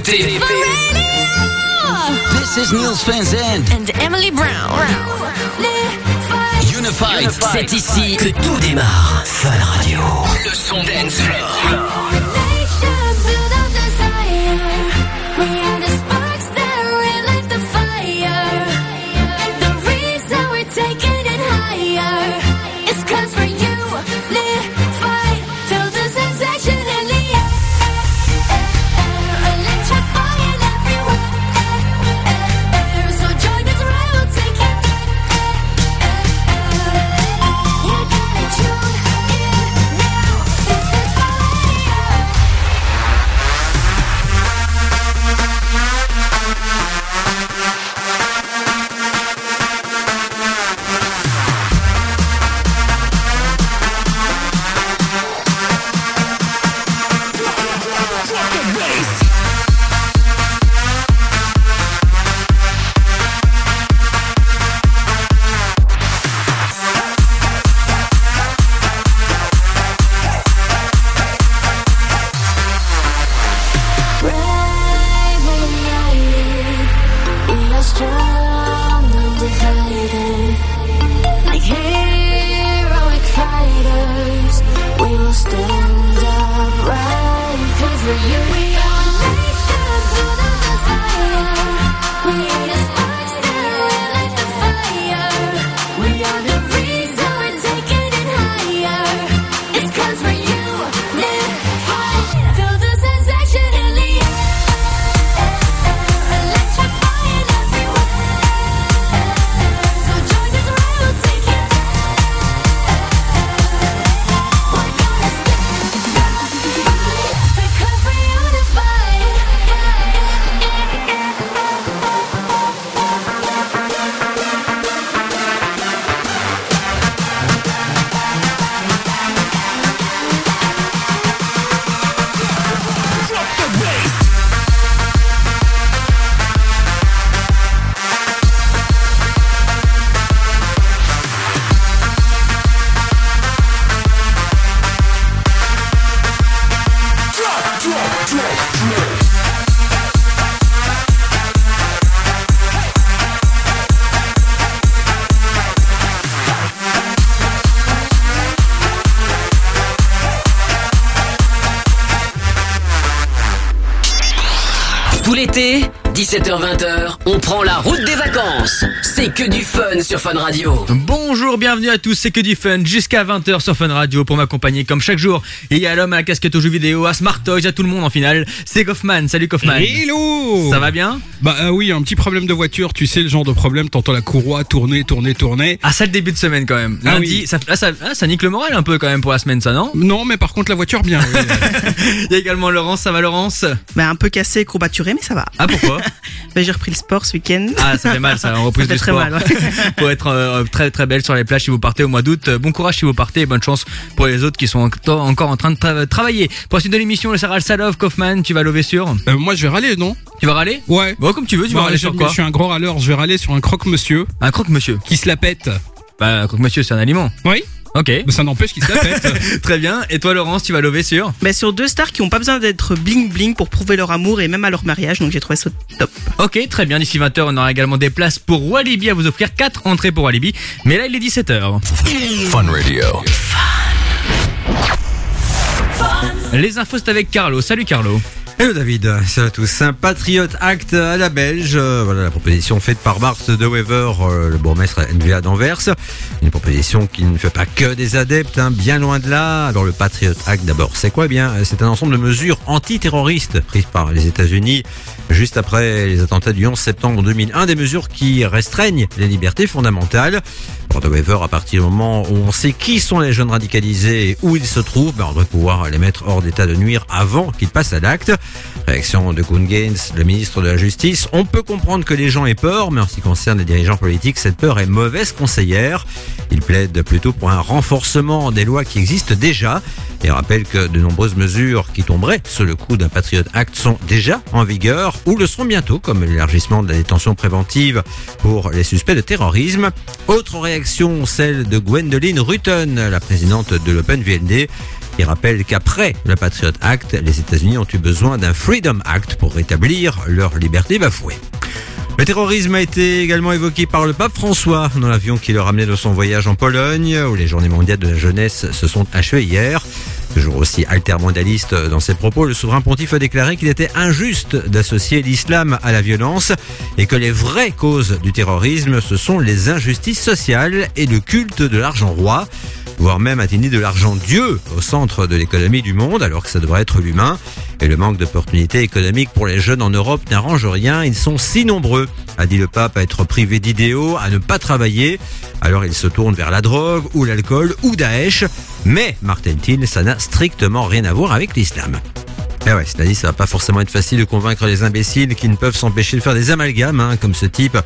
nouveautés. This is Niels Van Zandt. And Emily Brown. Unified. C'est ici que tout démarre. Fun Radio. Le son dance floor. Sur Fun Radio. Bonjour, bienvenue à tous, c'est que du fun jusqu'à 20h sur Fun Radio pour m'accompagner comme chaque jour. Il y a l'homme à la casquette aux jeux vidéo, à Smart Toys, à tout le monde en finale. C'est Kaufman, salut Kaufman. Hello Ça va bien? Bah euh, oui, un petit problème de voiture, tu sais le genre de problème, t'entends la courroie tourner, tourner, tourner. Ah ça le début de semaine quand même. Ah Lundi, oui. ça, ah, ça, ah, ça nique le moral un peu quand même pour la semaine ça non? Non mais par contre la voiture bien. oui. Il y a également Laurence, ça va Laurence? Bah, un peu cassé courbaturé, mais ça va. Ah pourquoi? Bah, j'ai repris le sport ce week-end. Ah ça fait mal ça, on repousse Ça fait du très sport. mal, ouais. pour être euh, très très belle sur les plages si vous partez au mois d'août. Euh, Bon courage si vous partez et bonne chance pour les autres qui sont en- encore en train de tra- travailler. Pour la suite de l'émission, le Sarah Salov, Kaufman, tu vas lever sur Euh, moi je vais râler non? Tu vas râler? Ouais. Bon comme tu veux, tu vas râler sur quoi? je suis un grand râleur, je vais râler sur un croque-monsieur Un croque-monsieur. qui se la pète. Bah croque-monsieur c'est un aliment. Oui Ok. Mais ça n'empêche qu'il se la pète. Très bien. Et toi Laurence, tu vas lever sur Bah, sur deux stars qui ont pas besoin d'être bling bling pour prouver leur amour et même à leur mariage, donc j'ai trouvé ça top. Ok, très bien. D'ici 20h, on aura également des places pour Walibi à vous offrir 4 entrées pour Walibi. Mais là, il est 17h. Fun Radio. Les infos, c'est avec Carlo. Salut Carlo. Hello David, salut à tous. Un Patriot Act à la Belge. Euh, Voilà la proposition faite par Bart de Wever, euh, le bourgmestre NVA d'Anvers. Une proposition qui ne fait pas que des adeptes, hein, bien loin de là. Alors le Patriot Act d'abord, c'est quoi? Eh bien C'est un ensemble de mesures antiterroristes prises par les États-Unis juste après les attentats du 11 septembre 2001, des mesures qui restreignent les libertés fondamentales. Pour de Wever, à partir du moment où on sait qui sont les jeunes radicalisés et où ils se trouvent, ben, on devrait pouvoir les mettre hors d'état de nuire avant qu'ils passent à l'acte. Réaction de Kuhn Gaines, le ministre de la Justice. On peut comprendre que les gens aient peur, mais en ce qui concerne les dirigeants politiques, cette peur est mauvaise conseillère. Il plaide plutôt pour un renforcement des lois qui existent déjà et rappelle que de nombreuses mesures qui tomberaient sous le coup d'un Patriot Act sont déjà en vigueur ou le seront bientôt, comme l'élargissement de la détention préventive pour les suspects de terrorisme. Autre réaction, celle de Gwendoline Rutten, la présidente de l'Open VND, qui rappelle qu'après le Patriot Act, les États-Unis ont eu besoin d'un Freedom Act pour rétablir leur liberté bafouée. Le terrorisme a été également évoqué par le pape François dans l'avion qui le ramenait de son voyage en Pologne, où les journées mondiales de la jeunesse se sont achevées hier. Toujours aussi altermondialiste dans ses propos, le souverain pontife a déclaré qu'il était injuste d'associer l'islam à la violence et que les vraies causes du terrorisme, ce sont les injustices sociales et le culte de l'argent roi voire même atteindre de l'argent Dieu au centre de l'économie du monde, alors que ça devrait être l'humain. Et le manque d'opportunités économiques pour les jeunes en Europe n'arrange rien. Ils sont si nombreux, a dit le pape, à être privés d'idéaux, à ne pas travailler. Alors ils se tournent vers la drogue ou l'alcool ou Daesh. Mais, martèle-t-il, ça n'a strictement rien à voir avec l'islam. Eh ouais, cela dit, ça va pas forcément être facile de convaincre les imbéciles qui ne peuvent s'empêcher de faire des amalgames, hein, comme ce type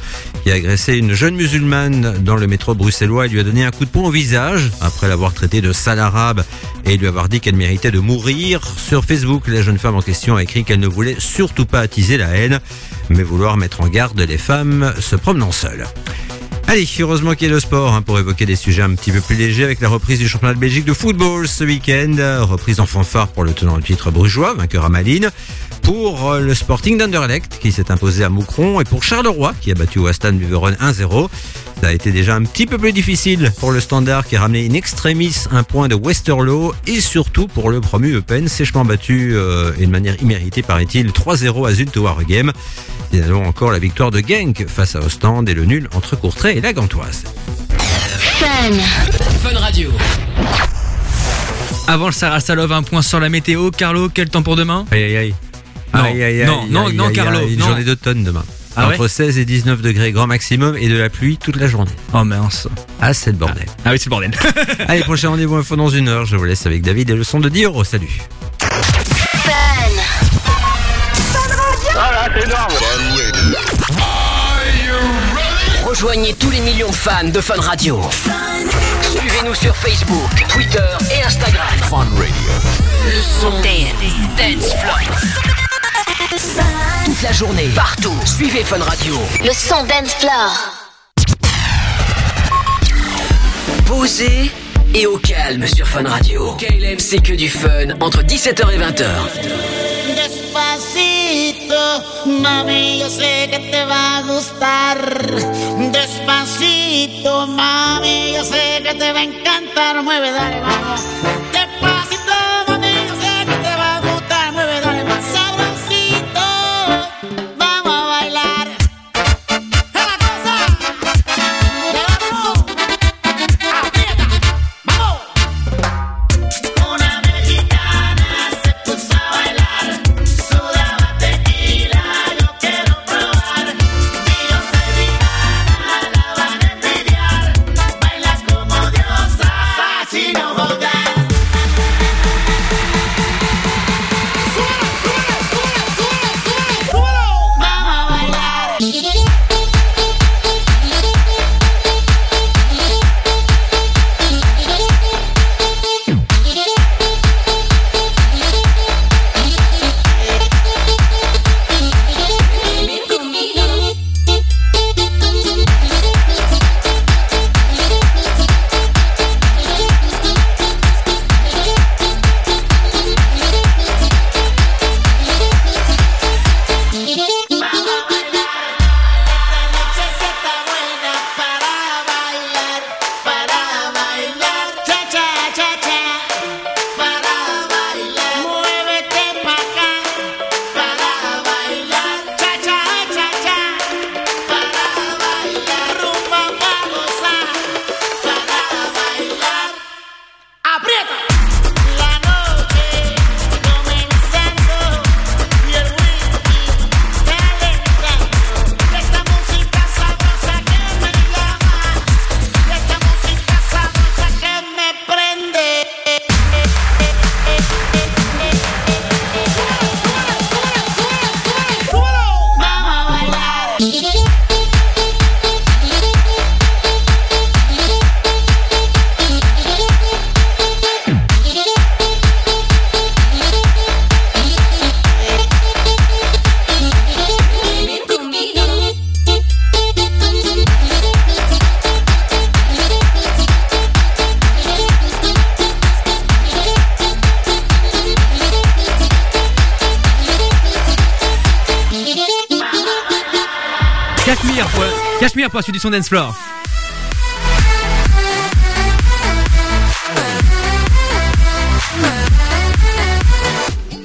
qui a agressé une jeune musulmane dans le métro bruxellois et lui a donné un coup de poing au visage après l'avoir traité de sale arabe et lui avoir dit qu'elle méritait de mourir. Sur Facebook, la jeune femme en question a écrit qu'elle ne voulait surtout pas attiser la haine, mais vouloir mettre en garde les femmes se promenant seules. Allez, heureusement qu'il y a le sport hein, pour évoquer des sujets un petit peu plus légers avec la reprise du championnat de Belgique de football ce week-end. Reprise en fanfare pour le tenant du titre brugeois, vainqueur à Malines. Pour euh, le Sporting d'Anderlecht qui s'est imposé à Moucron et pour Charleroi qui a battu Wastan Buveron 1-0. Ça a été déjà un petit peu plus difficile pour le Standard qui a ramené in extremis un point de Westerlo et surtout pour le promu Eupen sèchement battu euh, et de manière imméritée paraît-il 3-0 à Zulte Game. Finalement encore la victoire de Genk face à Ostende et le nul entre Courtrai et la Gantoise. Fun Radio. Avant le Sarah Salov, un point sur la météo. Carlo, quel temps pour demain? Aïe aïe aïe. Non, Aïe, aïe, aïe, non, aïe, non, aïe, non, aïe, Carlo, aïe, Une non. journée d'automne demain. Ah ouais Entre 16 et 19 degrés grand maximum et de la pluie toute la journée. Oh mince. Ah, c'est le bordel. Ah oui, c'est le bordel. Allez, prochain rendez-vous info dans une heure. Je vous laisse avec David et le son de 10 euros. Salut. Rejoignez tous les millions de fans de Fun Radio. Suivez-nous sur Facebook, Twitter et Instagram. Fun Radio. Le son Dance, Dance Floor. Toute la journée, partout. Suivez Fun Radio. Le son dance floor. Posé et au calme sur Fun Radio. KLM, c'est que du fun entre 17h et 20h. Despacito, mami, yo sé que te va a gustar. Despacito, mami, yo sé que te va a encantar. Mueve, dale, vamos.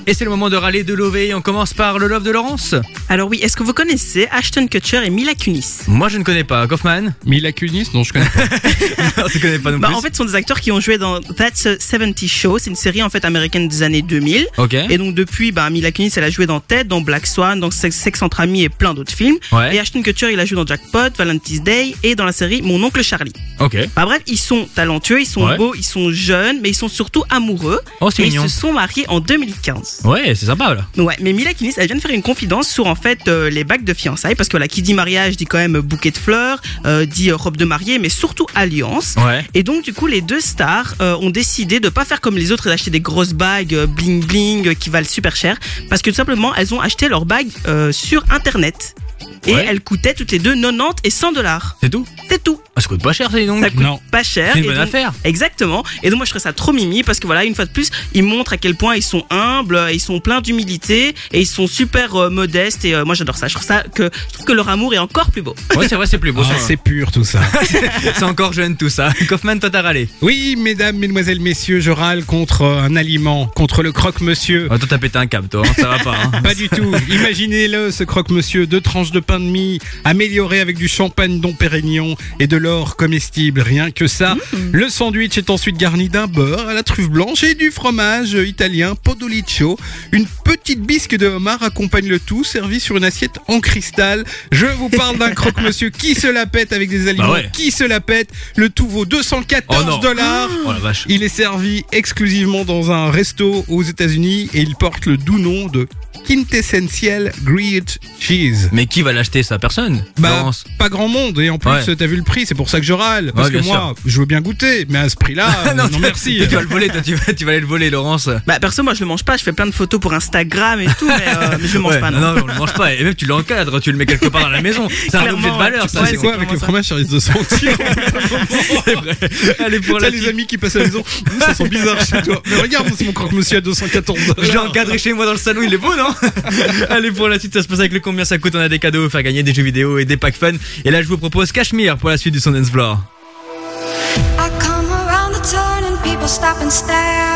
Et c'est le moment de râler, de. Et on commence par le love de Laurence. Alors oui, est-ce que vous connaissez Ashton Kutcher et Mila Kunis? Moi, je ne connais pas. Kaufman? Mila Kunis, non, je connais pas. Non, je ne connais pas non bah, plus. En fait, ce sont des acteurs qui ont joué dans That's a 70 Show. C'est une série en fait américaine des années 2000. Ok. Et donc depuis, bah, Mila Kunis, elle a joué dans Ted, dans Black Swan, dans Sex, Sex entre amis et plein d'autres films. Ouais. Et Ashton Kutcher, il a joué dans Jackpot, Valentine's Day et dans la série Mon oncle Charlie. Ok. Bah bref, ils sont talentueux, ils sont Ouais. beaux, ils sont jeunes, mais ils sont surtout amoureux. Oh, c'est et mignon. ils se sont mariés en 2015. Ouais, c'est sympa là. Ouais, mais Mila Kunis, elle vient de faire une confidence sur en fait euh, les bagues de fiançailles parce que voilà, qui dit mariage dit quand même bouquet de fleurs, euh, dit robe de mariée, mais surtout alliance. Ouais. Et donc du coup, les deux stars euh, ont décidé de pas faire comme les autres et d'acheter des grosses bagues bling bling qui valent super cher, parce que tout simplement, elles ont acheté leurs bagues sur internet. Et Ouais. elles coûtaient toutes les deux 90 et 100 dollars. C'est tout C'est tout. Ah, Ça coûte pas cher, c'est donc. Ça coûte Non. pas cher. C'est une Et bonne donc- affaire. Exactement. Et donc moi je trouve ça trop mimi parce que voilà, une fois de plus, ils montrent à quel point ils sont humbles, ils sont pleins d'humilité et ils sont super euh, modestes et euh, moi j'adore ça. Je trouve ça que je trouve que leur amour est encore plus beau. Ouais, c'est vrai, c'est plus beau. Ah, ça. c'est pur tout ça. c'est encore jeune tout ça. Kaufman, toi t'as râlé. Oui, mesdames, mesdemoiselles, messieurs, je râle contre euh, un aliment, contre le croque-monsieur. Oh, toi t'as pété un câble, toi. hein, Ça va pas. Hein. Pas du tout. Imaginez-le, ce croque-monsieur, deux tranches de pain de mie, amélioré avec du champagne Dom Pérignon et de l'or comestible. Rien que ça. Le sandwich est ensuite garni d'un beurre à la truffe blanche et du fromage italien Podoliccio. Une petite bisque de homard accompagne le tout, servi sur une assiette en cristal. Je vous parle d'un croque-monsieur qui se la pète avec des aliments Bah ouais. qui se la pète? Le tout vaut Oh 214 non. dollars. Oh la vache. Il est servi exclusivement dans un resto aux États-Unis et il porte le doux nom de Quintessential Grilled Cheese. Mais qui va l'acheter ça? Personne. Bah, Laurence. pas grand monde et en plus Ouais. t'as vu le prix, c'est pour ça que je râle. Parce Ouais, bien que moi, je veux bien goûter, mais à ce prix-là, euh, non, tu- merci. Tu vas le voler, toi, tu vas, tu vas aller le voler, Laurence. Bah perso moi je le mange pas, je fais plein de photos pour Instagram et tout, mais, euh, mais je le mange Ouais, pas. non, Non. non, on le mange pas. Et même tu l'encadres, tu le mets quelque part dans la maison. C'est un Clairement, objet de valeur, tu ça. C'est quoi avec le ça fromage ça risque de sentir c'est vrai. Allez, pour T'as les amis qui passent à la maison, ça sent bizarre chez toi. Mais regarde, c'est mon croque-monsieur à 214 Je l'ai encadré chez moi dans le salon, il est beau, non? Allez, pour la suite, ça se passe avec le combien ça coûte. On a des cadeaux, faire gagner des jeux vidéo et des packs fun. Et là, je vous propose Cachemire pour la suite du son dance floor. I come around the turn and people stop and stare.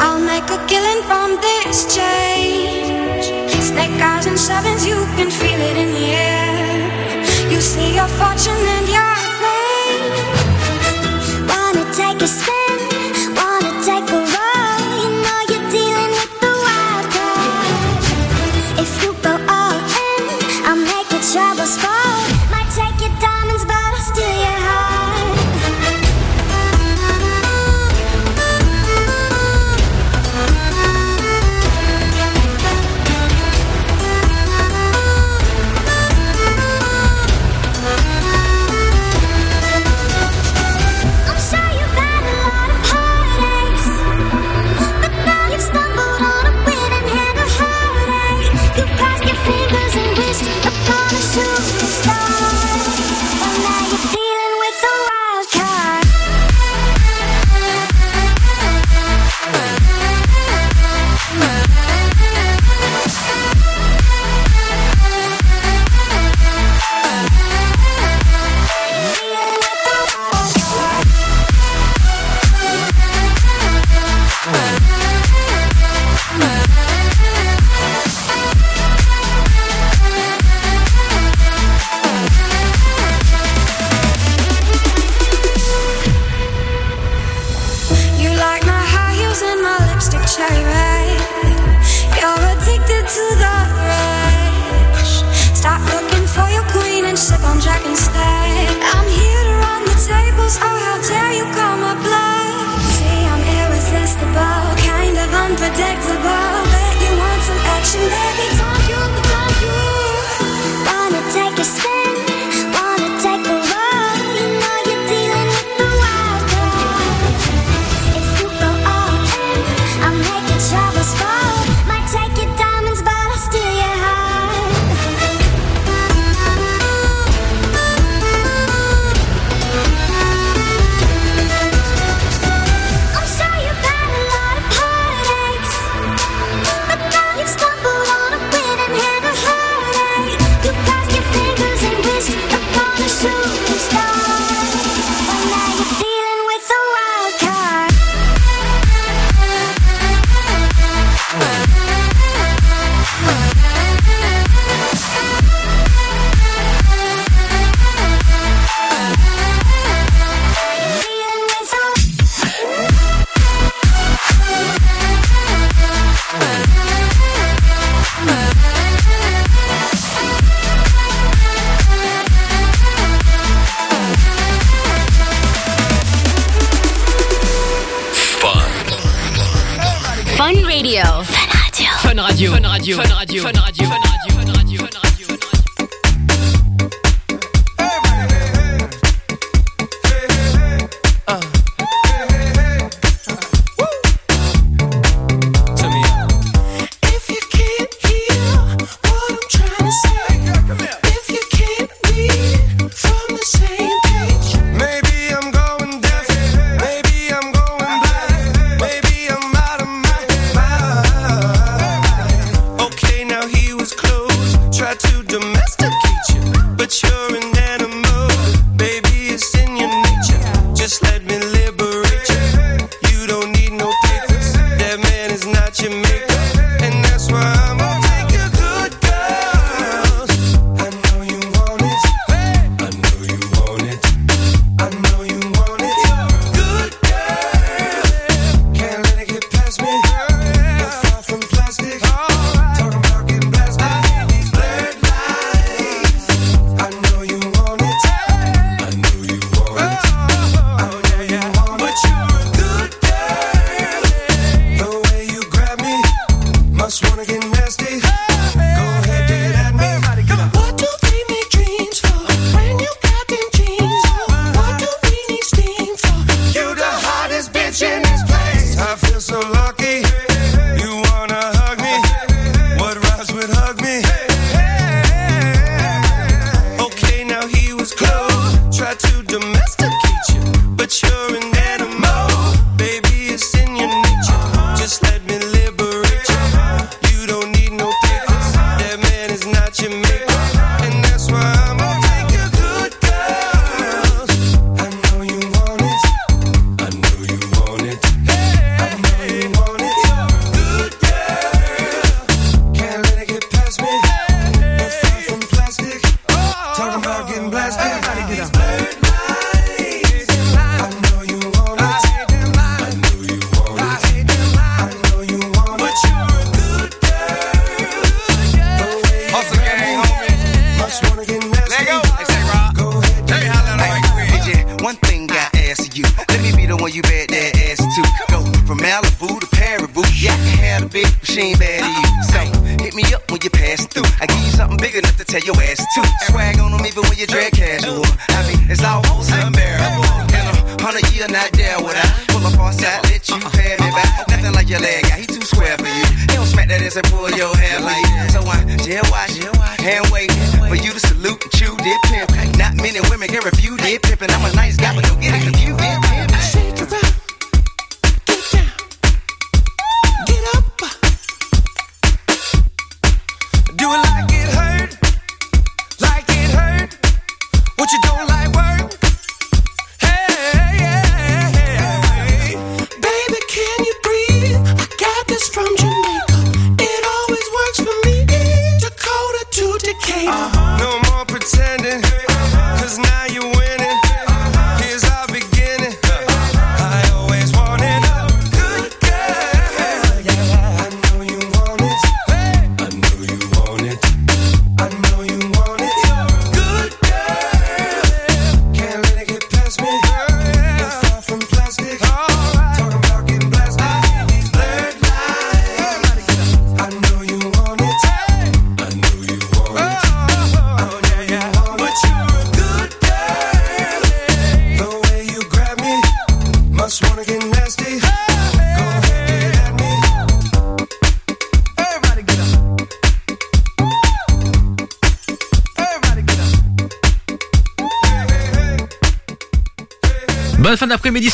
I'll make a killing from this change. Snake eyes and sevens, you can feel it in the air. You see your fortune and sip on Jack instead. I'm here to run the tables. Oh, how dare you call Radio, Fun Radio, Fun Radio, Fun Radio, Fun Radio, Fun Radio. Fun Radio.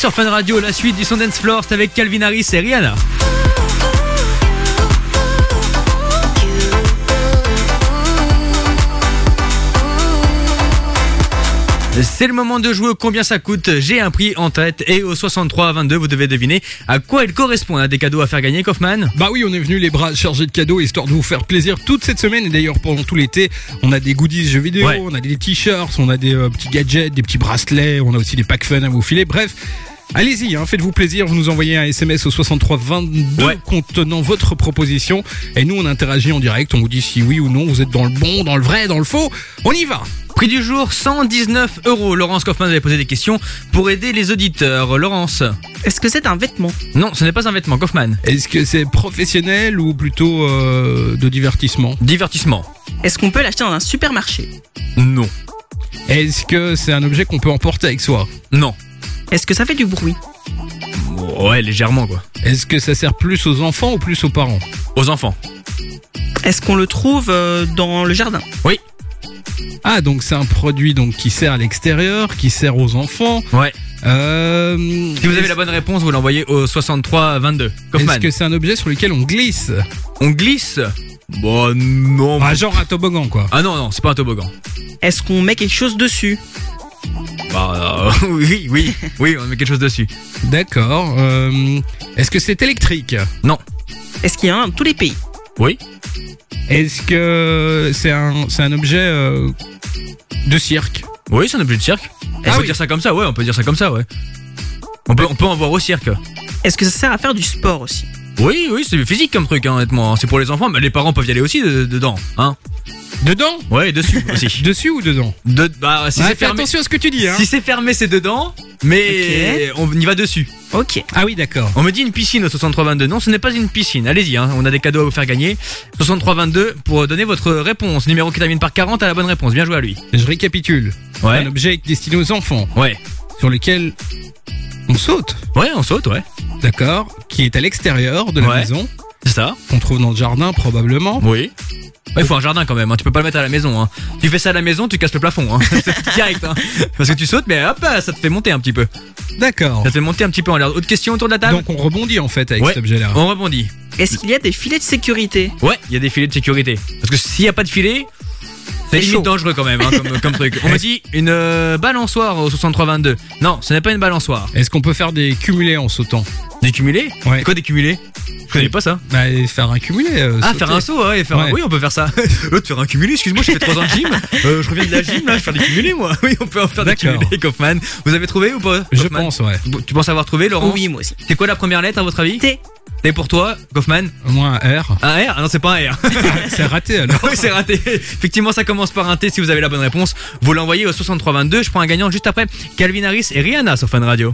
sur Fun Radio, la suite du Sundance Floor, avec Calvin Harris et Rihanna. C'est le moment de jouer combien ça coûte. J'ai un prix en tête et au 63 à 22, vous devez deviner à quoi il correspond. On a des cadeaux à faire gagner, Kaufman? Bah oui, on est venu les bras chargés de cadeaux histoire de vous faire plaisir toute cette semaine et d'ailleurs pendant tout l'été. On a des goodies jeux vidéo, on a des t-shirts, on a des euh, petits gadgets, des petits bracelets, on a aussi des packs fun à vous filer. Bref, Allez-y, hein, faites-vous plaisir, vous nous envoyez un SMS au 63 22 Ouais. contenant votre proposition et nous on interagit en direct, on vous dit si oui ou non, vous êtes dans le bon, dans le vrai, dans le faux. On y va. Prix du jour 119 euros. Laurence Kaufmann avait posé des questions pour aider les auditeurs. Laurence Est-ce que c'est un vêtement? Non, ce n'est pas un vêtement. Kaufmann Est-ce que c'est professionnel ou plutôt euh, de divertissement? Divertissement Est-ce qu'on peut l'acheter dans un supermarché? Non. Est-ce que c'est un objet qu'on peut emporter avec soi? Non. Est-ce que ça fait du bruit Ouais, légèrement quoi. Est-ce que ça sert plus aux enfants ou plus aux parents Aux enfants. Est-ce qu'on le trouve euh, dans le jardin Oui. Ah donc c'est un produit donc qui sert à l'extérieur, qui sert aux enfants. Ouais. Euh, Si vous avez la bonne réponse, vous l'envoyez au 63 22. Est-ce que c'est un objet sur lequel on glisse On glisse Bon, non. Ah genre un toboggan quoi. Ah non, non, c'est pas un toboggan. Est-ce qu'on met quelque chose dessus Bah, euh, oui, oui, oui, on met quelque chose dessus. D'accord. Euh, Est-ce que c'est électrique? Non. Est-ce qu'il y en a dans tous les pays? Oui. Est-ce que c'est un, c'est un objet euh, de cirque? Oui, c'est un objet de cirque. On Ah peut oui. dire ça comme ça, ouais, on peut dire ça comme ça, ouais. On peut, on peut en voir au cirque. Est-ce que ça sert à faire du sport aussi? Oui, oui, c'est physique comme truc, hein, honnêtement. C'est pour les enfants, mais les parents peuvent y aller aussi de- dedans, hein. Dedans? Ouais, dessus aussi. Dessus ou dedans? De, bah, si c'est Fais fermé, attention à ce que tu dis. Hein. si c'est fermé, c'est dedans, mais on y va dessus. Ok. Ah oui, d'accord. On me dit une piscine au 6322. Non, ce n'est pas une piscine. Allez-y, hein, on a des cadeaux à vous faire gagner. 6322 pour donner votre réponse. Numéro qui termine par 40 à la bonne réponse. Bien joué à lui. Je récapitule. Ouais. Un objet destiné aux enfants Ouais. sur lequel on saute. Ouais, on saute, ouais. D'accord. Qui est à l'extérieur de la Ouais. maison. C'est ça. Qu'on trouve dans le jardin probablement. Oui. Ouais, il faut un jardin quand même, hein. tu peux pas le mettre à la maison. Hein. Tu fais ça à la maison, tu casses le plafond. Hein. C'est direct. Hein. Parce que tu sautes, mais hop, ça te fait monter un petit peu. D'accord. Ça te fait monter un petit peu en l'air. Autre question autour de la table Donc on rebondit en fait avec Ouais. cet objet-là. On rebondit. Est-ce qu'il y a des filets de sécurité? Ouais, il y a des filets de sécurité. Parce que s'il y a pas de filet, c'est limite dangereux quand même hein, comme, comme truc. On me dit une euh, balançoire au 6322. Non, ce n'est pas une balançoire. Est-ce qu'on peut faire des cumulés en sautant? Des cumulés Ouais. C'est quoi des cumulés Je connais pas ça. Bah, et faire un cumulé. euh, Ah, sauter. faire un saut, ouais, et faire un-. Oui, on peut faire ça. L'autre, faire un cumulé, excuse-moi, j'ai fait 3 ans de gym. Euh, je reviens de la gym, là, je fais des cumulés, moi. Oui, on peut en faire des D'accord. cumulés, Kaufman. Vous avez trouvé ou pas Je Kaufman pense, ouais. Tu penses avoir trouvé, Laurent Oui, moi aussi. C'est quoi la première lettre, à votre avis T. T pour toi, Kaufman Moins un R. Un R Ah non, c'est pas un R. C'est raté alors. oui, c'est raté. Effectivement, ça commence par un T si vous avez la bonne réponse. Vous l'envoyez au 6322. Je prends un gagnant juste après Calvin Harris et Rihanna sur Fun Radio.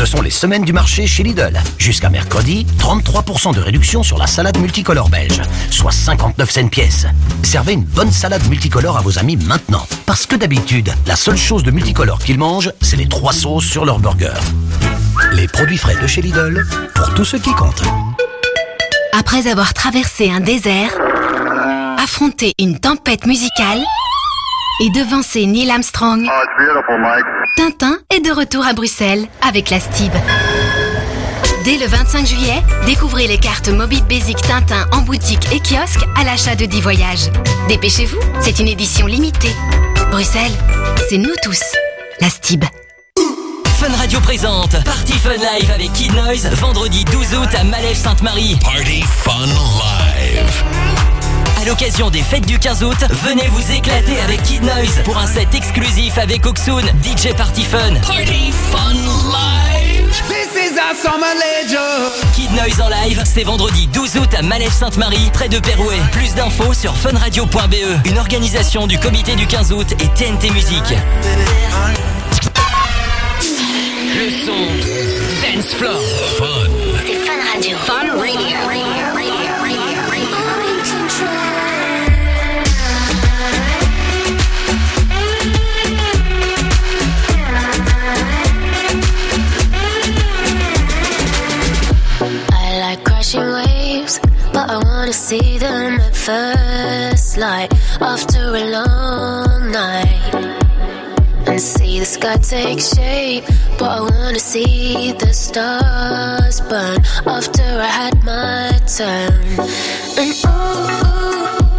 Ce sont les semaines du marché chez Lidl. Jusqu'à mercredi, 33% de réduction sur la salade multicolore belge, soit 59 cents pièce. Servez une bonne salade multicolore à vos amis maintenant. Parce que d'habitude, la seule chose de multicolore qu'ils mangent, c'est les trois sauces sur leur burger. Les produits frais de chez Lidl, pour tout ce qui compte. Après avoir traversé un désert, affronté une tempête musicale et devancé Neil Armstrong, Tintin est de retour à Bruxelles avec la STIB. Dès le 25 juillet, découvrez les cartes Mobile Basic Tintin en boutique et kiosque à l'achat de 10 voyages. Dépêchez-vous, c'est une édition limitée. Bruxelles, c'est nous tous. La STIB. Fun Radio présente Party Fun Live avec Kid Noise vendredi 12 août à Malève Sainte-Marie. Party Fun Live. À l'occasion des fêtes du 15 août, venez vous éclater avec Kid Noise pour un set exclusif avec Oksoon, DJ Party Fun. Party Fun Live. This is our summer legend. Kid Noise en live, c'est vendredi 12 août à Malève Sainte-Marie, près de Pérouet. Plus d'infos sur funradio.be, une organisation du comité du 15 août et TNT Musique. Le son Dance Floor. Fun crashing waves, but I wanna see them at first light after a long night. And see the sky take shape, but I wanna see the stars burn after I had my turn. And oh,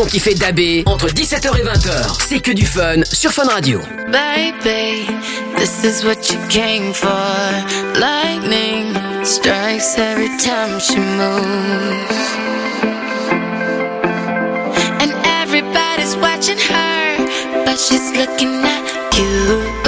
l'émission qui fait dabé entre 17h et 20h. C'est que du fun sur Fun Radio. Baby, this is what you came for. Lightning strikes every time she moves. And everybody's watching her, but she's looking at you.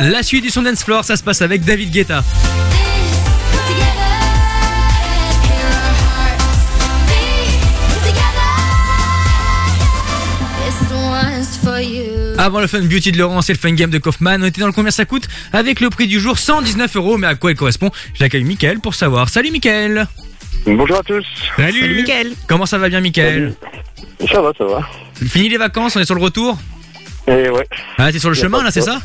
La suite du son dance floor, ça se passe avec David Guetta. Avant le Fun Beauty de Laurence et le Fun Game de Kaufman, on était dans le combien ça coûte avec le prix du jour 119 euros. Mais à quoi il correspond? J'accueille Mickaël pour savoir. Salut Mickaël Bonjour à tous. Salut, Mickaël. Comment ça va bien Mickaël? Ça va, ça va. Fini les vacances, on est sur le retour? Et ouais. Ah t'es sur le chemin là, c'est ça?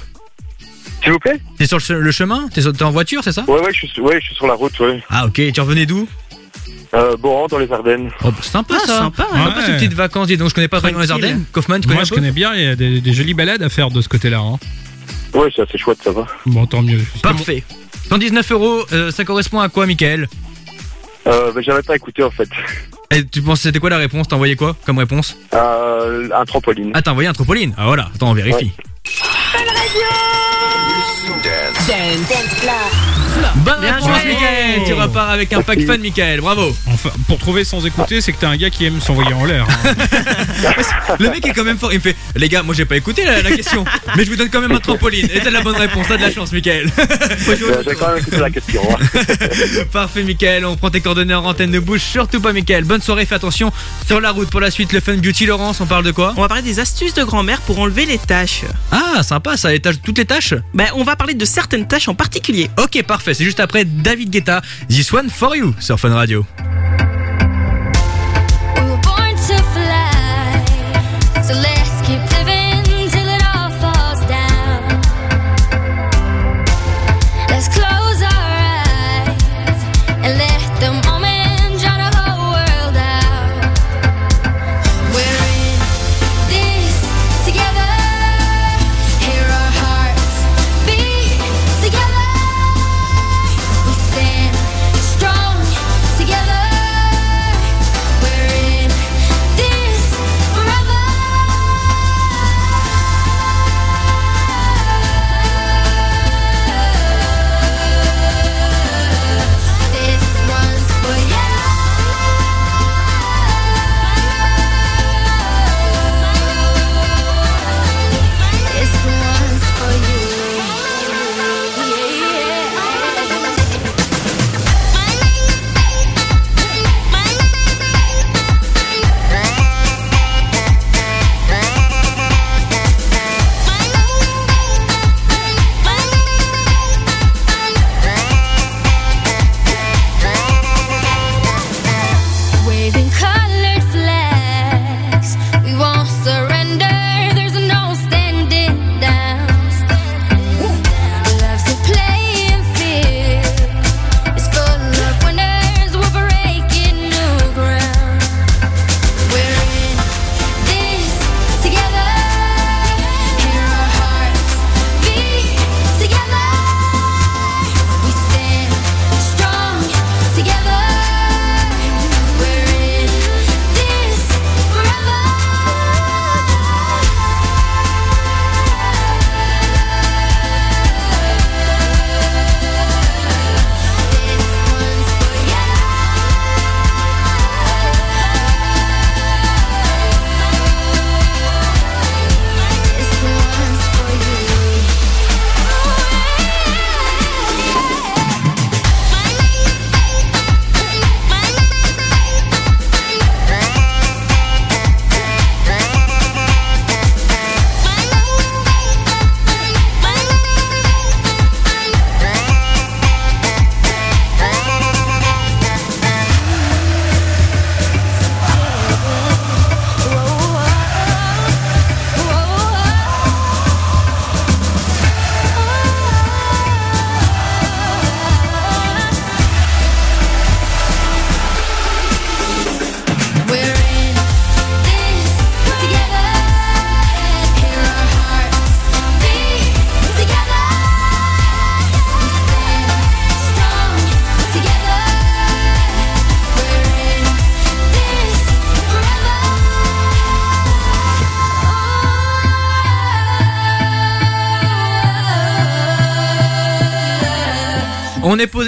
S'il vous plaît T'es sur le, che- le chemin? T'es en voiture, c'est ça? Ouais, ouais, je suis, ouais, je suis sur la route, ouais. Ah ok, tu revenais d'où? Euh, Boran, dans les Ardennes. Oh, bah, sympa Ah, ça. sympa, Sympa ouais. ces petites vacances. Dis donc, je connais pas vraiment les. Ardennes. Kaufman, tu connais Moi, un je connais bien, il y a des, des jolies balades à faire de ce côté-là. Hein. Ouais, c'est assez chouette, ça va. Bon, tant mieux. Parfait. 119 euros, euh, ça correspond à quoi, Michael? Euh, bah, j'avais pas écouté, en fait. Et tu penses c'était quoi la réponse? T'as envoyé quoi comme réponse? Euh, un trampoline. Ah, t'as envoyé un trampoline Ah voilà, attends, on vérifie. Ouais. Dance. Dance. Dance Bonne Bien réponse, joué. Michael. Tu repars avec un pack fun, Michael. Bravo. Enfin, pour trouver sans écouter, c'est que t'es un gars qui aime s'envoyer en l'air. hein. Le mec est quand même fort. Il me fait Les gars, moi j'ai pas écouté la, la question, mais je vous donne quand même un trampoline. Et t'as de la bonne réponse. T'as de la chance, Michael. J'ai quand même écouté la question. hein. Parfait, Michael. On prend tes coordonnées en antenne. Ne bouge surtout pas, Michael. Bonne soirée. Fais attention sur la route pour la suite. Le Fun Beauty, Laurence, on parle de quoi? On va parler des astuces de grand-mère pour enlever les taches. Ah, sympa ça. Les tâches, toutes les tâches? Ben, on va parler de certaines tâches en particulier. Ok, parfait. C'est juste après David Guetta. This one for you sur Fun Radio.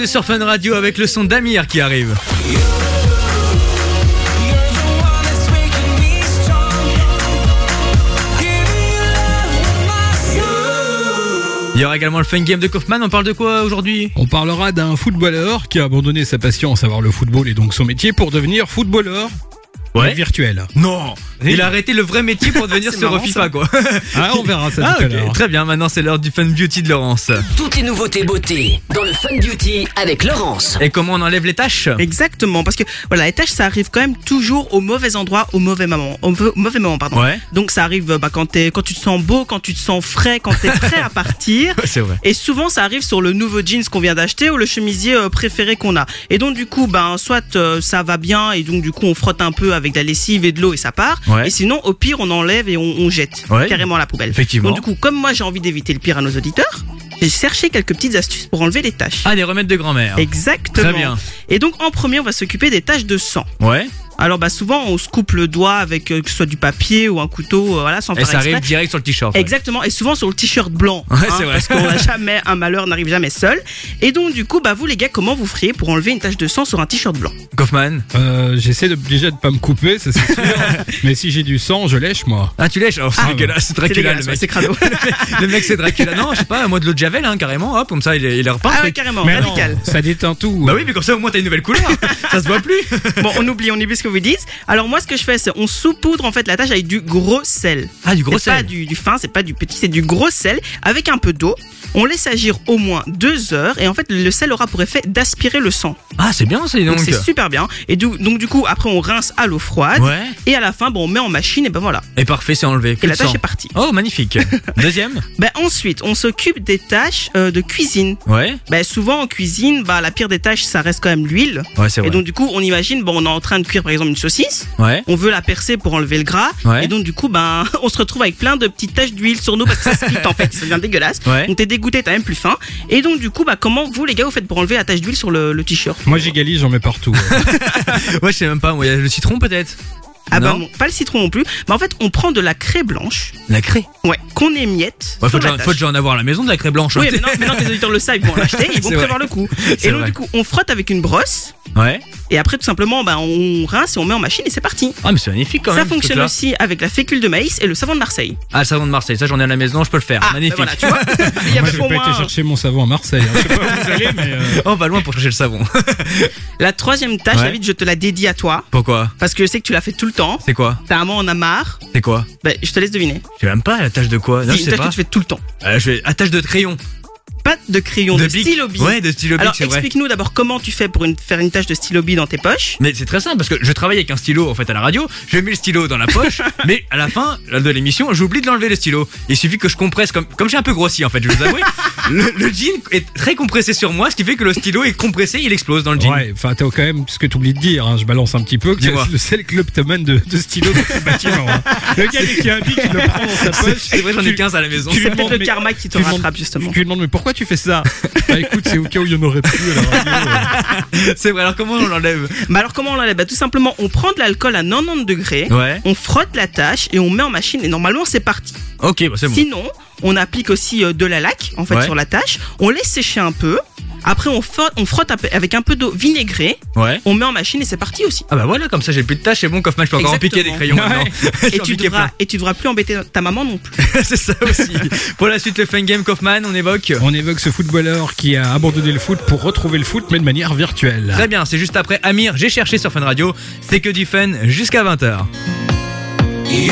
Sur Fun Radio avec le son d'Amir qui arrive. Il y aura également le fun game de Kaufman. On parle de quoi aujourd'hui? On parlera d'un footballeur qui a abandonné sa passion, à savoir le football et donc son métier, pour devenir footballeur Ouais. virtuel. Non Il a arrêté le vrai métier pour devenir sur marrant, FIFA ça. quoi. Ah, on verra ça Ah, tout à. Très bien, maintenant c'est l'heure du Fun Beauty de Laurence. Toutes les nouveautés beauté dans le Fun Beauty avec Laurence. Et comment on enlève les tâches Exactement, parce que voilà, les tâches, ça arrive quand même toujours au mauvais endroit, au mauvais moment, au mauvais- au mauvais moment, pardon. Ouais. Donc ça arrive bah, quand quand tu te sens beau, quand tu te sens frais, quand t'es prêt à partir. C'est vrai. Et souvent, ça arrive sur le nouveau jeans qu'on vient d'acheter ou le chemisier euh, préféré qu'on a. Et donc, du coup, ben, soit euh, ça va bien et donc, du coup, on frotte un peu avec de la lessive et de l'eau et ça part. Ouais. Et sinon, au pire, on enlève et on, on jette Ouais. carrément à la poubelle. Effectivement. Donc, du coup, comme moi, j'ai envie d'éviter le pire à nos auditeurs, j'ai cherché quelques petites astuces pour enlever les taches. Ah, des remèdes de grand-mère. Exactement. Très bien. Et donc, en premier, on va s'occuper des taches de sang. Ouais. Alors bah souvent on se coupe le doigt avec euh, que ce soit du papier ou un couteau, euh, voilà, sans Et faire ça arrive direct sur le t-shirt. ouais. Exactement, et souvent sur le t-shirt blanc. hein, Ouais, c'est vrai. Parce qu'on n'a jamais, un malheur n'arrive jamais seul. Et donc, du coup, bah, vous, les gars, comment vous feriez pour enlever une tache de sang sur un t-shirt blanc? Kaufman Euh, J'essaie de, déjà de pas me couper, ça c'est sûr. Mais si j'ai du sang, je lèche moi. Ah, tu lèches? Oh, c'est Ah, dégueulasse, c'est C'est Dracula le dégueulasse, mec. c'est crado. le mec, c'est Dracula. Non, je sais pas, moi de l'eau de Javel, hein, carrément, hop, comme ça, il est, il est repeint. Ah le ouais, truc. carrément, Mais non, radical. ça déteint tout. Bah oui, mais comme ça, au moins, t'as une nouvelle couleur. ça se voit plus. Bon, on oublie, on oublie ce que vous. Alors, moi, ce que je fais, c'est on saupoudre en fait la tâche avec du gros sel. Ah, du gros C'est pas sel. du, du fin, c'est pas du petit, c'est du gros sel avec un peu d'eau. On laisse agir au moins deux heures et en fait, le sel aura pour effet d'aspirer le sang. Ah, c'est bien, c'est Donc c'est super bien. Et du- donc du coup, après, on rince à l'eau froide. Ouais. Et à la fin, bon, on met en machine et ben voilà. Et parfait, c'est enlevé. Plus Et la tâche sang. est partie. Oh, magnifique. Deuxième Ben ensuite, on s'occupe des tâches euh, de cuisine. Ouais. Ben souvent en cuisine, bah la pire des tâches, ça reste quand même l'huile. Ouais, c'est Et vrai. donc du coup, on imagine, bon, on est en train de cuire par exemple une saucisse. Ouais. On veut la percer pour enlever le gras. Ouais. Et donc du coup, ben on se retrouve avec plein de petites taches d'huile sur nous parce que ça split en fait, ça devient dégueulasse. Ouais. T'es dégoûté, t'as même plus faim. Et donc du coup, bah comment vous les gars vous faites pour enlever la tache d'huile sur le, le t-shirt? Moi j'égalise, j'en mets partout. Ouais, je sais même pas, moi, il y a le citron peut-être? Ah bah Non? non, pas le citron non plus. Mais en fait, on prend de la craie blanche. La craie? Ouais, qu'on émiette. Ouais, faut déjà, faut déjà en avoir à la maison de la craie blanche. hein. Oui, mais non, maintenant que les auditeurs le savent, ils vont l'acheter, ils vont prévoir vrai. le coup. Et donc vrai. du coup, on frotte avec une brosse. Ouais. Et après, tout simplement, bah, on rince et on met en machine et c'est parti. Ah, mais c'est magnifique quand ça même. ce fonctionne aussi avec la fécule de maïs et le savon de Marseille. Ah, le savon de Marseille, ça j'en ai à la maison, je peux le faire. Ah, magnifique. bah voilà, tu vois. Il y Moi j'ai pas été chercher mon savon à Marseille. hein. Je sais pas où vous allez, mais. euh, On va loin pour chercher le savon. La troisième tâche, Ouais. David, je te la dédie à toi. Pourquoi? Parce que je sais que tu l'as fait tout le temps. C'est quoi? T'as un moment en as marre. C'est quoi? Bah, je te laisse deviner. Je sais même pas la tâche de quoi? Non, je une sais tâche pas. que tu fais tout le temps. Euh, je vais... Ah, tâche de crayon. Pas de crayon, de, bic. stylo bille. Ouais, de stylo Alors c'est vrai. explique-nous d'abord comment tu fais pour une- faire une tâche de stylo bille dans tes poches. Mais c'est très simple parce que je travaille avec un stylo en fait à la radio. Je mets le stylo dans la poche, mais à la fin de l'émission, j'oublie de l'enlever le stylo. Il suffit que je compresse comme comme j'ai un peu grossi en fait. Je vous avouer, le, le jean est très compressé sur moi, ce qui fait que le stylo est compressé, il explose dans le jean. Ouais, enfin, t'as quand même ce que t'oublies de dire, hein, je balance un petit peu, c'est le seul kleptomane de, de stylo dans ce bâtiment. hein. Le gars, dès qu'il y a un bic, il le prend dans sa poche. C'est vrai, j'en ai Tu- 15 à la maison. tu C'est peut-être le karma qui te tu rattrape justement. Tu lui demandes, mais pourquoi tu fais ça Bah écoute, c'est au cas où il y en aurait plus à la radio. C'est vrai. Alors comment on l'enlève Bah alors comment on l'enlève Bah tout simplement on prend de l'alcool à 90 degrés, Ouais. on frotte la tâche et on met en machine et normalement c'est parti. Ok, bah c'est bon. Sinon on applique aussi euh, de la laque en fait Ouais. sur la tâche, on laisse sécher un peu, après on frotte, on avec un peu d'eau vinaigrée, Ouais. on met en machine et c'est parti aussi. Ah bah voilà, comme ça j'ai plus de tâches, c'est bon, Kaufman, je peux encore en piquer des crayons Ouais. maintenant. Et tu, devras, et tu devras plus embêter ta maman non plus. c'est ça aussi. Pour la suite, le fun game Kaufman, on évoque. On évoque ce footballeur qui a abandonné le foot pour retrouver le foot, mais de manière virtuelle. Très bien, c'est juste après Amir, j'ai cherché sur Fun Radio. C'est que du fun jusqu'à 20h. J'ai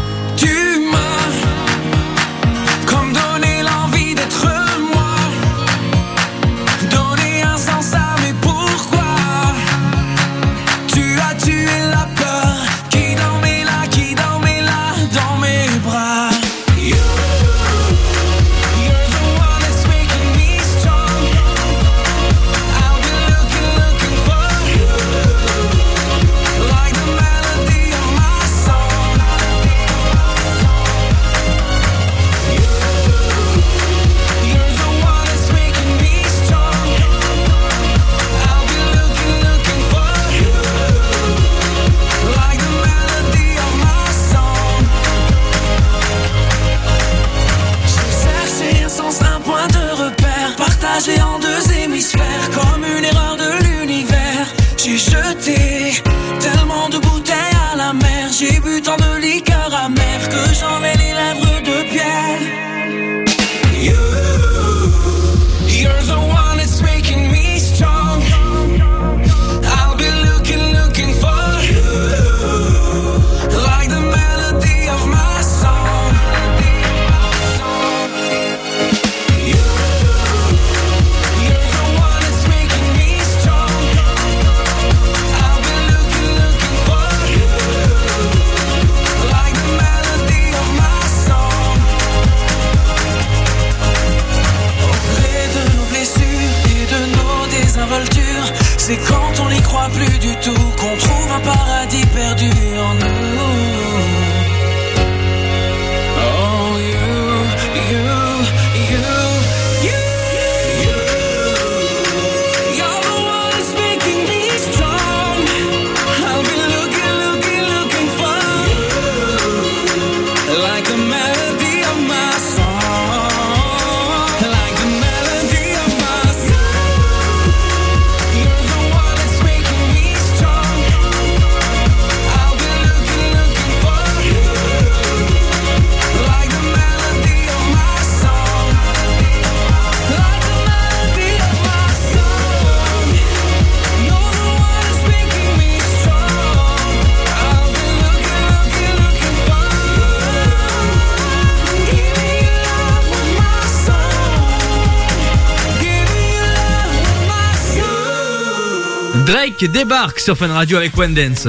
Débarque sur Fun Radio avec One Dance.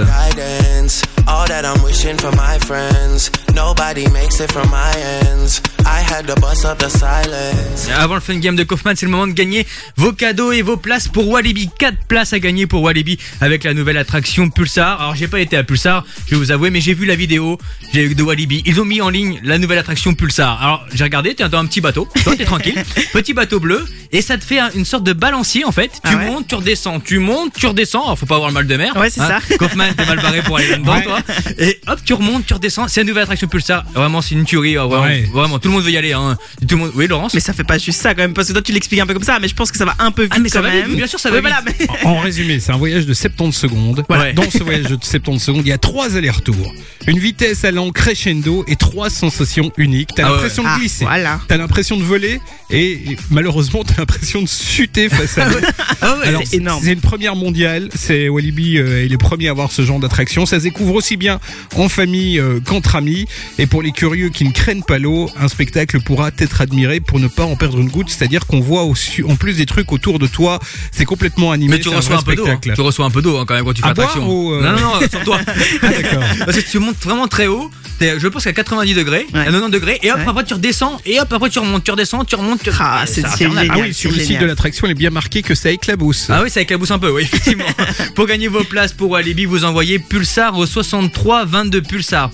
Avant le fun game de Kaufman, c'est le moment de gagner vos cadeaux et vos places pour Walibi. 4 places à gagner pour Walibi avec la nouvelle attraction Pulsar. Alors j'ai pas été à Pulsar, je vais vous avouer, mais j'ai vu la vidéo de Walibi. Ils ont mis en ligne la nouvelle attraction Pulsar. Alors j'ai regardé, t'es dans un petit bateau, toi t'es tranquille, petit bateau bleu, et ça te fait un- une sorte de balancier en fait. Tu montes, tu redescends, tu montes, tu redescends. Alors faut pas avoir le mal de mer. Ouais, c'est ça. Kaufman, t'es mal barré pour aller là-dedans, Ouais. toi. Et hop, tu remontes, tu redescends. C'est la nouvelle attraction Pulsar. Vraiment, c'est une tuerie. Vraiment, Ouais. vraiment, tout le monde veut y aller. Hein. Tout le monde. Oui, Laurence. Mais ça fait pas juste ça quand même, parce que toi tu l'expliques un peu comme ça, mais je pense que ça va un peu vite Ah, mais ça quand va vite, même. bien sûr, ça va voilà, vite. mais- En résumé, c'est un voyage de 70 secondes. Ouais. Dans ce voyage de 70 secondes, il y a trois allers-retours. Une vitesse allant crescendo et trois sensations uniques. T'as Ah l'impression Ah, de glisser. voilà. T'as l'impression de voler et malheureusement t'as l'impression de chuter face à l'eau. Ah ouais, Alors, c'est énorme. C'est une première mondiale. C'est Walibi euh, est les premiers à avoir ce genre d'attraction. Ça se découvre aussi bien en famille euh, qu'entre amis. Et pour les curieux qui ne craignent pas l'eau, un spectacle pourra être admiré pour ne pas en perdre une goutte. C'est-à-dire qu'on voit aussi, en plus des trucs autour de toi, c'est complètement animé. Mais tu reçois vrai un peu d'eau. hein. spectacle. Tu reçois un peu d'eau hein, quand même quand tu fais l'attraction. ou, euh Non, non, non, sur toi. Ah, d'accord. Parce que tu montes vraiment très haut. Je pense qu'à 90 degrés, Ouais. à 90 degrés, et hop, Ouais. après tu redescends, et hop, après tu remontes, tu redescends, tu remontes. Tu... Ah, c'est- génial. Ah oui, sur le site de l'attraction, il est bien marqué que ça éclabousse. Ah oui, ça éclabousse un peu, oui, effectivement. pour gagner vos places pour Walibi, vous envoyez Pulsar au 63 22 Pulsar.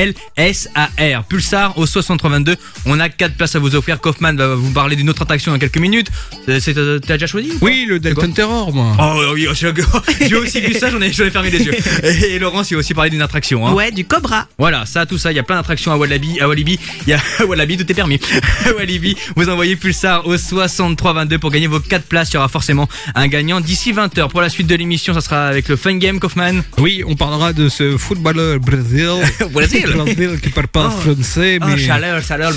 P-U-L-S-A-R. Pulsar au 63 22. On a 4 places à vous offrir. Kaufman va vous parler d'une autre attraction dans quelques minutes. C'est- c'est- T'as déjà choisi ou pas Oui, le Dalton Terror, moi. Oh oui, j'ai j'ai aussi vu ça, j'en ai, j'en ai fermé les yeux. Et, Laurence, il a aussi parlé d'une attraction. Hein. Ouais, du Cobra. Voilà, ça, tout ça, il y a plein d'attractions à Walibi. À Walibi, il y a à Walibi, tout est permis. À Walibi, vous envoyez Pulsar au 6322 pour gagner vos 4 places. Il y aura forcément un gagnant d'ici 20h. Pour la suite de l'émission, ça sera avec le Fun Game Kaufman. Oui, on parlera de ce footballeur brésil. Brésil. Brésil qui parle pas Oh. français, Oh, mais. chaleur, chaleur,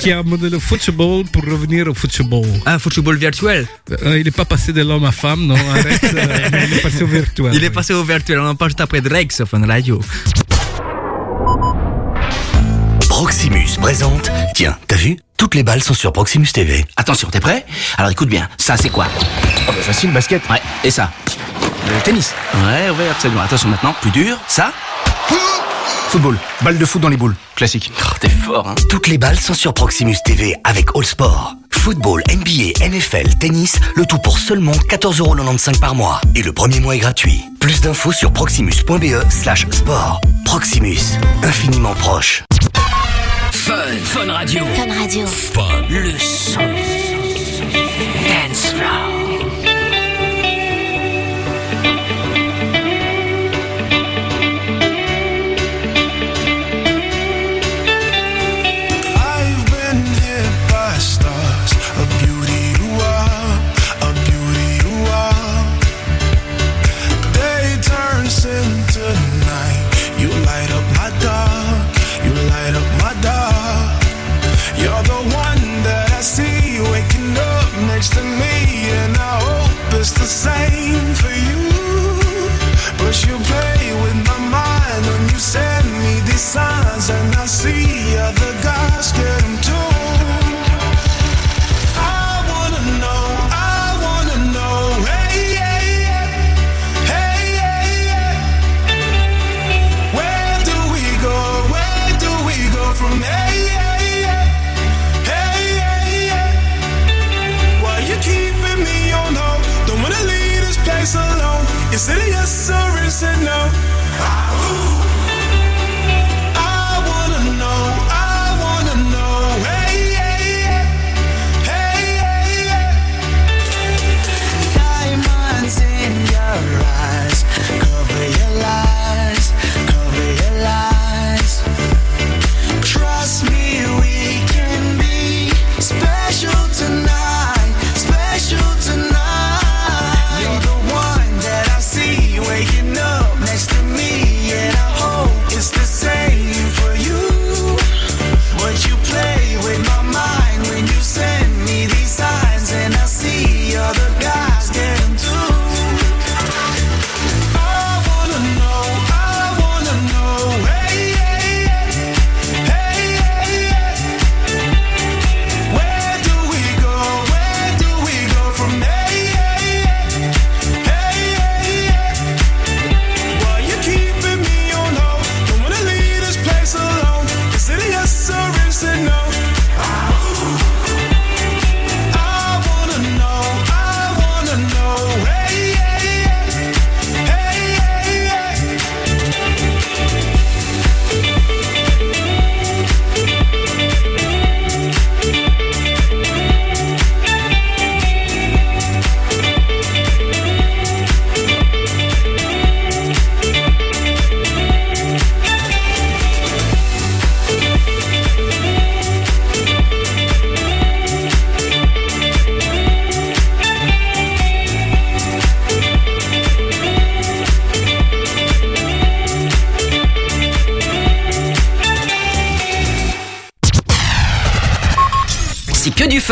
Qui a abandonné le football pour revenir au football. Ah, football virtuel. Euh, il n'est pas passé de l'homme à femme, non, arrête. euh, il est passé au virtuel. Il est passé au virtuel. On en parle juste après Drake sur Fun Radio. Proximus présente. Tiens, t'as vu? Toutes les balles sont sur Proximus TV. Attention, t'es prêt? Alors écoute bien, ça c'est quoi? Oh bah facile, basket. Ouais, et ça? Le tennis. Ouais, ouais, absolument. Attention maintenant, plus dur, ça? Football. Balle de foot dans les boules. Classique. Oh, t'es fort, hein Toutes les balles sont sur Proximus TV avec All Sport. Football, NBA, NFL, tennis, le tout pour seulement 14,95€ par mois. Et le premier mois est gratuit. Plus d'infos sur proximus.be slash sport. Proximus, infiniment proche. Fun, Fun Radio. Fun Radio. Fun. Le son. Dance floor. Alone. Is it a yes or is it no?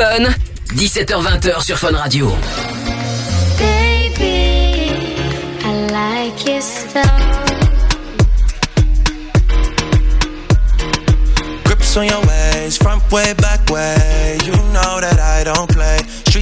Fun. 17h20h sur Fun Radio. Baby, I like your style. Grips on your ways, front way, back way. You know that I don't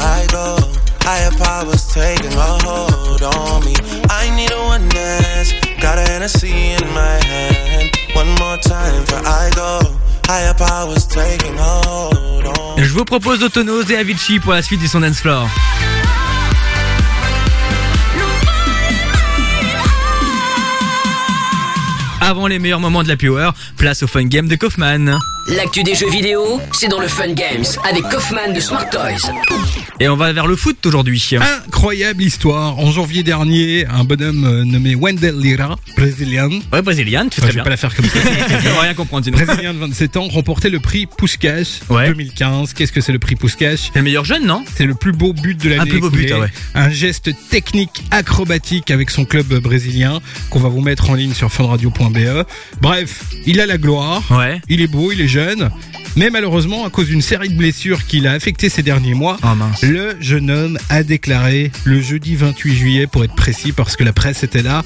I go. Higher powers taking a hold on me. I need a one dance. Got a Hennessy in my hand. One more time before I go. Higher powers taking a hold on Je vous propose Autonose et Avicii pour la suite du son dance floor. Avant les meilleurs moments de la Power, place au fun game de Kaufman. L'actu des jeux vidéo, c'est dans le Fun Games avec Kaufman de Smart Toys. Et on va vers le foot aujourd'hui. Incroyable histoire. En janvier dernier, un bonhomme euh, nommé Wendell Lira, brésilien. Ouais, brésilien, tu fais Enfin, très je vais bien. pas la faire comme ça. On va rien comprendre sinon. Brésilien de 27 ans remportait le prix Puskas 2015. Qu'est-ce que c'est le prix Puskas? C'est le meilleur jeune, non? C'est le plus beau but de l'année. Un plus beau but, ah ouais. Un geste technique acrobatique avec son club brésilien qu'on va vous mettre en ligne sur funradio.be. Bref, il a la gloire. Ouais. Il est beau, il est jeune. Mais malheureusement, à cause d'une série de blessures qu'il a affectées ces derniers mois, Oh mince. le jeune homme a déclaré le jeudi 28 juillet, pour être précis, parce que la presse était là,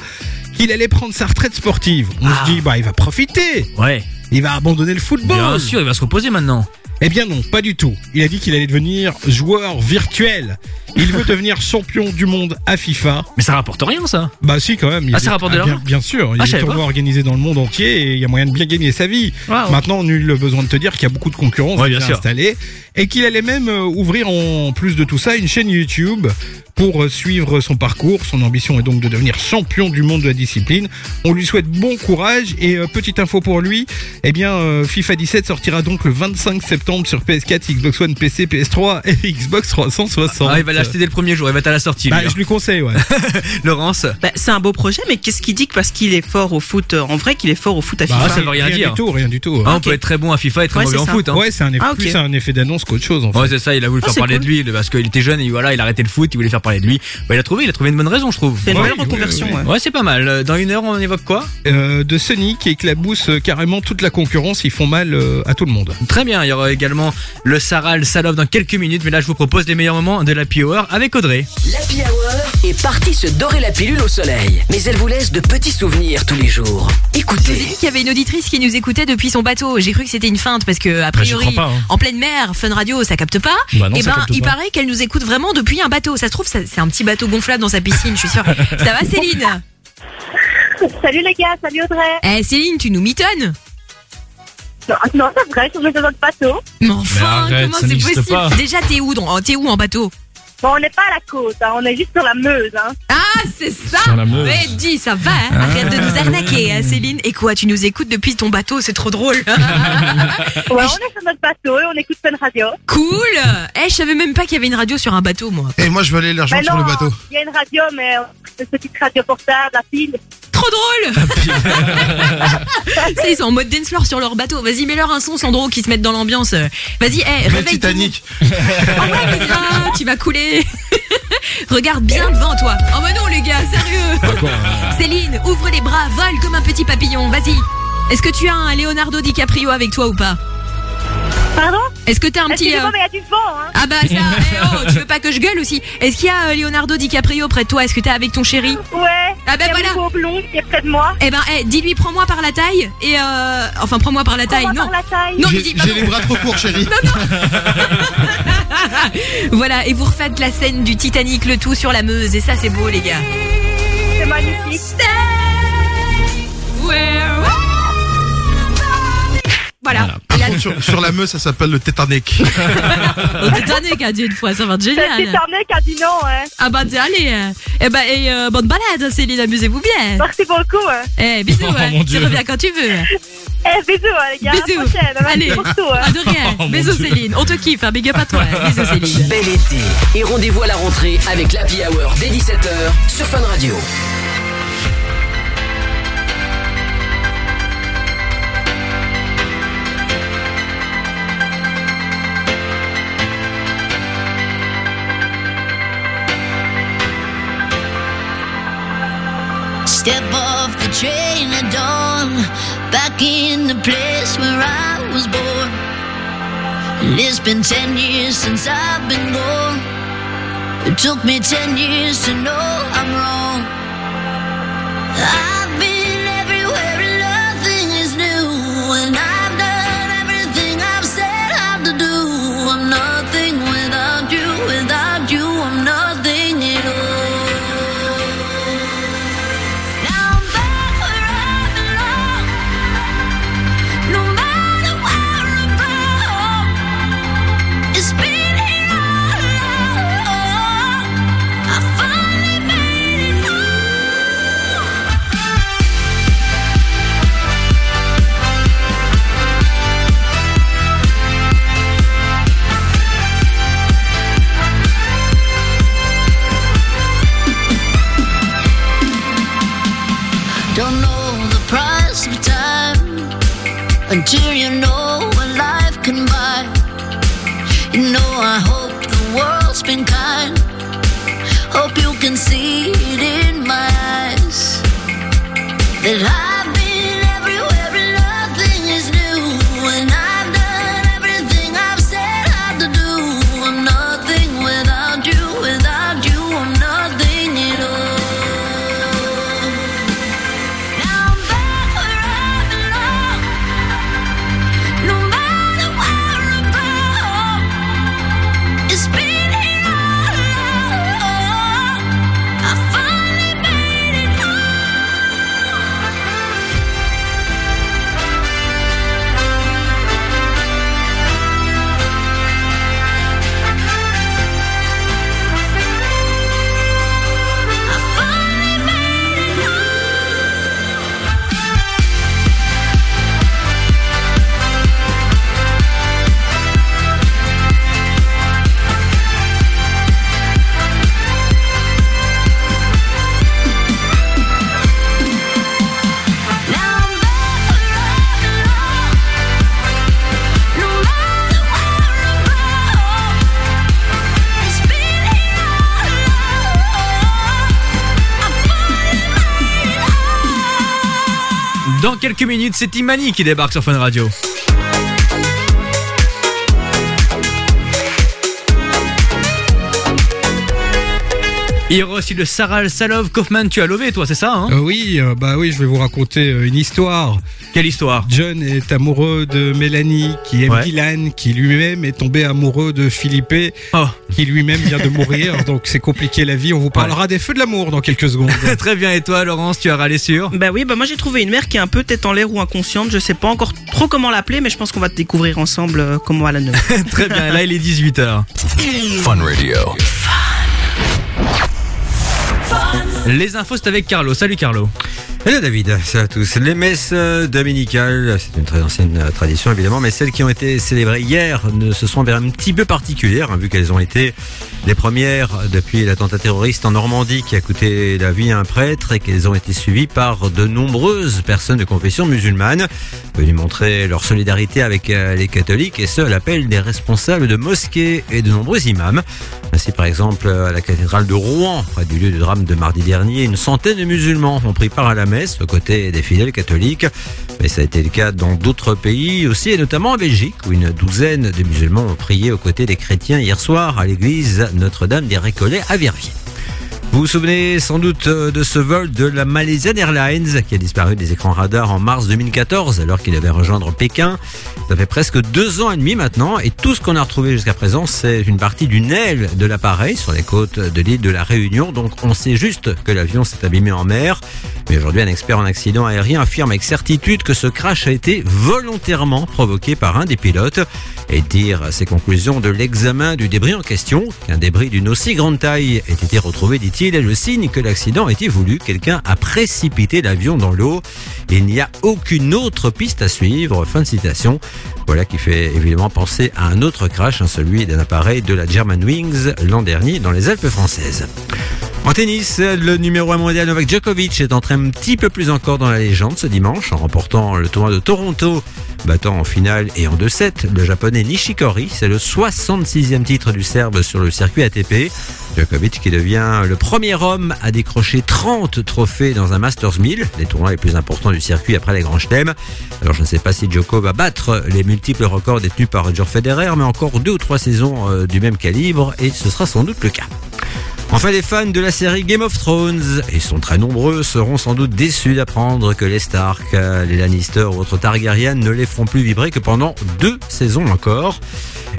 qu'il allait prendre sa retraite sportive. On Ah. se dit, bah, il va profiter. Ouais. Il va abandonner le football. Bien sûr, il va se reposer maintenant. Eh bien non, pas du tout. Il a dit qu'il allait devenir joueur virtuel. Il veut devenir champion du monde à FIFA. Mais ça rapporte rien, ça. Bah si quand même. Il Ah, ça des- rapporte de bien, l'argent bien sûr. Il y Ah, a je des savais tournois pas. organisés dans le monde entier et il y a moyen de bien gagner sa vie. Maintenant, nul besoin de te dire qu'il y a beaucoup de concurrence Ouais, déjà bien sûr. installée et qu'il allait même euh, ouvrir en plus de tout ça une chaîne YouTube pour euh, suivre son parcours. Son ambition est donc de devenir champion du monde de la discipline. On lui souhaite bon courage et euh, petite info pour lui, eh bien euh, FIFA 17 sortira donc le 25 septembre sur PS4, Xbox One, PC, PS3 et Xbox 360. Ah, il va l'acheter dès le premier jour, il va être à la sortie. Bah, lui, hein. je lui conseille, ouais. Laurence Bah, c'est un beau projet, mais qu'est-ce qu'il dit que parce qu'il est fort au foot, euh, en vrai qu'il est fort au foot à Bah, FIFA ça veut rien dire. du tout, rien du tout. Ah, on Ok. peut être très bon à FIFA et très Ouais, mauvais en ça. foot. Hein. Ouais, c'est un, effet- Ah, plus un effet d'annonce qu'autre chose en fait. Ouais, c'est ça, il a voulu Ah, faire parler cool. de lui parce qu'il était jeune et voilà, il a arrêté le foot, il voulait faire parler de lui. Bah, il a trouvé, il a trouvé une bonne raison, je trouve. C'est une Ouais, belle oui, reconversion, ouais. Ouais, c'est pas mal. Euh, Dans une heure, on évoque quoi? Euh, de Sony qui éclabousse euh, carrément toute la concurrence, ils font mal euh, à tout le monde. Très bien, il y aura également le Sarah, le Salov dans quelques minutes, mais là je vous propose les meilleurs moments de la Power Hour avec Audrey. L'Happy Hour est partie se dorer la pilule au soleil, mais elle vous laisse de petits souvenirs tous les jours. Écoutez. Il y avait une auditrice qui nous écoutait depuis son bateau. J'ai cru que c'était une feinte parce que, a j'y priori, pas, hein. en pleine mer, Fun Radio, ça capte pas. Bah non, et ça ben, il pas. paraît qu'elle nous écoute vraiment depuis un bateau. Ça se trouve, c'est un petit bateau gonflable dans sa piscine, je suis sûre. Ça va, Céline? Salut les gars, salut Audrey. Eh, Céline, tu nous mitonnes? Non, non c'est vrai, je suis dans notre bateau. Mais enfin, Mais arrête, comment c'est possible? pas. Déjà, t'es où, dans- t'es où en bateau? Bon, on n'est pas à la côte, hein, on est juste sur la Meuse. Hein. Ah, c'est ça Sur la Meuse. Mais dis, ça va, hein Arrête de nous arnaquer, hein, Céline. Et quoi, tu nous écoutes depuis ton bateau, c'est trop drôle. Ouais, on est sur notre bateau et on écoute Fun Radio. cool Eh, je savais même pas qu'il y avait une radio sur un bateau, moi. Et moi, je veux aller les Mais rejoindre sur le non, bateau. Il y a une radio, mais euh, une petite radio portable, à pile. Trop drôle Ça, ils sont en mode dance floor sur leur bateau. Vas-y, mets-leur un son, Sandro, qui se mettent dans l'ambiance. Vas-y, Mais réveille Titanic. Ah, tu vas couler. Regarde bien devant toi. Oh bah non les gars, sérieux. Céline, ouvre les bras, vole comme un petit papillon. Vas-y. Est-ce que tu as un Leonardo DiCaprio avec toi ou pas? Pardon Est-ce que t'as un petit Excusez-moi, euh, mais il y a du vent. Hein. Ah bah ça, eh oh, tu veux pas que je gueule aussi Est-ce qu'il y a euh, Leonardo DiCaprio près de toi Est-ce que t'es avec ton chéri Ouais. Ah bah il y a voilà. beau blond qui est près de moi. Eh ben, eh, dis-lui prends-moi par la taille et euh... enfin prends-moi par la taille. Non. par la taille. Non, J'ai dis- les bras trop courts, chérie. Voilà, et vous refaites la scène du Titanic, le tout sur la Meuse, et ça c'est beau les gars. C'est magnifique. Voilà. Par contre, sur, sur la Meuse, ça s'appelle le Titanic. Au Titanic a dit une fois, ça va être C'est génial. Titanic a dit non, hein. Ah bah t'es allé. euh. Eh bah et euh, bonne balade Céline, amusez-vous bien. Merci beaucoup. Hein. Eh bisous, Oh, hein. mon tu Dieu. reviens quand tu veux. Eh, bisous, hein, les gars. À Bisous. la prochaine. Allez, pour tout. Hein. ah, de rien. Oh, mon bisous Dieu. Céline, on te kiffe, hein. big up à toi. Bisous Céline. Bel été et rendez-vous à la rentrée avec l'Happy Hour dès 17h sur Fun Radio. Train at dawn, back in the place where I was born. And it's been ten years since I've been gone. It took me ten years to know I'm wrong. I've been everywhere and nothing is new. And I've until you know what life can buy. You know, I hope the world's been kind. Hope you can see it in my eyes that I've Dans quelques minutes, c'est Imani qui débarque sur Fun Radio. Il y aura aussi le Sarah Salov Kaufman, tu as lové toi, c'est ça hein Euh, oui, euh, bah oui, je vais vous raconter euh, une histoire. Quelle histoire John est amoureux de Mélanie, qui aime Ouais. Dylan, qui lui-même est tombé amoureux de Philippe, Oh. qui lui-même vient de mourir. donc c'est compliqué la vie. On vous parlera des feux de l'amour dans quelques secondes. Très bien, et toi Laurence, tu as râlé sur Bah oui, bah moi j'ai trouvé une mère qui est un peu tête en l'air ou inconsciente. Je sais pas encore trop comment l'appeler, mais je pense qu'on va découvrir ensemble euh, comment elle a. Très bien, là il est 18h. Fun Radio. Les infos c'est avec Carlo. Salut Carlo. Hello David, salut à tous. Les messes euh, dominicales, c'est une très ancienne euh, tradition évidemment, mais celles qui ont été célébrées hier ne se sont un petit peu particulières, hein, vu qu'elles ont été les premières depuis l'attentat terroriste en Normandie qui a coûté la vie à un prêtre et qu'elles ont été suivies par de nombreuses personnes de confession musulmane, venues montrer leur solidarité avec euh, les catholiques et ce à l'appel des responsables de mosquées et de nombreux imams. Ainsi par exemple à la cathédrale de Rouen, près du lieu du drame de mardi dernier, une centaine de musulmans ont pris part à la messe aux côtés des fidèles catholiques. Mais ça a été le cas dans d'autres pays aussi, et notamment en Belgique, où une douzaine de musulmans ont prié aux côtés des chrétiens hier soir à l'église Notre-Dame des Récollets à Verviers. Vous vous souvenez sans doute euh, de ce vol de la Malaysian Airlines qui a disparu des écrans radars en mars 2014 alors qu'il devait rejoindre Pékin. Ça fait presque deux ans et demi maintenant et tout ce qu'on a retrouvé jusqu'à présent c'est une partie d'une aile de l'appareil sur les côtes de l'île de la Réunion. Donc on sait juste que l'avion s'est abîmé en mer. Mais aujourd'hui un expert en accident aérien affirme avec certitude que ce crash a été volontairement provoqué par un des pilotes et tire ses conclusions de l'examen du débris en question. Qu'un débris d'une aussi grande taille ait été retrouvé, dit-il, est le signe que l'accident été voulu. Quelqu'un a précipité l'avion dans l'eau. Il n'y a aucune autre piste à suivre. Fin de citation. Voilà qui fait évidemment penser à un autre crash, hein, celui d'un appareil de la Germanwings l'an dernier dans les Alpes françaises. En tennis, le numéro 1 mondial Novak Djokovic est entré un petit peu plus encore dans la légende ce dimanche en remportant le tournoi de Toronto, battant en finale et en 2-7 le japonais Nishikori. C'est le 66e titre du Serbe sur le circuit ATP. Djokovic qui devient le premier homme à décrocher 30 trophées dans un Masters 1000, les tournois les plus importants du circuit après les grands chelems. Alors je ne sais pas si Djoko va battre les multiples records détenus par Roger Federer, mais encore deux ou trois saisons euh, du même calibre et ce sera sans doute le cas. Enfin, les fans de la série Game of Thrones, et sont très nombreux, seront sans doute déçus d'apprendre que les Stark, euh, les Lannister ou autres Targaryen ne les feront plus vibrer que pendant deux saisons encore.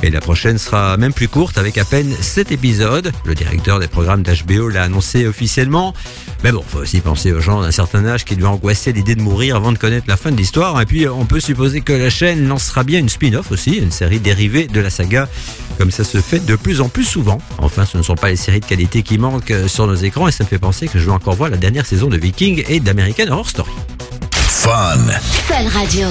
Et la prochaine sera même plus courte avec à peine 7 épisodes. Le directeur des programmes d'HBO l'a annoncé officiellement. Mais bon, faut aussi penser aux gens d'un certain âge qui devaient angoisser l'idée de mourir avant de connaître la fin de l'histoire. Et puis, on peut supposer que la chaîne lancera bien une spin-off aussi, une série dérivée de la saga, comme ça se fait de plus en plus souvent. Enfin, ce ne sont pas les séries de qualité qui manquent euh, sur nos écrans et ça me fait penser que je vais encore voir la dernière saison de Viking et d'American Horror Story. Fun. Fun Radio.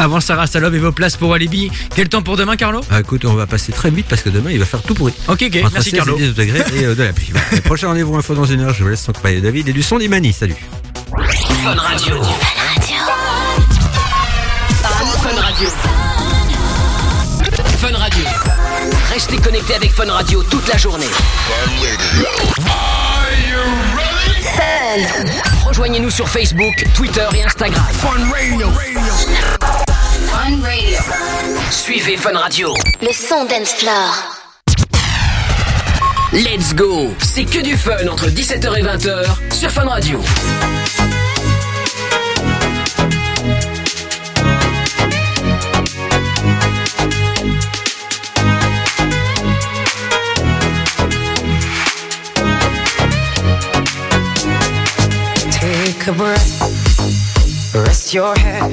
Avant Sarah Salov et vos places pour Alibi, quel temps pour demain Carlo Ah, écoute, on va passer très vite parce que demain il va faire tout pourri. Ok, ok, Entre merci 16 Carlo. et 10 degrés et euh, de la pluie. Voilà. Le prochain rendez-vous info dans une heure, je vous laisse accompagner de David et du son d'Imani. Salut. Fun Radio. Fun Radio. Fun Radio. Restez connectés avec Fun Radio toute la journée. Rejoignez-nous sur Facebook, Twitter et Instagram. Fun Radio. Fun Radio. Suivez Fun Radio. Le son dance floor. Let's go. C'est que du fun entre 17h et 20h sur Fun Radio. Take a breath, rest your head,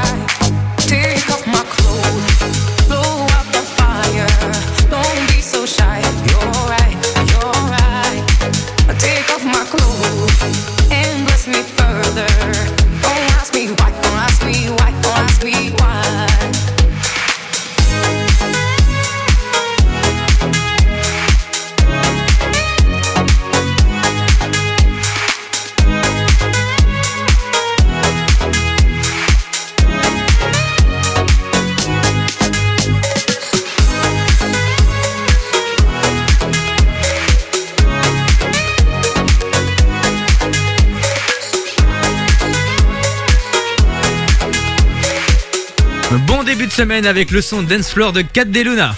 Début de semaine avec le son Dance Floor de Cat de Luna.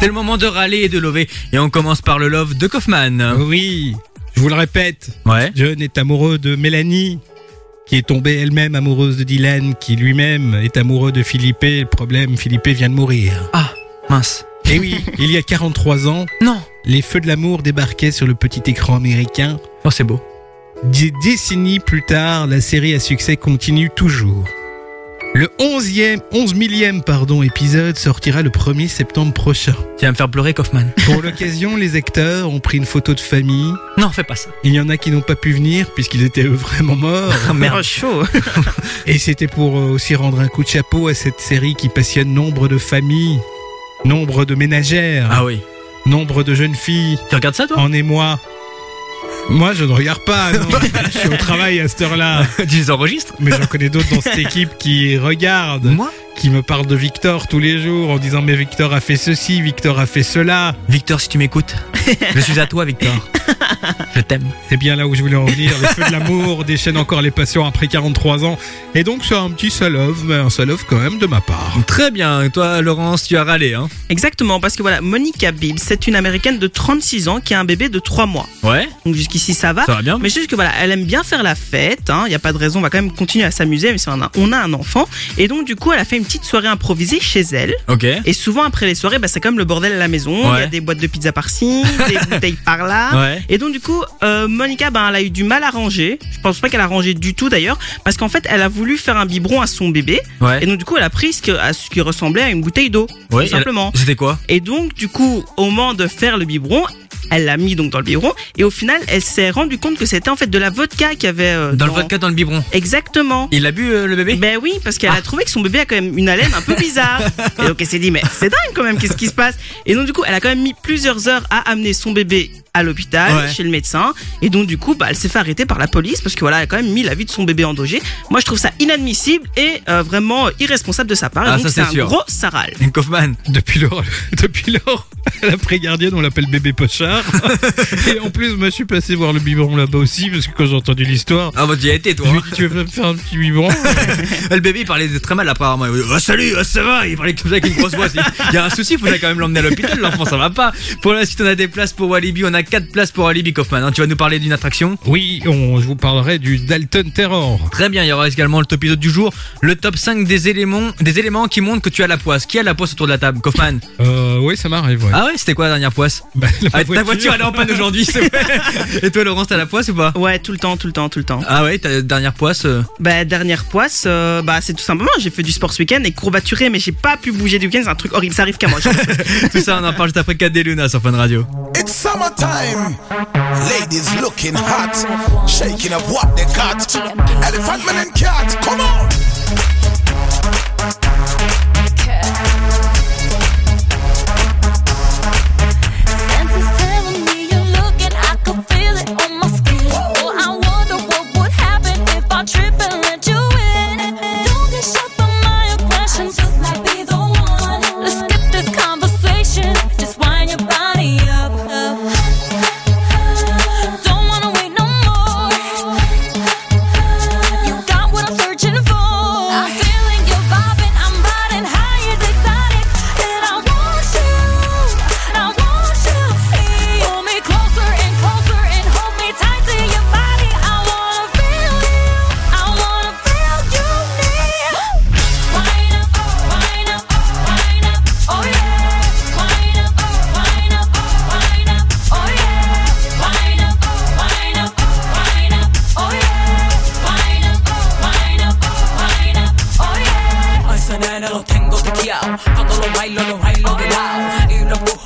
C'est le moment de râler et de lever. Et on commence par le love de Kaufman. Oui, je vous le répète. Ouais. John est amoureux de Mélanie, qui est tombée elle-même amoureuse de Dylan, qui lui-même est amoureux de Philippe. Le problème, Philippe vient de mourir. Ah, mince. Et oui, il y a 43 ans, Non. Les feux de l'amour débarquaient sur le petit écran américain. Oh, c'est beau. Des décennies plus tard, la série à succès continue toujours. Le 11e, 11 millième pardon, épisode sortira le 1er septembre prochain. Tu vas me faire pleurer, Kaufman. Pour l'occasion, les acteurs ont pris une photo de famille. Non, fais pas ça. Il y en a qui n'ont pas pu venir puisqu'ils étaient vraiment morts. Ah, merde. Oh, chaud. Et c'était pour euh, aussi rendre un coup de chapeau à cette série qui passionne nombre de familles, nombre de ménagères, Ah oui. Nombre de jeunes filles. Tu regardes ça, toi? En émoi. Moi, je ne regarde pas. non. je suis au travail à cette heure-là. Tu les enregistres? Mais j'en connais d'autres dans cette équipe qui regardent. Moi? Qui me parlent de Victor tous les jours en disant mais Victor a fait ceci, Victor a fait cela. Victor, si tu m'écoutes, je suis à toi, Victor. Je t'aime. C'est bien là où je voulais en venir. Le feu de l'amour déchaîne encore les passions après 43 ans. Et donc c'est un petit salove, mais un salove quand même de ma part. Très bien. Toi, Laurence, tu as râlé, hein? Exactement, parce que voilà, Monica Bibbs, c'est une américaine de 36 ans qui a un bébé de 3 mois. Ouais. Donc jusqu'ici ça va. Ça va bien. Mais juste que voilà, elle aime bien faire la fête. Il n'y a pas de raison, on va quand même continuer à s'amuser, on a, on a un enfant. Et donc du coup, elle a fait une petite soirée improvisée chez elle. Ok. Et souvent après les soirées, bah, c'est comme le bordel à la maison. Il y a Ouais. des boîtes de pizza par-ci, des bouteilles par-là. Ouais. Et donc du coup, euh, Monica, ben, elle a eu du mal à ranger. Je pense pas qu'elle a rangé du tout d'ailleurs, parce qu'en fait, elle a voulu faire un biberon à son bébé. Ouais. Et donc du coup, elle a pris ce, que, à ce qui ressemblait à une bouteille d'eau, Ouais, tout simplement. C'était quoi? Et donc, du coup, au moment de faire le biberon, elle l'a mis donc dans le biberon et au final, elle s'est rendue compte que c'était en fait de la vodka qu'il y avait euh, Dans le vodka dans le biberon. Exactement. Il a bu euh, le bébé? Ben oui, parce qu'elle a trouvé que son bébé a quand même une haleine un peu bizarre. et donc elle s'est dit mais c'est dingue quand même, qu'est-ce qui se passe? Et donc du coup, elle a quand même mis plusieurs heures à amener son bébé à l'hôpital, Ouais. chez le médecin. Et donc du coup, bah, elle s'est fait arrêter par la police parce que voilà, elle a quand même mis la vie de son bébé en danger. Moi, je trouve ça inadmissible et euh, vraiment irresponsable de sa part. Et Ah, donc ça, c'est c'est un sûr. gros saral. Kaufman. Depuis lors, depuis lors, l'après-gardienne, on l'appelle bébé Pochard. Et en plus, moi, je suis passé voir le biberon là-bas aussi, parce que quand j'ai entendu l'histoire, Ah bah tu y as été toi. je lui ai dit, tu veux me faire un petit biberon? Le bébé il parlait très mal apparemment. Il dit, oh, salut, oh, ça va? Il parlait comme ça avec une grosse voix. Il il y a un souci, il faudrait quand même l'emmener à l'hôpital. L'enfant ça va pas. Pour la suite on a des places pour Walibi. On a 4 places pour Walibi Kaufman. hein. Tu vas nous parler d'une attraction Oui, on, je vous parlerai du Dalton Terror. Très bien, il y aura également le top épisode du jour, le top 5 des éléments, des éléments qui montrent que tu as la poisse. Qui a la poisse autour de la table Kaufman Euh, oui, ça m'arrive, ouais. Ah ouais, c'était quoi la dernière poisse Bah, la Ah, Ta voiture elle est en panne aujourd'hui, c'est vrai. Et toi Laurence, t'as la poisse ou pas Ouais, tout le temps, tout le temps, tout le temps. Ah ouais, ta dernière poisse euh, Bah, dernière poisse, euh, bah, c'est tout simplement, j'ai fait du sport ce week-end et courbaturé, mais j'ai pas pu bouger du week-end, c'est un truc horrible, ça arrive qu'à moi. Tout ça, on en parle juste après 4 des Luna sur Fun Radio. It's summertime. Ladies looking hot. Shaking up what they got. Elephant man and cat, come on.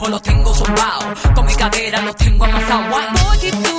lo tengo sobao. Con mi cadera lo tengo amasado.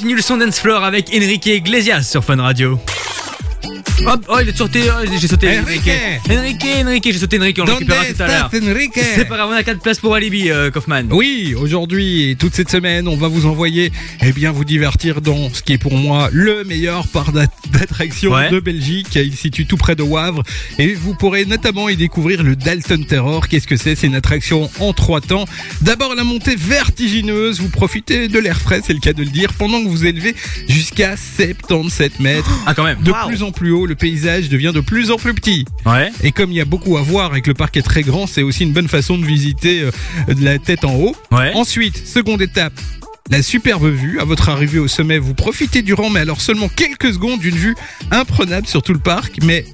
Continue le son dance floor avec Enrique Iglesias sur Fun Radio. Hop, oh, il est sauté, oh, j'ai sauté Enrique. Enrique, Enrique, j'ai sauté Enrique, on le récupérera tout à l'heure. C'est pas grave, on a 4 places pour Alibi, euh, Kaufman. Oui, aujourd'hui et toute cette semaine, on va vous envoyer, eh bien, vous divertir dans ce qui est pour moi le meilleur d'at- d'attractions Ouais. de Belgique. Il se situe tout près de Wavre et vous pourrez notamment y découvrir le Dalton Terror. Qu'est-ce que c'est? C'est une attraction en trois temps. D'abord la montée vertigineuse, vous profitez de l'air frais, c'est le cas de le dire, pendant que vous élevez jusqu'à 77 mètres. Ah, quand même. De plus en plus haut, le paysage devient de plus en plus petit. Ouais. Et comme il y a beaucoup à voir et que le parc est très grand, c'est aussi une bonne façon de visiter euh, de la tête en haut. Ouais. Ensuite, seconde étape. La superbe vue, à votre arrivée au sommet, vous profitez durant, mais alors seulement quelques secondes d'une vue imprenable sur tout le parc. Mais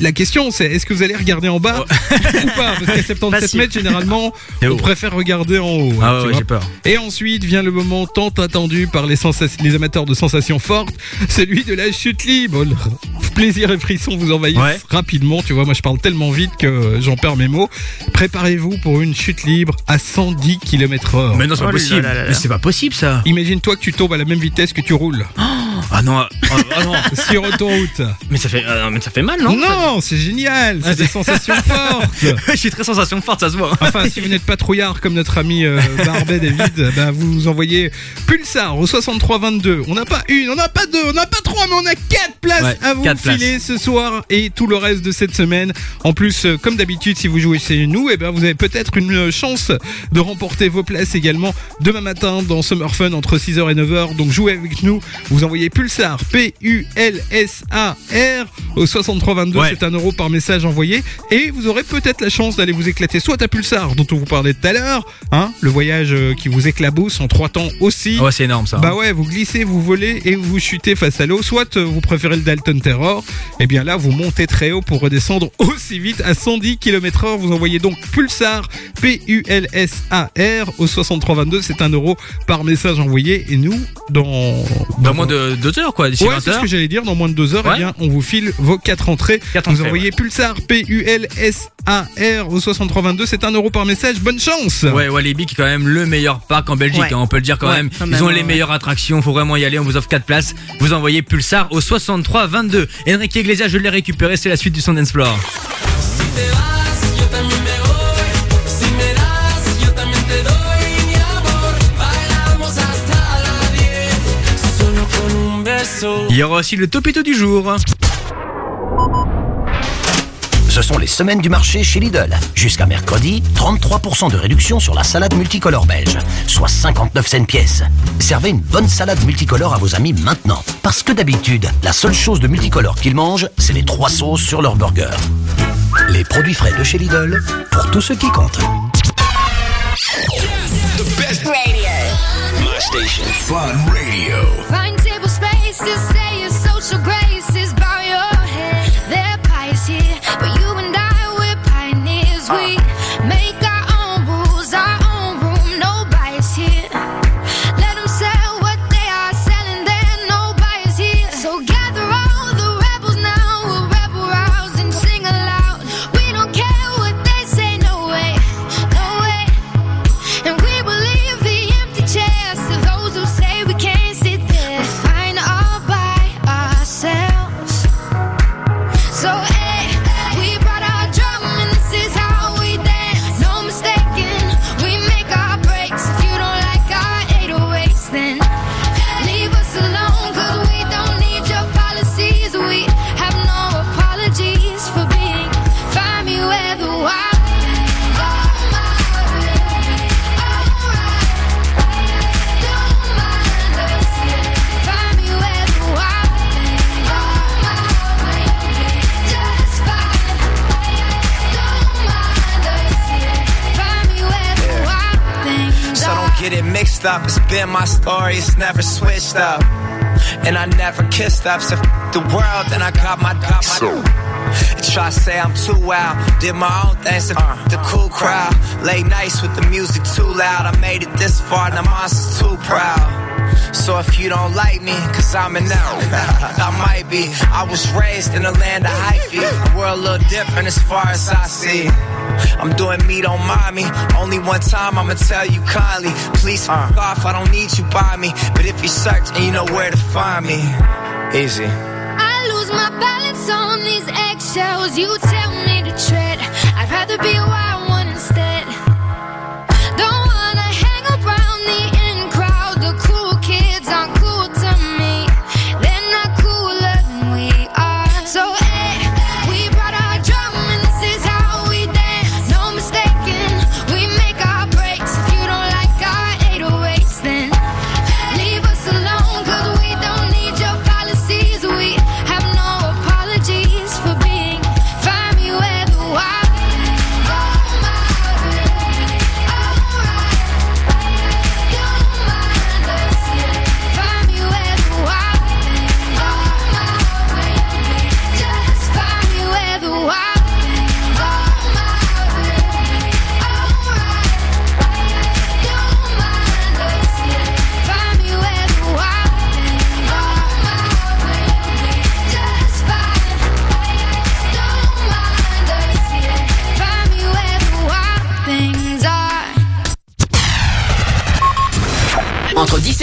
la question, c'est est-ce que vous allez regarder en bas ou pas? Parce qu'à 77 sûr. mètres, généralement, on haut. préfère regarder en haut. Ah hein, ouais, tu ouais, j'ai peur. Et ensuite vient le moment tant attendu par les, amateurs de sensations fortes, celui de la chute libre. Plaisir et frisson vous envahissent Ouais. rapidement. Tu vois, moi je parle tellement vite que j'en perds mes mots. Préparez-vous pour une chute libre à 110 km heure. Mais non, c'est pas Oh possible. là là là. Mais c'est pas possible ça. Imagine-toi que tu tombes à la même vitesse que tu roules. Ah non, ah, ah non. Sur autoroute. Mais ça fait, ah, mais ça fait mal, non Non, c'est génial. C'est des sensations fortes. Je suis très sensation forte, ça se voit. Enfin, si vous n'êtes pas trouillard comme notre ami euh, Barbet David, bah, vous envoyez Pulsar au 6322. On n'a pas une, on n'a pas deux, on n'a pas trois, mais on a quatre places Ouais, à vous filer ce soir et tout le reste de cette semaine. En plus, euh, comme d'habitude, si vous jouez chez nous, et ben vous avez peut-être une euh, chance de remporter vos places également demain matin dans Summer Fun entre 6h et 9h. Donc jouez avec nous. Vous envoyez Pulsar P-U-L-S-A-R au 6322. Ouais. C'est un euro par message envoyé et vous aurez peut-être la chance d'aller vous éclater soit à Pulsar dont on vous parlait tout à l'heure, hein, le voyage euh, qui vous éclabousse en trois temps aussi. Ouais, c'est énorme ça. Bah ouais, vous glissez, vous volez et vous chutez face à l'eau. Soit euh, vous préférez le Dalton Terror, et bien là vous montez très haut pour redescendre aussi vite à 110 km heure. Vous envoyez donc Pulsar, P-U-L-S-A-R au 6322. C'est un euro par message envoyé. Et nous, dans... Dans moins de 2 heures, quoi, d'ici Ouais, 20 c'est ce que j'allais dire. Dans moins de deux heures, Ouais. eh bien, on vous file vos quatre entrées. Quatre vous entrées, envoyez Pulsar, P-U-L-S-A-R au 6322. C'est un euro par message. Bonne chance. Ouais, Walibi qui est quand même le meilleur parc en Belgique, Ouais. hein, on peut le dire quand Ouais, même. quand Ils même, ont les meilleures attractions, faut vraiment y aller, on vous offre 4 places. Vous envoyez Pulsar au 63 22. Enrique Iglesias, je l'ai récupéré, c'est la suite du son dance floor. Il y aura aussi le topito du jour. Ce sont les semaines du marché chez Lidl. Jusqu'à mercredi, 33% de réduction sur la salade multicolore belge, soit 59 cents pièce. Servez une bonne salade multicolore à vos amis maintenant. Parce que d'habitude, la seule chose de multicolore qu'ils mangent, c'est les trois sauces sur leur burger. Les produits frais de chez Lidl, pour tous ceux qui comptent. My station. Fun Radio. face and say it's social grace. Up. It's been my story, it's never switched up. And I never kissed up. So f- the world, and I got my got my. Try to say I'm too wild. Did my own thing, so f- the cool crowd. Late nights with the music too loud. I made it this far, now monsters too proud. So if you don't like me, cause I'm an out, I might be. I was raised in the land of hyphy. The world a little different as far as I see. I'm doing me, don't mind me. Only one time I'ma tell you kindly. Please fuck uh. off, I don't need you by me. But if you search and you know where to find me, easy. I lose my balance on these eggshells. You tell me to tread. I'd rather be wild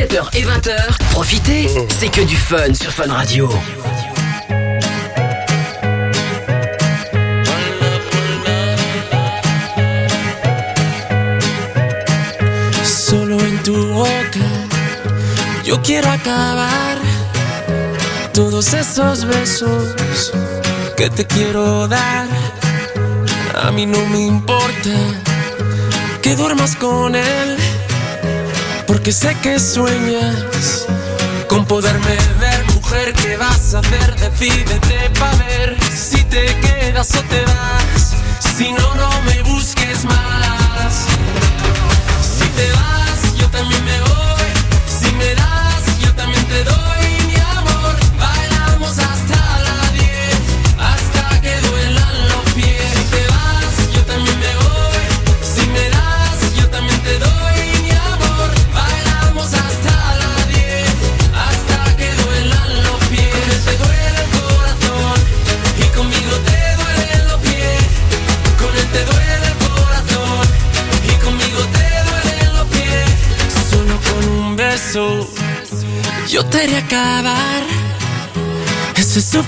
17h et 20h, profitez, c'est que du fun sur Fun Radio. Solo en tu boca yo quiero acabar todos esos besos que te quiero dar. A mí no me importa que duermas con él, porque sé que sueñas con poderme ver. Mujer, ¿qué vas a hacer? Decídete pa' ver si te quedas o te vas. Si no, no me busques más.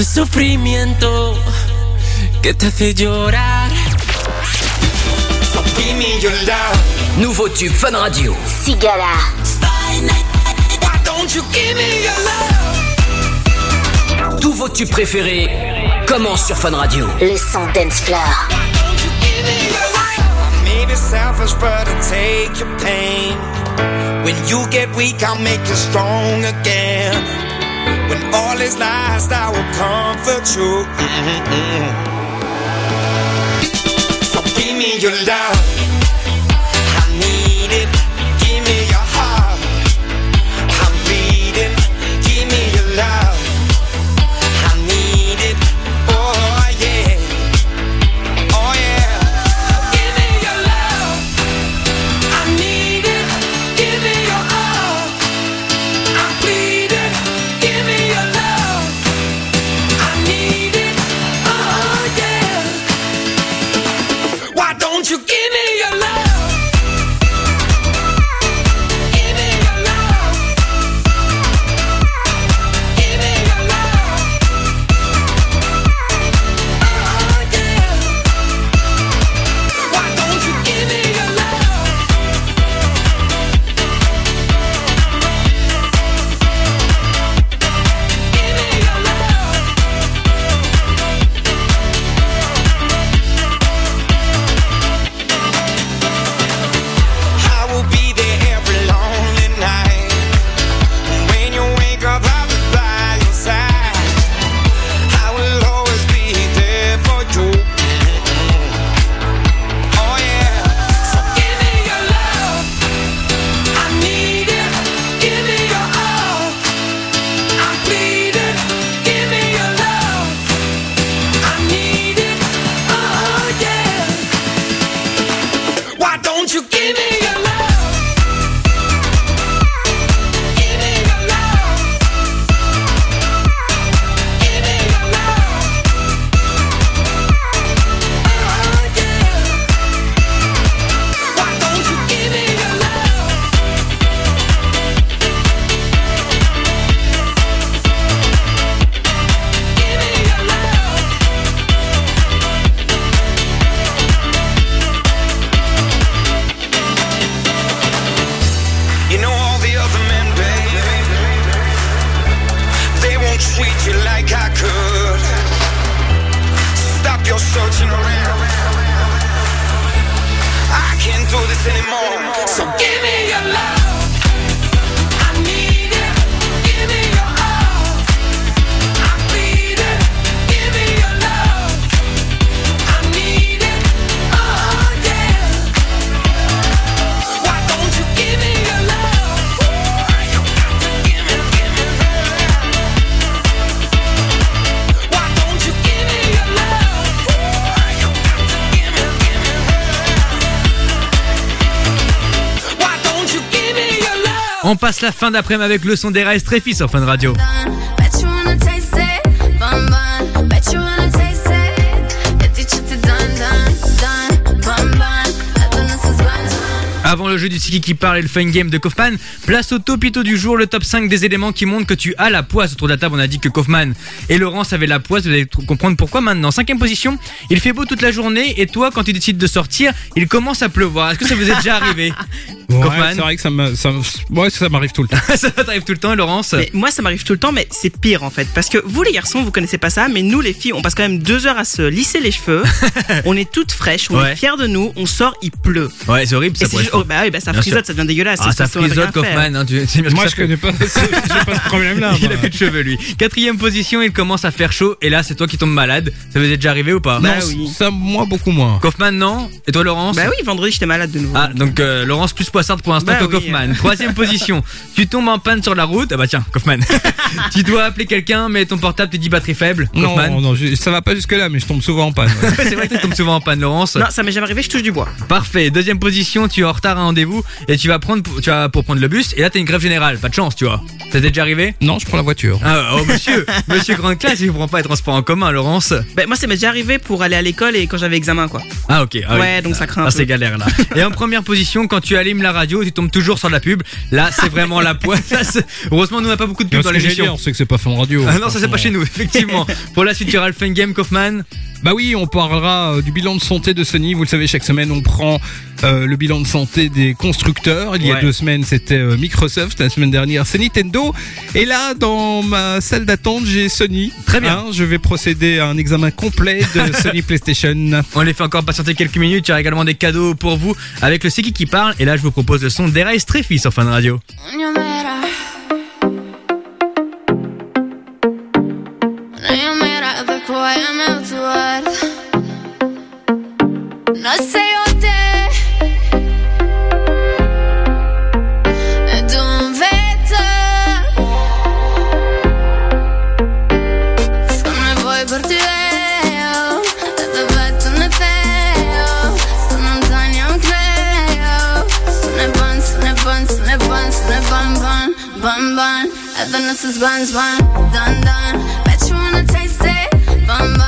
ese sufrimiento que te hace llorar. Nouveau tube Fun Radio. Sigala. Tous vos tubes préférés commence sur Fun Radio. Le son dance floor. Maybe selfish, but I'll take your pain. When you get weak, I'll make you strong again. When all is lost, I will comfort you. Mm-mm-mm. So give me your love. On passe la fin d'après-midi avec le son des restes très fils sur Fun Radio. Avant le jeu du Tiki qui parle et le fun game de Kaufman, place au topito du jour, le top 5 des éléments qui montrent que tu as la poisse. Autour de la table, on a dit que Kaufman et Laurence avaient la poisse. Vous allez comprendre pourquoi maintenant. Cinquième position, il fait beau toute la journée et toi, quand tu décides de sortir, il commence à pleuvoir. Est-ce que ça vous est déjà arrivé Ouais, Kaufman c'est vrai que ça me- ça ouais, ça m'arrive tout le temps. Ça t'arrive tout le temps, Laurence Mais moi, ça m'arrive tout le temps, mais c'est pire en fait. Parce que vous, les garçons, vous connaissez pas ça, mais nous, les filles, on passe quand même deux heures à se lisser les cheveux. on est toutes fraîches, on Ouais. est fiers de nous, on sort, il pleut. Ouais, c'est horrible ça. Oh, bah oui, bah ça Bien frisote, sûr. ça devient dégueulasse. Ah, c'est ça on rien frisote, faire. Kaufman. hein, tu que Moi, ça je fait. connais pas, j'ai pas ce problème-là. Il moi. a plus de cheveux lui. Quatrième position, il commence à faire chaud et là c'est toi qui tombes malade. Ça vous est déjà arrivé ou pas? Bah Non, oui. ça, moi, beaucoup moins. Kaufman non? Et toi Laurence? Bah oui, vendredi, j'étais malade de nouveau. Ah donc euh, Laurence plus poissarde pour l'instant Bah que oui. Kaufman. Troisième position, tu tombes en panne sur la route. Ah bah tiens Kaufman. tu dois appeler quelqu'un mais ton portable te dit batterie faible. Non, Kaufman. non, je- ça va pas jusque-là, mais je tombe souvent en panne. ouais. c'est vrai que tu tombes souvent en panne Laurence. Non, ça m'est jamais arrivé, je touche du bois. Parfait. Deuxième position, tu es en retard à un rendez-vous et tu vas prendre pour, tu vas pour prendre le bus et là t'as une grève générale. Pas de chance tu vois. Ça t'est déjà arrivé Non, je prends la voiture. Ah oh monsieur, monsieur grande classe, il prend pas les transports en commun Laurence. Bah, moi, ça m'est déjà arrivé pour aller à l'école et quand j'avais examen, quoi. Ah ok. Ah, oui. Ouais, donc ça craint Ah, c'est galère là. Et en première position, quand tu allumes la radio, tu tombes toujours sur la pub. Là, c'est vraiment la poisse. Heureusement, nous on n'a pas beaucoup de pub dans l'émission. on sait que c'est pas Fun Radio. Ah non, ça c'est pas chez nous, effectivement. Pour la suite, il y aura le Fun Game Kaufman. Bah oui, on parlera euh, du bilan de santé de Sony. Vous le savez, chaque semaine, on prend euh, le bilan de santé des constructeurs. Il y a deux semaines, c'était euh, Microsoft. La semaine dernière, c'est Nintendo. Et là, dans ma salle d'attente, j'ai Sony. Très bien. Hein, je vais procéder à un examen complet de Sony PlayStation. On les fait encore patienter quelques minutes. Il y a également des cadeaux pour vous avec le Seki qui parle. Et là, je vous propose le son d'Erase Tréfi sur Fun Radio. nothing, this is buns, bun, done, done. Bet you wanna taste it, bun, bun.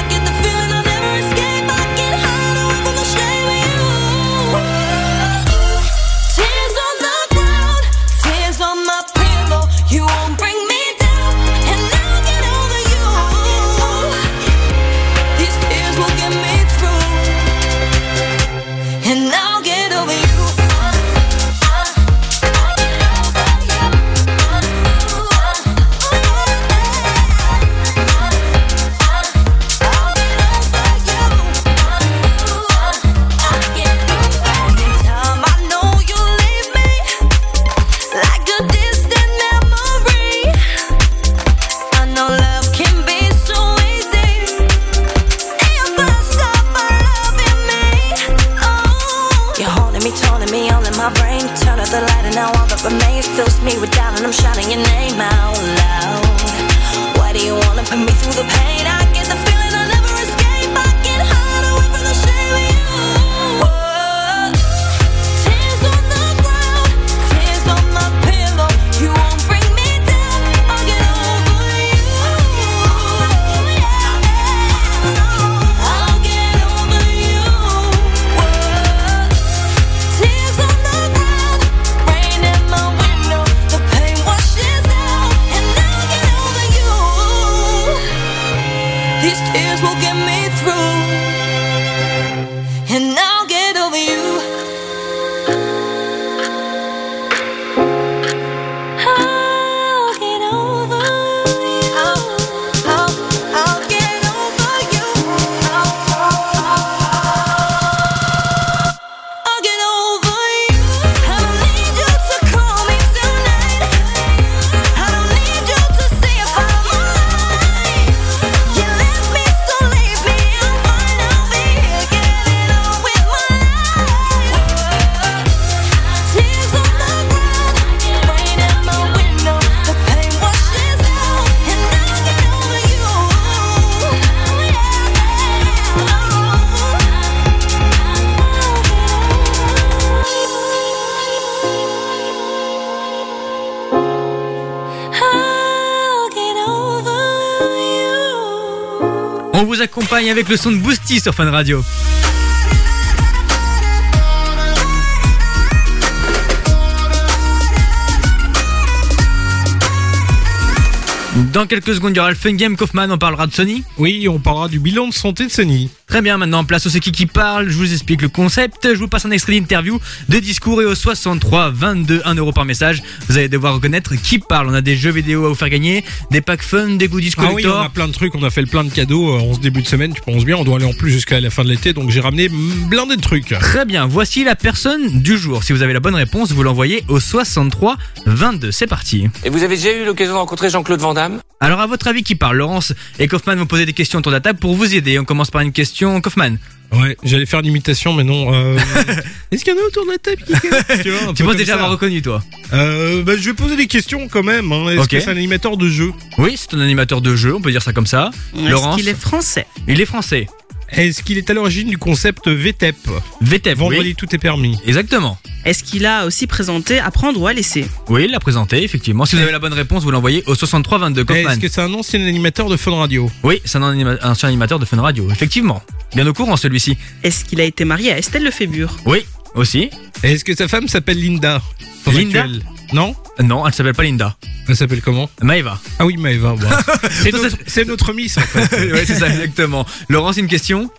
avec le son de Boosty sur Fun Radio. Dans quelques secondes, il y aura le Fun Game Kaufman, on parlera de Sony. Oui, on parlera du bilan de santé de Sony. Très bien, maintenant place au C'est qui qui parle, je vous explique le concept, je vous passe un extrait d'interview, de discours et au 63 22 1 euro par message. Vous allez devoir reconnaître qui parle. On a des jeux vidéo à vous faire gagner, des packs fun, des goodies Ah oui, collector. on a plein de trucs, on a fait le plein de cadeaux euh, en ce début de semaine, tu penses bien, on doit aller en plus jusqu'à la fin de l'été, donc j'ai ramené blindé de trucs. Très bien, voici la personne du jour. Si vous avez la bonne réponse, vous l'envoyez au 63 22. C'est parti. Et vous avez déjà eu l'occasion de rencontrer Jean-Claude Van Damme? Alors à votre avis qui parle Laurence et Kaufman vont poser des questions autour de la table pour vous aider. On commence par une question Kaufman. Ouais, j'allais faire l'imitation, mais non. euh, Est-ce qu'il y en a autour de la table qui Tu, vois, Tu penses déjà avoir reconnu toi euh, bah, Je vais poser des questions quand même. Hein. Est-ce Ok. que c'est un animateur de jeu? Oui, c'est un animateur de jeu, on peut dire ça comme ça. Laurence. Est-ce qu'il est français? Il est français. Est-ce qu'il est à l'origine du concept VTEP VTEP, Vendredi oui. tout est permis. Exactement. Est-ce qu'il a aussi présenté Apprendre ou à laisser? Oui, il l'a présenté, effectivement. Si vous avez la bonne réponse, vous l'envoyez au 63 22 Kaufman. Est-ce que c'est un ancien animateur de Fun Radio? Oui, c'est un anima- ancien animateur de Fun Radio, effectivement. Bien au courant celui-ci. Est-ce qu'il a été marié à Estelle Lefébure Oui, aussi. Est-ce que sa femme s'appelle Linda? Linda? Non Non, elle s'appelle pas Linda. Elle s'appelle comment Maëva. Ah oui, Maëva. bon. c'est, notre, c'est notre Miss en fait. ouais, c'est ça, exactement. Laurence, une question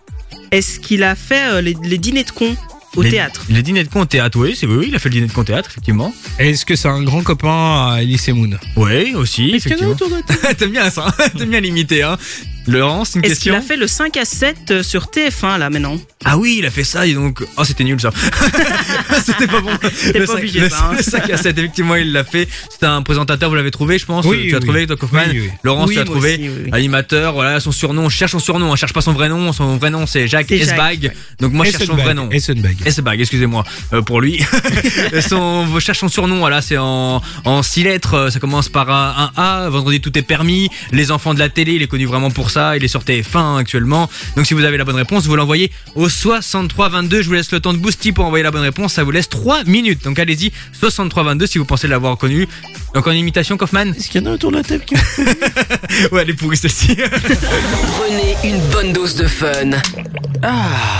Est-ce qu'il a fait euh, les, les dîners de cons au Les- théâtre Les dîners de con au théâtre, oui, c'est oui, il a fait le dîner de con au théâtre, effectivement. Est-ce que c'est un grand copain à Elise Moon Oui, aussi, Est-ce qu'il y en effectivement. a autour de T'aimes bien ça, hein t'aimes bien limiter, hein. Laurence, une Est-ce qu'il question a fait le 5 à 7 euh, sur TF1 là maintenant Ah oui, il a fait ça et donc. Oh, c'était nul ça. c'était pas bon. T'es Le pas cinq- obligé, le- ça, hein. Le 5 à 7, effectivement, il l'a fait. C'était un présentateur, vous l'avez trouvé, je pense. Oui, tu l'as oui. trouvé, toi, Kaufman. Oui, oui. Laurence, Oui, tu l'as moi trouvé. aussi, oui, oui. Animateur, voilà, son surnom. On cherche son surnom, on cherche pas son vrai nom. Son vrai nom, c'est Jacques C'est Jacques, Esbag. ouais. Donc moi, je cherche son Essenbag, vrai nom. Essenbag. Esbag, excusez-moi euh, pour lui. son, on cherche son surnom, voilà, c'est en, en six lettres. Ça commence par un, un A. Vendredi, tout est permis. Les enfants de la télé, il est connu vraiment pour ça. Il est sur TF1 actuellement. Donc si vous avez la bonne réponse, vous l'envoyez au 63 22. Je vous laisse le temps de booster pour envoyer la bonne réponse. Ça vous laisse 3 minutes. Donc allez-y, 63 22 si vous pensez l'avoir reconnu. Donc en imitation, Kaufman Est-ce qu'il y en a autour de la table qui... Ouais, elle est pourrie celle-ci. Prenez une bonne dose de fun.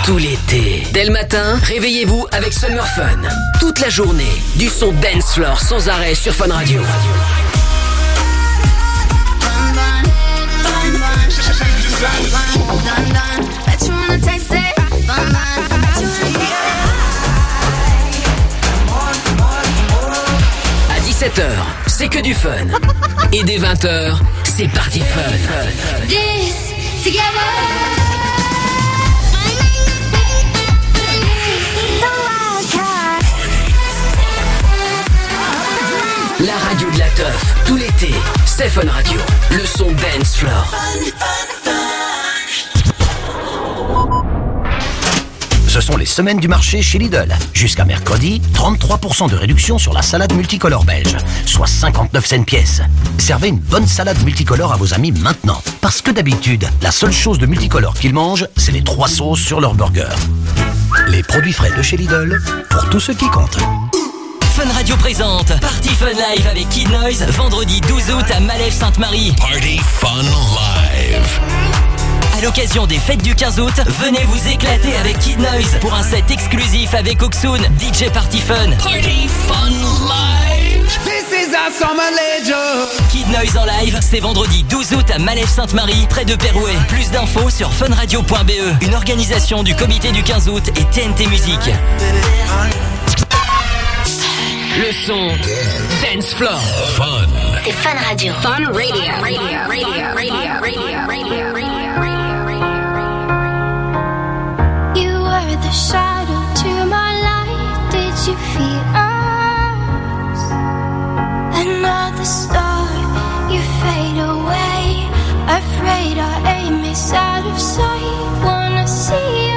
Tout l'été. Dès le matin, réveillez-vous avec Summer Fun. Toute la journée, du son dance floor sans arrêt sur Fun Radio. 17h, c'est que du fun. Et dès 20h, c'est parti fun. La radio de la teuf, tout l'été, Fun Radio. Le son dance floor. Ce sont les semaines du marché chez Lidl. Jusqu'à mercredi, 33% de réduction sur la salade multicolore belge, soit 59 cents pièce. Servez une bonne salade multicolore à vos amis maintenant. Parce que d'habitude, la seule chose de multicolore qu'ils mangent, c'est les trois sauces sur leur burger. Les produits frais de chez Lidl, pour tous ceux qui comptent. Fun Radio présente Party Fun Live avec Kid Noise vendredi 12 août à Malève Sainte-Marie. Party Fun Live. À l'occasion des fêtes du 15 août, venez vous éclater avec Kid Noise pour un set exclusif avec Oksoon, DJ Party Fun. Party Fun Live. This is our summer legend. Kid Noise en live, c'est vendredi 12 août à Malève Sainte-Marie, près de Pérouet. Plus d'infos sur funradio.be, une organisation du comité du 15 août et TNT Musique. Le son dance floor. Fun. C'est Fun Radio. Fun Radio. You were the shadow to my light. Did you feel us? Another star, you fade away. Afraid our aim is out of sight. Wanna see us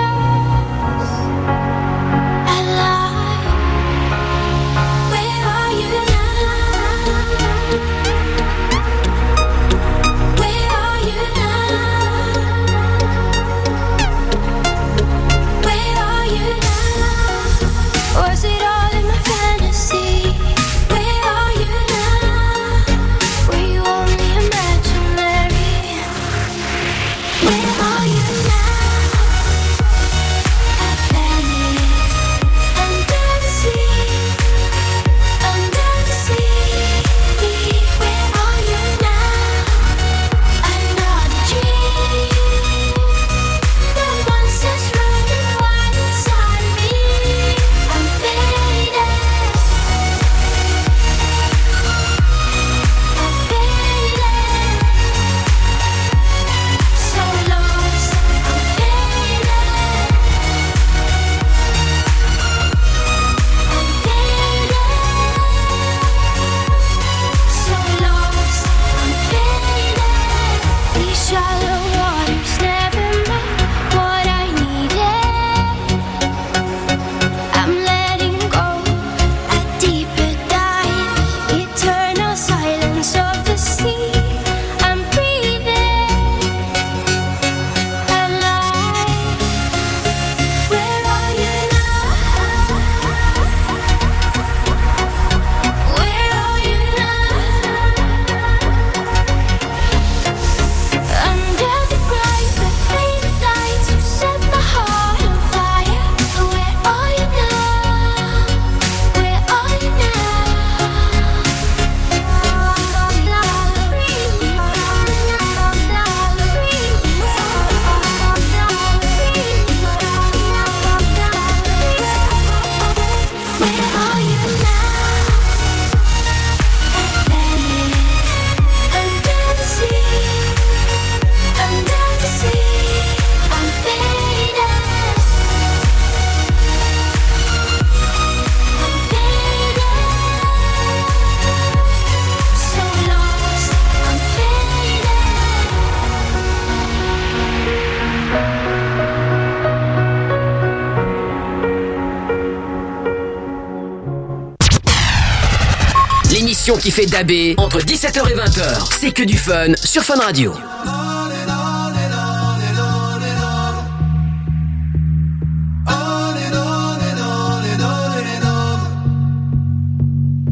qui fait daber entre 17h et 20h. C'est que du fun sur Fun Radio.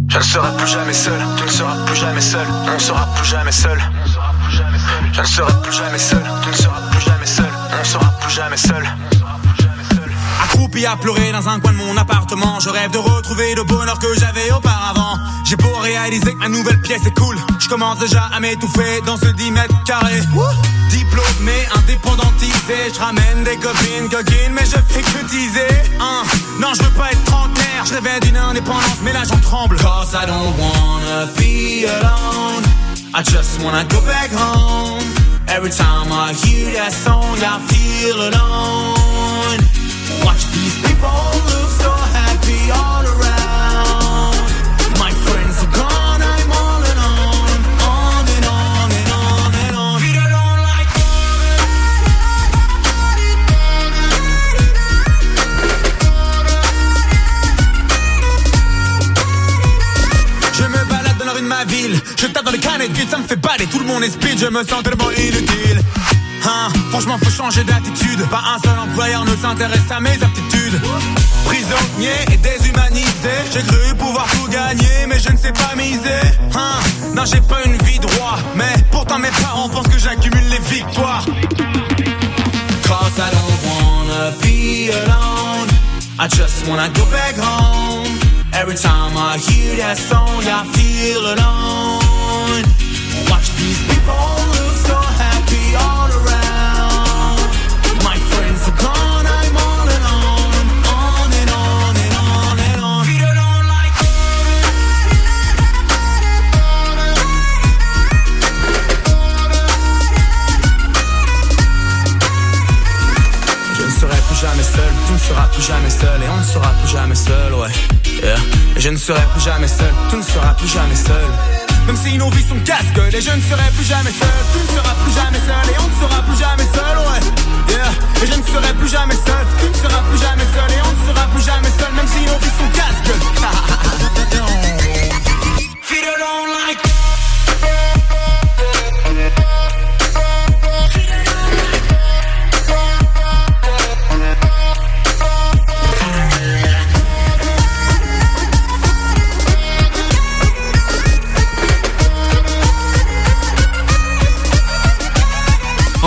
Je ne serai plus jamais seul, tu ne seras plus jamais seul, on ne sera plus jamais seul. Je ne serai plus jamais seul, tu ne seras plus jamais seul, on ne sera plus jamais seul. Accroupi à pleurer dans un coin de mon appartement, je rêve de retrouver le bonheur que j'avais auparavant. J'ai beau réaliser que ma nouvelle pièce est cool, je commence déjà à m'étouffer dans ce 10 mètres carrés. Diplômé, indépendantisé, je ramène des copines, coquines, mais je fais que teaser. Hein. Non, je veux pas être trentenaire, je rêvais d'une indépendance, mais là j'en tremble. Cause I don't wanna be alone, I just wanna go back home. Every time I hear that song, I feel alone. Watch these people look so happy Je tape dans les canettes vides, ça me fait baler. Tout le monde est speed, je me sens tellement inutile. Hein, franchement, faut changer d'attitude. Pas un seul employeur ne s'intéresse à mes aptitudes. Prisonnier et déshumanisé. J'ai cru pouvoir tout gagner, mais je ne sais pas miser. Hein, non, j'ai pas une vie droit. Mais pourtant, mes parents pensent que j'accumule les victoires. Cause I don't wanna be alone. I just wanna go back home. Every time I hear that song, I feel alone. Ne seras plus jamais seul et on ne sera plus jamais seul, ouais. Yeah. Et je ne serai plus jamais seul, tu ne seras plus jamais seul. Même si nos vies sont casse-gueule et je ne serai plus jamais seul, tu ne seras plus jamais seul et on ne sera plus jamais seul, ouais. Yeah. Et je ne serai plus jamais seul, tu ne seras plus jamais seul et on ne sera plus jamais seul, même si nos vies sont casse-gueule. Feel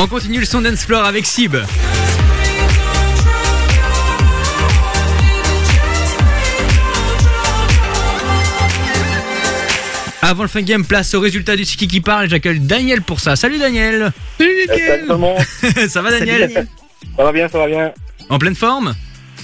On continue le son dance floor avec Sib. Avant le fin game, place au résultat du ski qui parle. J'accueille Daniel pour ça. Salut Daniel. Salut monde. ça va Daniel Ça va bien, ça va bien. En pleine forme?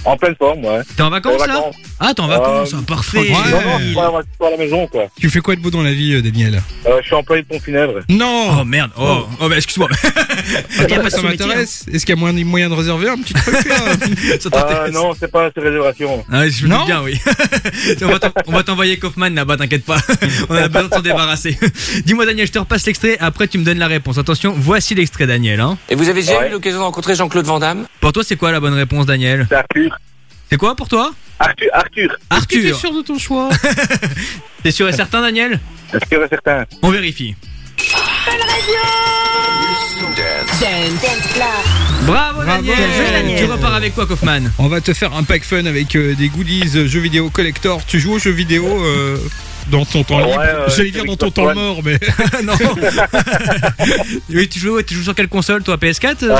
En pleine forme, ouais. T'es en vacances En là? vacances. Ah, t'es en vacances, Euh, parfait. Non, non, je pas à la maison, quoi. Tu fais quoi de beau dans la vie, euh, Daniel Euh, je suis employé de pompe funèbre. Non Oh merde, oh, oh bah excuse-moi. Attends, ça m'intéresse. Est-ce qu'il y a moyen, moyen de réserver un petit truc là Ça Euh, t'intéresse non, c'est pas cette réservation. Ah, je me doute bien, oui. on va t'en- on va t'envoyer Kaufman là-bas, t'inquiète pas. On a besoin de s'en débarrasser. Dis-moi, Daniel, je te repasse l'extrait. Après, tu me donnes la réponse. Attention, voici l'extrait, Daniel. Hein. Et vous avez déjà Ouais. eu l'occasion de rencontrer Jean-Claude Van Damme? Pour toi, c'est quoi la bonne réponse, Daniel? C'est quoi pour toi? Arthur, Arthur. T'es Arthur. sûr de ton choix T'es sûr et certain, Daniel en a certains On vérifie. Bravo, Daniel. Daniel. Tu repars avec quoi, Kaufman On va te faire un pack fun avec euh, des goodies euh, jeux vidéo collector. Tu joues aux jeux vidéo euh, dans ton temps Ouais, libre euh, J'allais dire dans ton temps One. mort, mais. Non. oui, tu joues, tu joues sur quelle console, toi PS4 euh,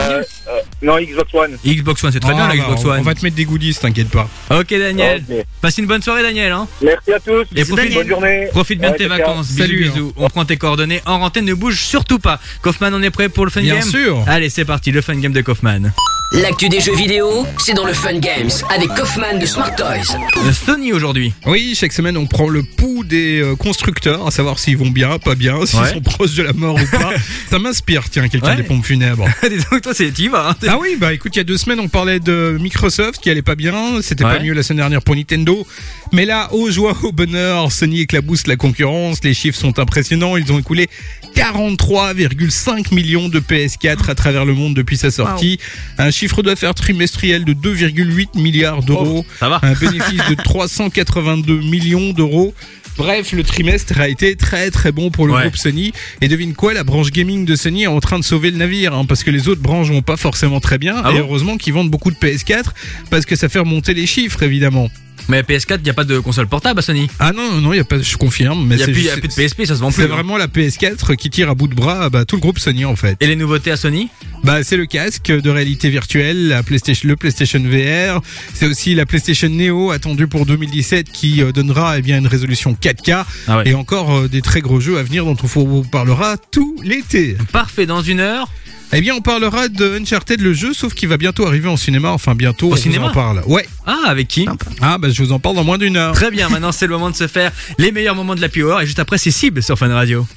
euh, Non, Xbox One. Xbox One, c'est très bien Ah, la bah, Xbox on- One. On va te mettre des goodies, t'inquiète pas. Ok, Daniel. Passe une bonne soirée, Daniel. Hein. Merci à tous. Et profite, Bonne journée. profite bien Ouais, de tes vacances. Bisous, Salut, bisous. On prend tes coordonnées en antenne, ne bouge surtout pas. Kaufman, on est prêt pour le fun Bien game sûr. Allez, c'est parti, le fun game de Kaufman. L'actu des jeux vidéo, c'est dans le Fun Games avec Kaufman de Smart Toys. Sony aujourd'hui. Oui, chaque semaine, on prend le pouls des euh, constructeurs, à savoir s'ils vont bien, pas bien, s'ils Ouais. sont proches de la mort ou pas. Ça m'inspire, tiens, quelqu'un Ouais. des pompes funèbres. Dis donc, toi, c'est t'y vas. hein. Ah oui, bah écoute, il y a deux semaines, on parlait de Microsoft qui allait pas bien. C'était pas Ouais. mieux la semaine dernière pour Nintendo. Mais là, au joie, au bonheur, Sony éclabousse la concurrence. Les chiffres sont impressionnants. Ils ont écoulé 43,5 millions de PS4 à travers le monde depuis sa sortie. Un chiffre d'affaires trimestriel de 2,8 milliards d'euros. Oh, ça va. Un bénéfice de 382 millions d'euros. Bref, le trimestre a été très très bon pour le Ouais. groupe Sony. Et devine quoi, la branche gaming de Sony est en train de sauver le navire, hein, parce que les autres branches vont pas forcément très bien. Ah et bon? heureusement qu'ils vendent beaucoup de PS4, parce que ça fait remonter les chiffres, évidemment. Mais PS4, il n'y a pas de console portable à Sony. Ah non, non, il y a pas, je confirme. Mais Il n'y a, plus- de PSP, ça se vend plus. C'est vraiment la PS4 qui tire à bout de bras bah, tout le groupe Sony en fait. Et les nouveautés à Sony? Bah c'est le casque de réalité virtuelle, la PlayStation, le PlayStation VR. C'est aussi la PlayStation Neo attendue pour 2017 qui euh, donnera eh bien une résolution 4K Ah ouais. et encore euh, des très gros jeux à venir dont on vous parlera tout l'été. Parfait, dans une heure. Eh bien on parlera de Uncharted le jeu sauf qu'il va bientôt arriver en cinéma. Enfin bientôt on cinéma vous en parle. Ouais. Ah, avec qui Ah bah je vous en parle dans moins d'une heure. Très bien, maintenant c'est le moment de se faire les meilleurs moments de la Hour et juste après c'est cible sur Fun Radio.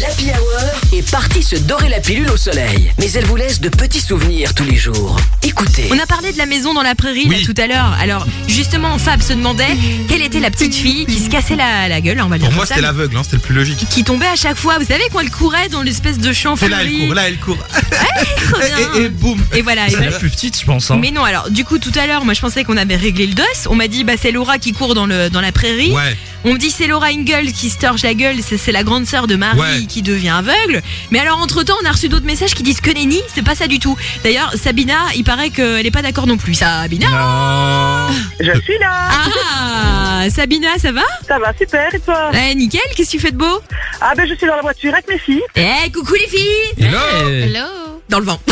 L'Happy Hour est partie se dorer la pilule au soleil, mais elle vous laisse de petits souvenirs tous les jours. Écoutez. On a parlé de la maison dans la prairie là, tout à l'heure. Alors justement, Fab se demandait quelle était la petite fille qui se cassait la, la gueule, on va le dire Pour moi, c'était l'aveugle, hein, c'était le plus logique. qui tombait à chaque fois. Vous savez quand elle courait dans l'espèce de champ Et là, elle court, là, elle court. Trop bien. Et, et boum. Et voilà. C'est la plus petite, je pense. hein. Mais non, alors du coup tout à l'heure, moi je pensais qu'on avait réglé le dos. On m'a dit bah c'est Laura qui court dans le dans la prairie. Ouais. On me dit c'est Laura Ingle qui se torche la gueule, c'est c'est la grande sœur de Marie Ouais. qui devient aveugle. Mais alors entre temps, on a reçu d'autres messages qui disent que Nenny, c'est pas ça du tout. D'ailleurs, Sabina, il paraît qu'elle est pas d'accord non plus. Sabina Je suis là Ah Sabina, ça va? Ça va, super, et toi? Eh nickel, qu'est-ce que tu fais de beau? Ah ben je suis dans la voiture avec mes filles. Eh coucou les filles Hello. Dans le vent.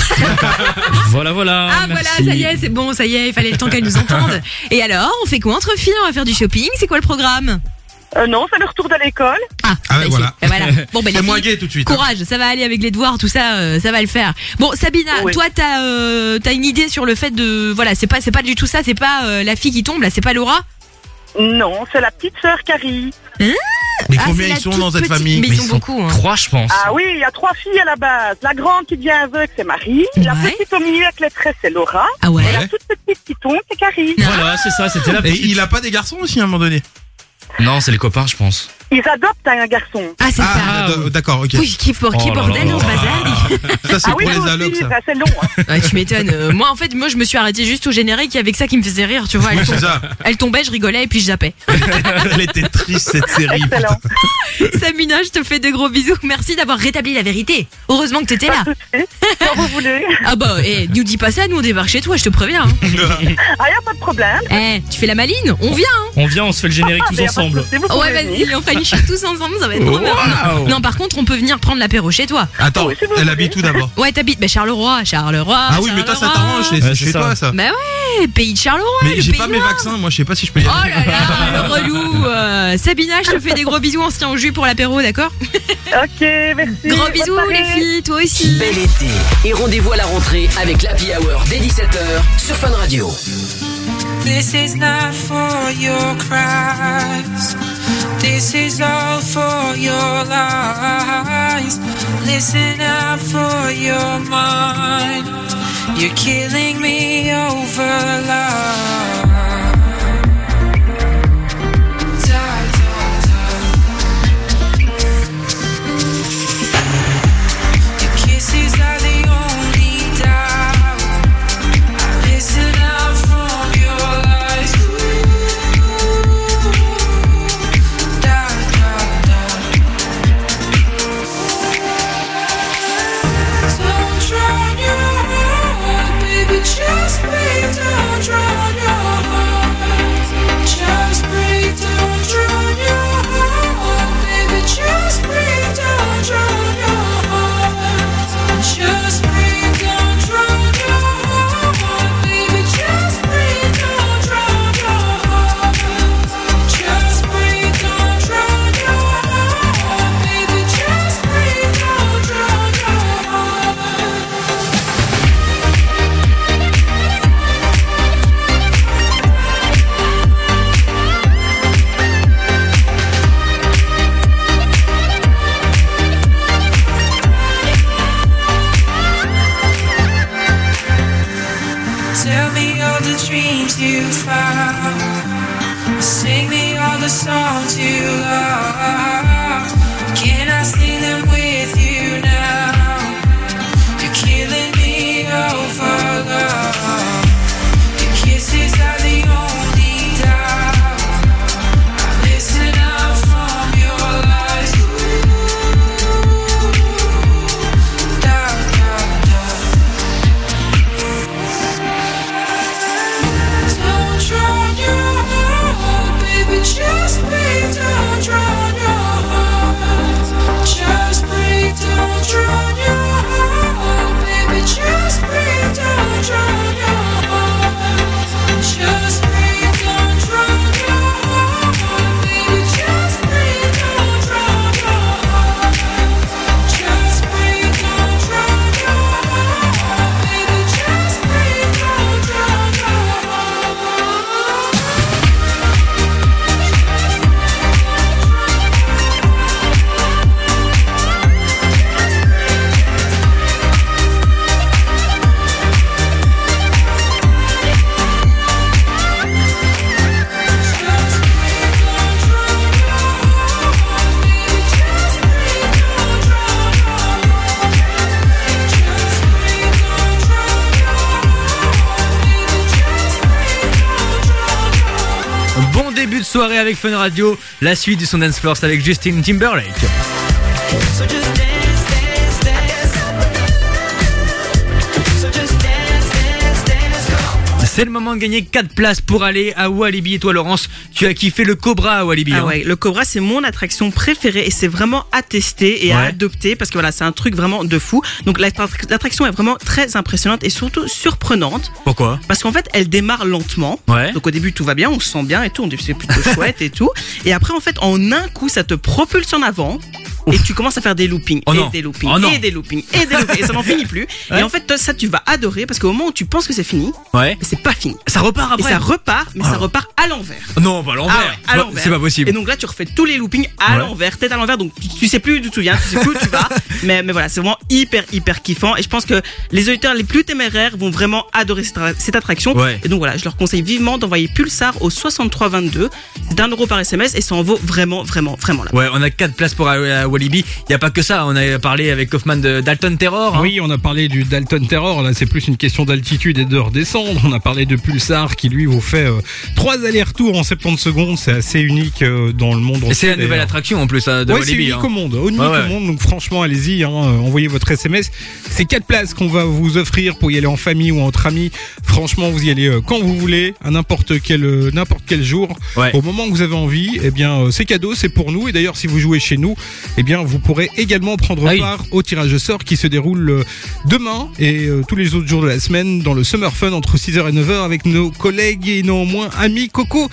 Voilà, voilà. Ah voilà, ça y est, c'est bon, ça y est, il fallait le temps qu'elles nous entendent. Et alors, on fait quoi entre filles? On va faire du shopping, c'est quoi le programme? Euh, non, c'est le retour de l'école. Ah, Ah ouais, bah, voilà. c'est- voilà. Bon, ben, les C'est moins gay tout de suite. hein. Courage, ça va aller avec les devoirs, tout ça, euh, ça va le faire. Bon, Sabina, Oui. toi, t'as euh, t'as une idée sur le fait de, voilà, c'est pas, c'est pas du tout ça, c'est pas euh, la fille qui tombe, là, c'est pas Laura? Non, c'est la petite sœur Carrie. Mais Ah, combien c'est la ils sont dans cette petite, famille? Mais ils sont beaucoup. Hein. Trois, je pense. Ah oui, il y a trois filles à la base. La grande qui devient aveugle, c'est Marie. La petite au milieu avec les traits, c'est Laura. Ah ouais. Et la toute petite qui tombe, c'est Carrie. Voilà, c'est ça, c'était la Et il a pas des garçons aussi à un moment donné? Non, c'est les copains, je pense. Ils adoptent un garçon. Ah, c'est ça. Ah, d- d'accord, ok. Oui, qui, pour, qui Oh là bordel là. dans ce bazar. Ça, c'est Ah oui, pour les allocs, ça. ça, c'est long. hein. Ouais, tu m'étonnes. Euh, moi, en fait, moi, je me suis arrêtée juste au générique avec ça qui me faisait rire, tu vois. Elle, c'est tom- ça. elle tombait, je rigolais et puis je zappais. Elle était triste, cette série. Excellent. Samina, je te fais des gros bisous. Merci d'avoir rétabli la vérité. Heureusement que t'étais là. Quand vous voulez. Ah bah, eh, nous dis pas ça, nous on débarque chez toi, je te préviens. hein. Ah, y a pas de problème. Eh, tu fais la maline On vient. hein. On vient, on se fait le générique Ah, tous mais y a pas de ensemble. souci, vous Ouais, venir. vas-y, on fera une tous ensemble, ça va être trop bien. Waouh. Non, par contre, on peut venir prendre l'apéro chez toi. Attends, Oui, elle habite où d'abord Ouais, t'habites, bah Charleroi, Charleroi. Ah oui, mais toi, ça Charleroi. t'arrange, c'est Ouais, c'est c'est chez ça. toi, ça. Bah ouais, pays de Charleroi. Mais le j'ai pays pas mes noir. vaccins, moi, je sais pas si je peux y Oh aller. là là, le relou. Euh, Sabina, je te fais des gros bisous, on se tient au jus pour l'apéro, d'accord? Ok, merci. Gros Bonne bisous soirée. les filles, toi aussi. Bel été. Et rendez-vous à la rentrée avec l'Happy Hour dès 17h sur Fun Radio. This is not for your cries. This is all for your lies. Listen out for your mind. You're killing me over love. Avec Fun Radio. La suite du son Dance Floor, c'est avec Justin Timberlake. C'est le moment de gagner 4 places pour aller à Walibi. Et toi, Laurence, tu as kiffé le Cobra à Walibi. Ah hein ouais, le Cobra c'est mon attraction préférée et c'est vraiment à tester et à adopter parce que voilà c'est un truc vraiment de fou. Donc l'attra- l'attraction est vraiment très impressionnante et surtout surprenante Pourquoi? Parce qu'en fait elle démarre lentement. Ouais. Donc au début tout va bien, on se sent bien et tout, on dit c'est plutôt chouette et tout. Et après en fait en un coup ça te propulse en avant. Et tu commences à faire des loopings, Oh et des loopings, Oh et des loopings, et des loopings, et ça n'en finit plus. Ouais. Et en fait, toi, ça, tu vas adorer parce qu'au moment où tu penses que c'est fini, Ouais. c'est pas fini. Ça repart Et après. ça repart, mais ça Alors. repart à l'envers. Non, pas à l'envers. Ah ouais, l'envers. C'est pas possible. Et donc là, tu refais tous les loopings à l'envers, tête à l'envers. Donc tu, tu sais plus d'où tu viens, tu sais plus où tu vas. Mais, mais voilà, c'est vraiment hyper, hyper kiffant. Et je pense que les auditeurs les plus téméraires vont vraiment adorer cette, cette attraction. Et donc voilà, je leur conseille vivement d'envoyer Pulsar au 6322. C'est un euro par SMS et ça en vaut vraiment, vraiment, vraiment la Ouais, on a 4 places pour aller à Walibi. Il y a pas que ça. On a parlé avec Kaufman de Dalton Terror. hein. Oui, on a parlé du Dalton Terror. Là, c'est plus une question d'altitude et de redescendre. On a parlé de Pulsar qui lui vous fait euh, trois allers-retours en 70 secondes. C'est assez unique euh, dans le monde. Et c'est la nouvelle attraction en plus hein, de Ouais, c'est Walibi. unique hein. au monde, unique Ouais, ouais. au monde. Donc franchement, allez-y, hein, euh, envoyez votre SMS. C'est quatre places qu'on va vous offrir pour y aller en famille ou entre amis. Franchement, vous y allez euh, quand vous voulez, à n'importe quel n'importe quel jour, au moment que vous avez envie. Eh bien, c'est cadeau, c'est pour nous. Et d'ailleurs, si vous jouez chez nous, eh bien, vous pourrez également prendre Ah oui. part au tirage au sort qui se déroule euh, demain et euh, tous les autres jours de la semaine dans le Summer Fun entre 6h et 9h avec nos collègues et non moins amis Coco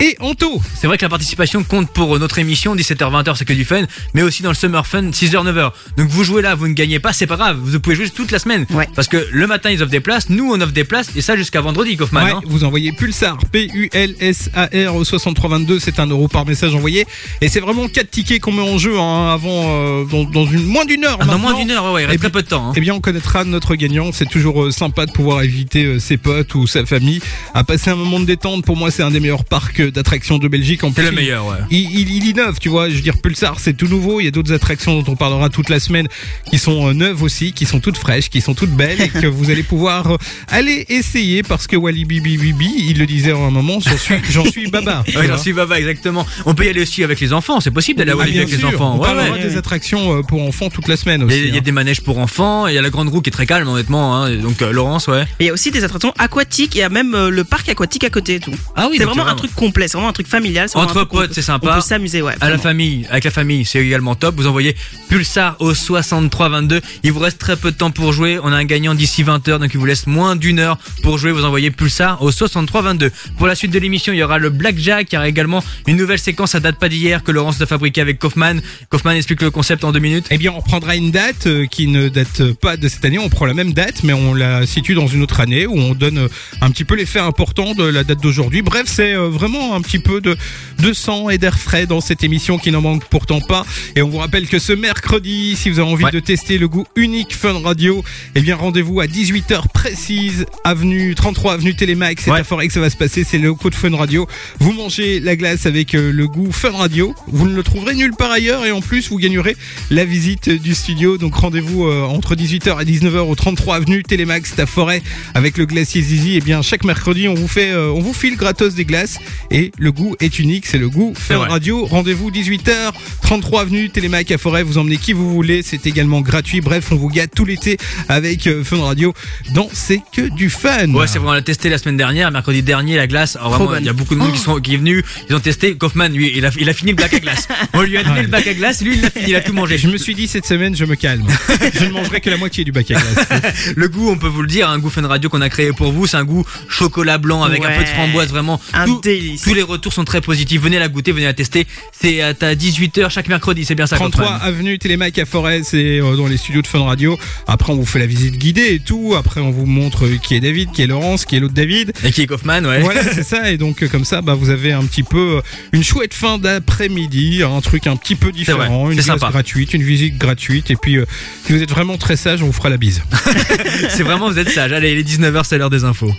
et Anto. C'est vrai que la participation compte pour notre émission 17h-20h c'est que du fun, mais aussi dans le Summer Fun 6h-9h. Donc vous jouez là, vous ne gagnez pas, c'est pas grave, vous pouvez jouer toute la semaine. Ouais. Parce que le matin ils offrent des places, nous on offre des places et ça jusqu'à vendredi Kaufman. Ouais, hein. vous envoyez Pulsar, P-U-L-S-A-R au 6322, c'est un euro par message envoyé. Et c'est vraiment 4 tickets qu'on met en jeu hein, avant, euh, dans, dans une, moins d'une heure. Ah, dans moins d'une heure, ouais, il Eh reste bien- très peu de temps. hein. Eh bien, on connaîtra notre gagnant. C'est toujours euh, sympa de pouvoir inviter euh, ses potes ou sa famille à passer un moment de détente. Pour moi, c'est un des meilleurs parcs euh, d'attractions de Belgique. C'est le il- meilleur, ouais. il, il, il innove, tu vois. Je veux dire, Pulsar, c'est tout nouveau. Il y a d'autres attractions dont on parlera toute la semaine qui sont neuves aussi, qui sont toutes fraîches, qui sont toutes belles et que vous allez pouvoir aller essayer parce que Walibi Bibi, il le disait en un moment, j'en suis, j'en suis baba. Ouais, j'en suis baba, exactement. On peut y aller aussi avec les enfants, c'est possible d'aller à Ah, Walibi avec les enfants. Ouais, parlera ouais. des attractions euh, pour enfants toute la semaine Il aussi. y, a, il y a hein. des manèges pour enfants, il y a la grande roue qui est très calme honnêtement. Hein. Donc euh, Laurence, ouais. Et il y a aussi des attractions aquatiques, il y a même euh, le parc aquatique à côté et tout. Ah oui, c'est vraiment un truc complet, c'est vraiment un truc familial. Entre potes, c'est On sympa. peut s'amuser, ouais. À la famille, avec la famille, c'est également top. Vous envoyez Pulsar au 6322. Il vous reste très peu de temps pour jouer. On a un gagnant d'ici 20h, donc il vous laisse moins d'une heure pour jouer. Vous envoyez Pulsar au 6322. Pour la suite de l'émission, il y aura le Blackjack. Il y aura également une nouvelle séquence, ça date pas d'hier, que Laurence a fabriqué avec Kaufman. Kaufman explique le concept en deux minutes. Eh bien, on prendra une date euh, qui ne date pas de cette année. On prend la même date, mais on la situe dans une autre année où on donne euh, un petit peu les faits importants de la date d'aujourd'hui. Bref, c'est euh, vraiment un petit peu de, de sang et d'air frais dans cette émission qui n'en manque pourtant pas. Et on vous rappelle que ce mercredi, si vous avez envie Ouais. de tester le goût unique Fun Radio, eh bien, rendez-vous à 18h précise, avenue 33 avenue Télémax. C'est Ouais. à Forêt que ça va se passer. C'est le locaux de Fun Radio. Vous mangez la glace avec le goût Fun Radio. Vous ne le trouverez nulle part ailleurs et en plus, vous gagnerez la visite du studio. Donc rendez-vous euh, entre 18h et 19h au 33 avenue Télémax, à Forêt avec le glacier Zizi. Et bien chaque mercredi, on vous fait, euh, on vous file gratos des glaces et le goût est unique, c'est le goût Fun. Radio. Rendez-vous 18h, 33 avenue Télémac à Forêt. Vous emmenez qui vous voulez, c'est également gratuit. Bref, on vous gâte tout l'été avec euh, Fun Radio. Dans c'est que du fun. Ouais, c'est vrai, on l'a testé la semaine dernière, mercredi dernier, la glace. Alors vraiment, il y a beaucoup de monde qui, sont, qui est venu, ils ont testé. Kaufman, lui, il a, il a fini le bac à glace. On lui a donné Ouais. le bac à glace, lui, il l'a fini, il a tout mangé. Je me suis dit cette semaine, je me calme. je ne mangerai que la moitié du bac à glace. Le goût, on peut vous le dire, un goût Fun Radio qu'on a créé pour vous, c'est un goût chocolat blanc avec un peu de framboise, vraiment. Un Tout- délice. tous les retours sont très positifs. Venez la goûter, venez la tester. C'est à 18h chaque mercredi, c'est bien ça, 33 Kaufman avenue Télémac à Forêt, c'est euh, dans les studios de Fun Radio. Après, on vous fait la visite guidée et tout. Après, on vous montre qui est David, qui est Laurence, qui est l'autre David. Et qui est Kaufman, ouais. Voilà, c'est ça. Et donc, euh, comme ça, bah, vous avez un petit peu euh, une chouette fin d'après-midi, un truc un petit peu différent, une sympa. gratuite, une visite gratuite. Et puis, euh, si vous êtes vraiment très sage, on vous fera la bise. c'est vraiment, vous êtes sage. Allez, il est 19h, c'est l'heure des infos.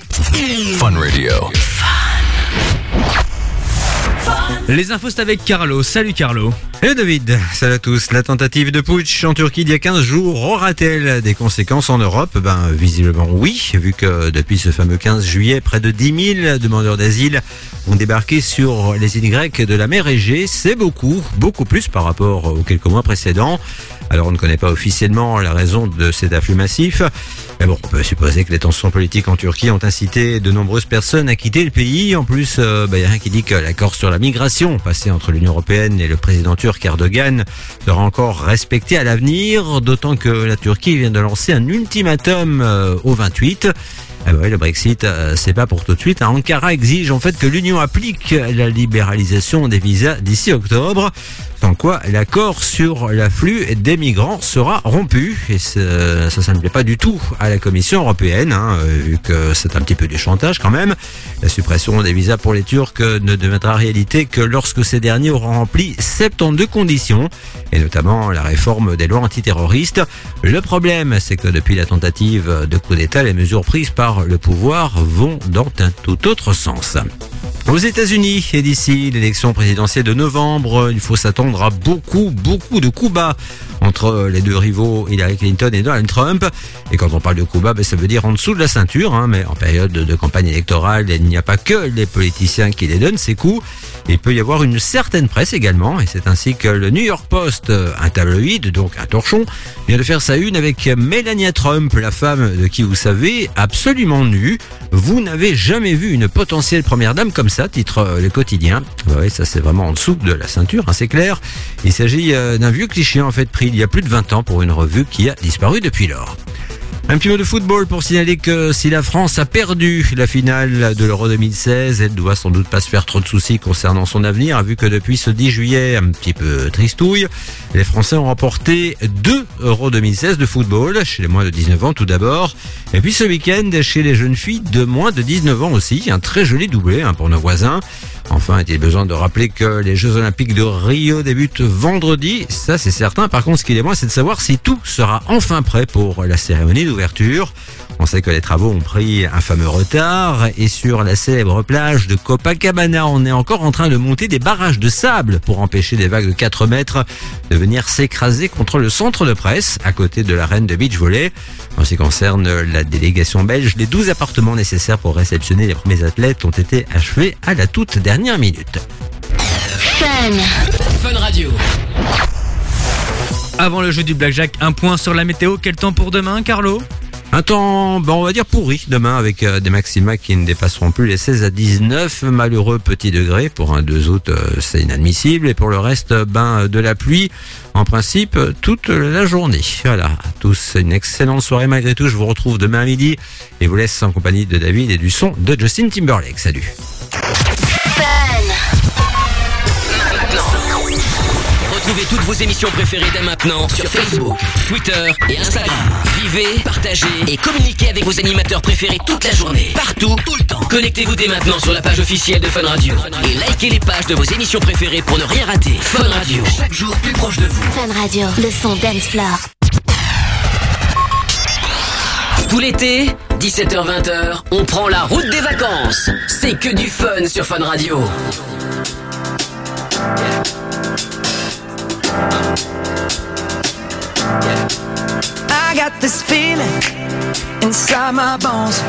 Fun Radio. Les infos c'est avec Carlo. Salut Carlo. Hello David, salut à tous. La tentative de putsch en Turquie d'il y a 15 jours aura-t-elle des conséquences en Europe? Ben visiblement oui, vu que depuis ce fameux 15 juillet, près de 10 000 demandeurs d'asile ont débarqué sur les îles grecques de la mer Égée. C'est beaucoup, beaucoup plus par rapport aux quelques mois précédents. Alors on ne connaît pas officiellement la raison de cet afflux massif. Mais bon, on peut supposer que les tensions politiques en Turquie ont incité de nombreuses personnes à quitter le pays. En plus, il n'y a rien qui dit que l'accord sur la migration passé entre l'Union Européenne et le président turc Erdogan sera encore respecté à l'avenir, d'autant que la Turquie vient de lancer un ultimatum euh, au 28. Ah bah le Brexit, euh, c'est pas pour tout de suite. hein. Ankara exige en fait que l'Union applique la libéralisation des visas d'ici octobre, sans quoi l'accord sur l'afflux des migrants sera rompu. Et ça, ça ne plaît pas du tout à la Commission européenne, hein, euh, vu que c'est un petit peu du chantage quand même. La suppression des visas pour les Turcs ne deviendra réalité que lorsque ces derniers auront rempli 72 conditions, et notamment la réforme des lois antiterroristes. Le problème, c'est que depuis la tentative de coup d'État, les mesures prises par le pouvoir vont dans un tout autre sens. Aux États-Unis et d'ici l'élection présidentielle de novembre, il faut s'attendre à beaucoup, beaucoup de coups bas entre les deux rivaux Hillary Clinton et Donald Trump. Et quand on parle de coups bas, ben, ça veut dire en dessous de la ceinture. hein, mais en période de campagne électorale, il n'y a pas que les politiciens qui les donnent ces coups. Il peut y avoir une certaine presse également. Et c'est ainsi que le New York Post, un tabloïd, donc un torchon, vient de faire sa une avec Melania Trump, la femme de qui vous savez, absolument nue. Vous n'avez jamais vu une potentielle première dame comme ça, titre euh, le quotidien. Oui, ça c'est vraiment en dessous de la ceinture, hein, c'est clair. Il s'agit euh, d'un vieux cliché en fait pris il y a plus de 20 ans pour une revue qui a disparu depuis lors. Un petit mot de football pour signaler que si la France a perdu la finale de l'Euro 2016, elle doit sans doute pas se faire trop de soucis concernant son avenir, vu que depuis ce 10 juillet, un petit peu tristouille, les Français ont remporté deux Euro 2016 de football, chez les moins de 19 ans tout d'abord, et puis ce week-end chez les jeunes filles de moins de 19 ans aussi, un très joli doublé hein, pour nos voisins. Enfin, est-il besoin de rappeler que les Jeux Olympiques de Rio débutent vendredi? Ça, c'est certain. Par contre, ce qu'il est moins, c'est de savoir si tout sera enfin prêt pour la cérémonie d'ouverture. On sait que les travaux ont pris un fameux retard et sur la célèbre plage de Copacabana, on est encore en train de monter des barrages de sable pour empêcher des vagues de 4 mètres de venir s'écraser contre le centre de presse à côté de l'arène de beach volley. En ce qui concerne la délégation belge, les 12 appartements nécessaires pour réceptionner les premiers athlètes ont été achevés à la toute dernière minute. Fun Radio. Avant le jeu du blackjack, un point sur la météo. Quel temps pour demain, Carlo? Un temps, bon, on va dire pourri demain avec euh, des maxima qui ne dépasseront plus les 16 à 19 malheureux petits degrés. Pour un 2 août, euh, c'est inadmissible. Et pour le reste, ben, euh, de la pluie, en principe, toute la journée. Voilà, à tous une excellente soirée malgré tout. Je vous retrouve demain à midi et vous laisse en compagnie de David et du son de Justin Timberlake. Salut. Retrouvez toutes vos émissions préférées dès maintenant sur Facebook, Twitter et Instagram. Vivez, partagez et communiquez avec vos animateurs préférés toute la journée, partout, tout le temps. Connectez-vous dès maintenant sur la page officielle de Fun Radio et likez les pages de vos émissions préférées pour ne rien rater. Fun Radio, chaque jour plus proche de vous. Fun Radio, le son dance floor. Tout l'été, 17h-20h, on prend la route des vacances. C'est que du fun sur Fun Radio. I got this feeling inside my bones.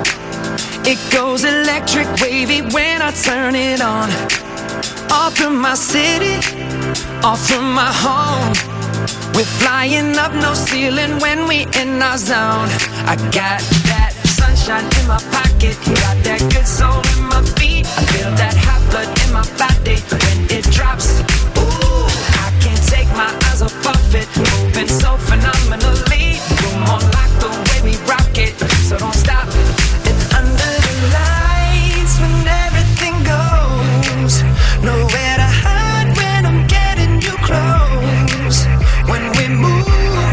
It goes electric wavy when I turn it on. Off from my city, off from my home. We're flying up no ceiling when we in our zone. I got that sunshine in my pocket, got that good soul in my feet. I feel that hot blood in my body when it drops. Eyes off of it, moving so phenomenally. You're more like the way we rock it, so don't stop. And under the lights, when everything goes, nowhere to hide when I'm getting you close. When we move,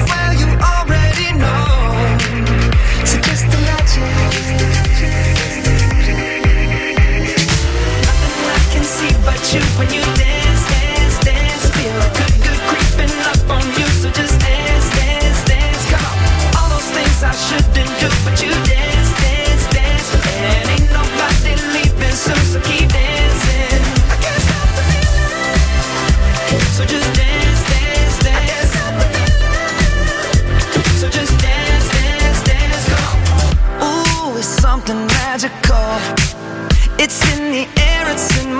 well, you already know. So just imagine. Nothing I can see but you when you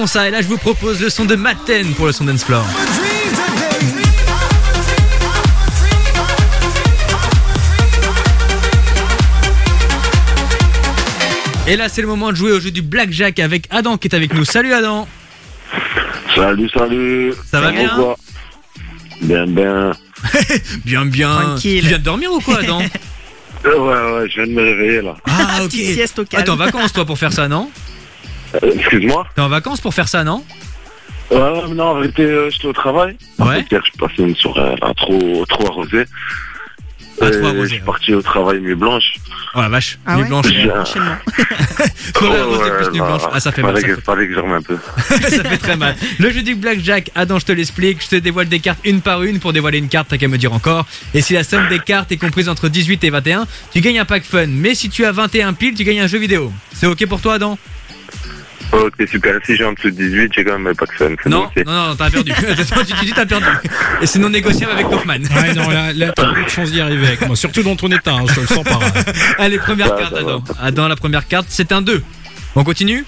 bon ça. Et là, je vous propose le son de Matten pour le son Dance Floor. Et là, c'est le moment de jouer au jeu du Blackjack avec Adam qui est avec nous. Salut Adam. Salut, salut. Ça va bien Bien, bien. Bien, bien. Tranquille. Tu viens de dormir ou quoi, Adam Euh, Ouais, ouais, je viens de me réveiller là. Ah, ok. Petite sieste au Ah, calme. T'es en vacances, toi, pour faire ça, non Euh, Excuse-moi T'es en vacances pour faire ça, non? Ouais, ouais, mais non, en vérité, euh, j'étais au travail. Ouais. hier, je suis passé une soirée là, trop, trop arrosée. Ah, trop arrosée, Je suis parti au travail nuit blanche. Oh la vache, Ah nuit ouais blanche. J'ai-. Soirée Ouais, arrosée ouais, plus nuit blanche. Ah, ça fait mal. fallait Ça, que, fallait que je remette un peu. ça fait très mal. Le jeu du Blackjack, Adam, je te l'explique. Je te dévoile des cartes une par une. Pour dévoiler une carte, t'as qu'à me dire encore. Et si la somme des cartes est comprise entre 18 et 21, tu gagnes un pack fun. Mais si tu as 21 piles, tu gagnes un jeu vidéo. C'est ok pour toi, Adam? Ok, super. Si j'ai en dessous de 18, j'ai quand même pas de fun. Non, bon, non, non, t'as perdu. Tu, tu dis t'as perdu. Et c'est non négociable avec Kaufman. Ouais, non, là, là t'as peu de chance d'y arriver avec moi. Surtout dans ton état, hein, je te le sens pas. Allez, première Ça, carte, ça va. Adam. Adam, la première carte, c'est un 2. On continue?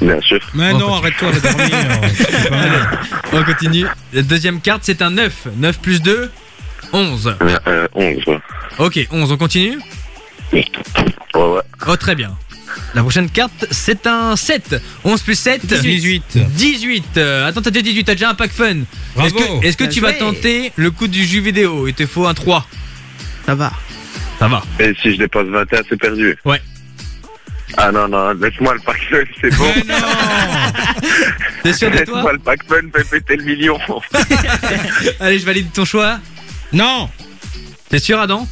Bien sûr. Mais Oh, non, arrête-toi de dormir. On continue. La deuxième carte, c'est un 9. 9 plus 2, 11. Euh, euh, 11, ouais. Ok, 11, on continue? Ouais, ouais. Oh, très bien. La prochaine carte, c'est un 7. 11 plus 7, 18. 18. Euh, attends, t'as déjà 18, t'as déjà un pack fun. Est-ce Bravo. que, est-ce que Bien tu vas joué. tenter le coup du jeu vidéo? Il te faut un 3. Ça va. Ça va. Et si je dépasse 21, c'est perdu. Ouais. Ah non, non, laisse-moi le pack fun, c'est bon. Mais non T'es sûr de Laisse-moi toi le pack fun, fais péter le million. Allez, je valide ton choix. Non T'es sûr, Adam?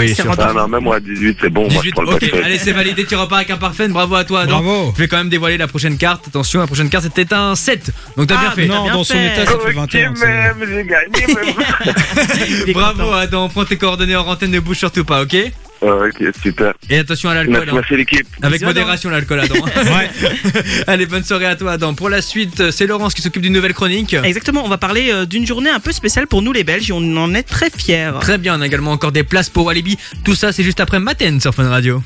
Oui, C'est Ah non, même moi, 18, c'est bon. moi, je 18, prends le ok, allez c'est validé, tu repars avec un parfait, bravo à toi Adam. Bravo. Je vais quand même dévoiler la prochaine carte, attention, la prochaine carte c'était un 7, donc t'as Ah, bien fait. Non, bien dans son état, ça fait Ok, 21. c'est- même, j'ai gagné, Bravo. Adam, prends tes coordonnées en antenne, ne bouge surtout pas, ok? Ok, super. attention à l'alcool, Merci, hein. merci l'équipe. avec modération l'alcool Adam. Ouais. allez, bonne soirée à toi Adam. Pour la suite, c'est Laurence qui s'occupe d'une nouvelle chronique. Exactement, on va parler euh, d'une journée un peu spéciale pour nous les Belges et on en est très fiers. Très bien, on a également encore des places pour Walibi. Tout ça, c'est juste après Maten sur Fun Radio.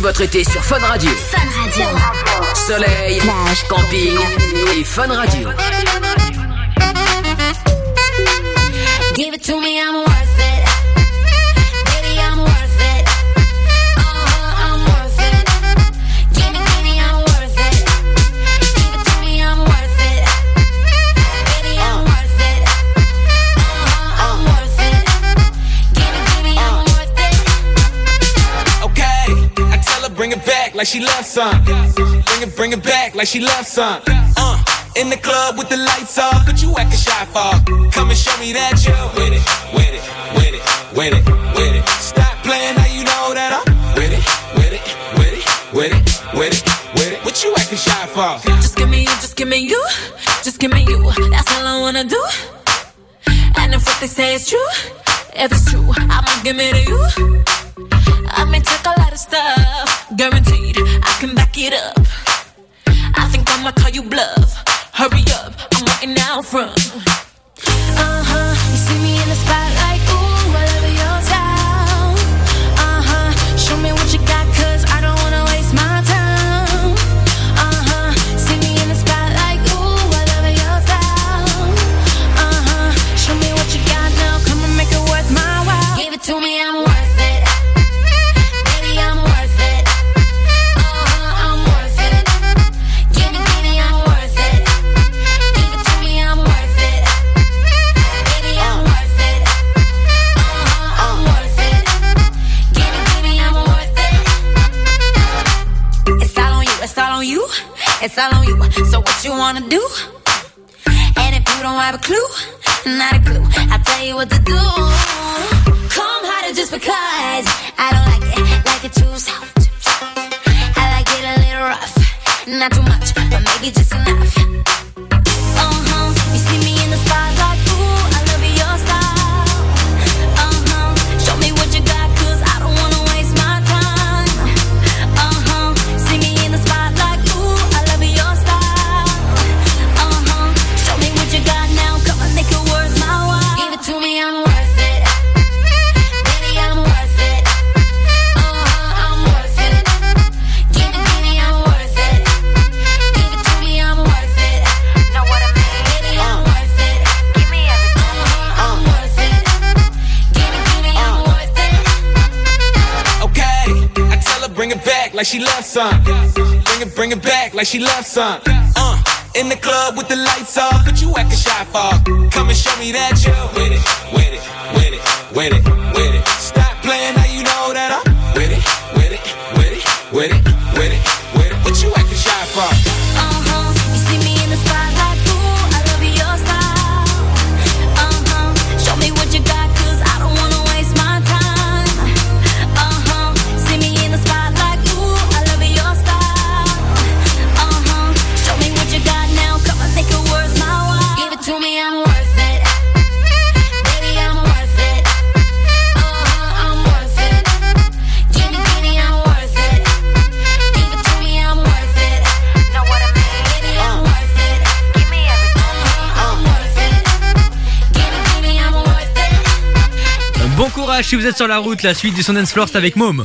Passez votre été sur Fun Radio. Fun Radio. Soleil, camping et Fun Radio. She loves some. Bring it, bring it back like she loves some. Uh, in the club with the lights off, but you acting shy for? Come and show me that you with it, with it, with it, with it, with it. Stop playing now you know that I'm with it, with it, with it, with it, with it, with it. What you acting shy for? Just give me you, just give me you, just give me you. That's all I wanna do. And if what they say is true, if it's true, I'ma give it to you. Bring it, back like she loves some. Uh, in the club with the lights off, but you acting shy for? Come and show me that you with it, with it, with it, with it, with it. Stop playing si vous êtes sur la route, la suite du Sundance Floor c'est avec Môme.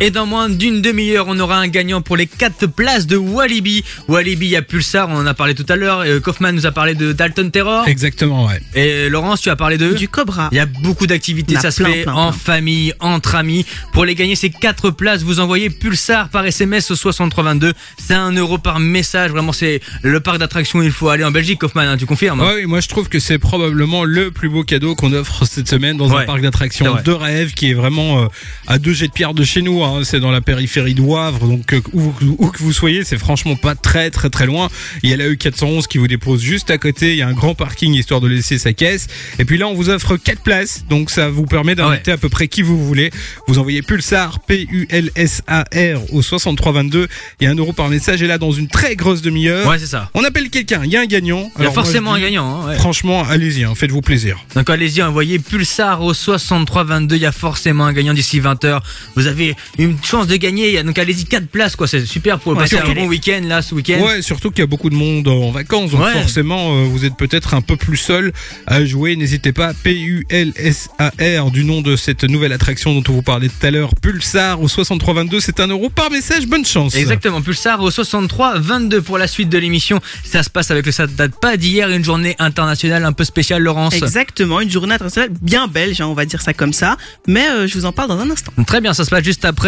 Et dans moins d'une demi-heure, on aura un gagnant pour les 4 places de Walibi. Walibi, il y a Pulsar, on en a parlé tout à l'heure. Euh, Kaufman nous a parlé de Dalton Terror. Exactement, ouais. Et Laurence, tu as parlé de Du Cobra. Il y a beaucoup d'activités, ça se plein, fait plein, en plein. famille, entre amis. Pour les gagner ces 4 places, vous envoyez Pulsar par SMS au 6322. C'est un euro par message. Vraiment, c'est le parc d'attractions. Il faut aller en Belgique, Kaufman, hein, tu confirmes Ouais, oui, moi je trouve que c'est probablement le plus beau cadeau qu'on offre cette semaine dans Ouais, un parc d'attractions de rêve qui est vraiment euh, à deux jets de pierre de chez nous. hein. C'est dans la périphérie de Wavre, donc euh, où, où que vous soyez, c'est franchement pas très très très loin. Il y a la E411 qui vous dépose juste à côté. Il y a un grand parking histoire de laisser sa caisse. Et puis là, on vous offre quatre places, donc ça vous permet d'inviter à peu près qui vous voulez. Vous envoyez Pulsar P-U-L-S-A-R au 6322. Il y a un euro par message. Et là, dans une très grosse demi-heure, Ouais, c'est ça. on appelle quelqu'un. Il y a un gagnant. Il y a Alors, moi, forcément un gagnant. hein, ouais. Franchement, allez-y, hein, faites-vous plaisir. Donc allez-y, envoyez Pulsar au 6322. Il y a forcément un gagnant d'ici 20h. Vous avez une chance de gagner. Donc allez-y, 4 places quoi, c'est super pour Ouais, passer un surtout- bon week-end là ce week-end. Ouais, surtout qu'il y a beaucoup de monde en vacances, donc Ouais. forcément euh, vous êtes peut-être un peu plus seul à jouer. N'hésitez pas, P-U-L-S-A-R du nom de cette nouvelle attraction dont on vous parlait tout à l'heure, Pulsar au 6322, c'est un euro par message, bonne chance. Exactement, Pulsar au 63 22 pour la suite de l'émission. Ça se passe avec le ça date pas d'hier, une journée internationale un peu spéciale Laurence. Exactement, une journée internationale bien belge, hein, on va dire ça comme ça. Mais euh, je vous en parle dans un instant. Très bien, ça se passe juste après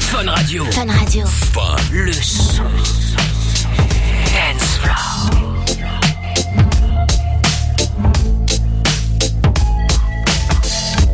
Fun Radio. Fun Radio. Le son.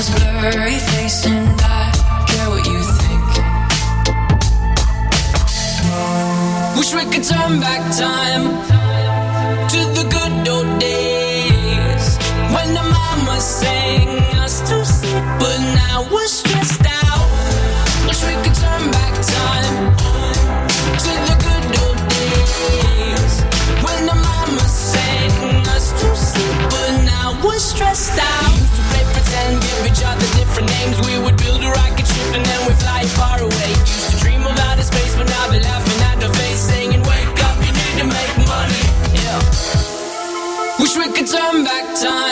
Name's blurry faced and I care what you think. Wish we could turn back time to the good old days when the mama sang us to sleep, but now we're stressed and then we fly far away. Used to dream of outer space, but now they're laughing at the face, saying, "Wake up, you need to make money." Yeah. Wish we could turn back time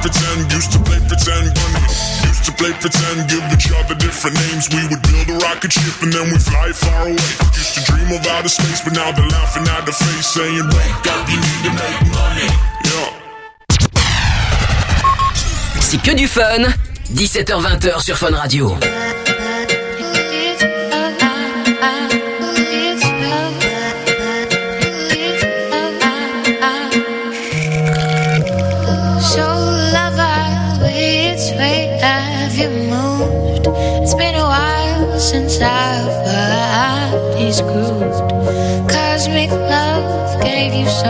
pretend, used to play pretend bunny. Used to play pretend, give each other different names. We would build a rocket ship and then we fly far away. Used to dream of outer space, but now they're laughing at the face, saying, Wake up, you need to make money. Yeah. C'est que du fun. 17h20h sur Fun Radio.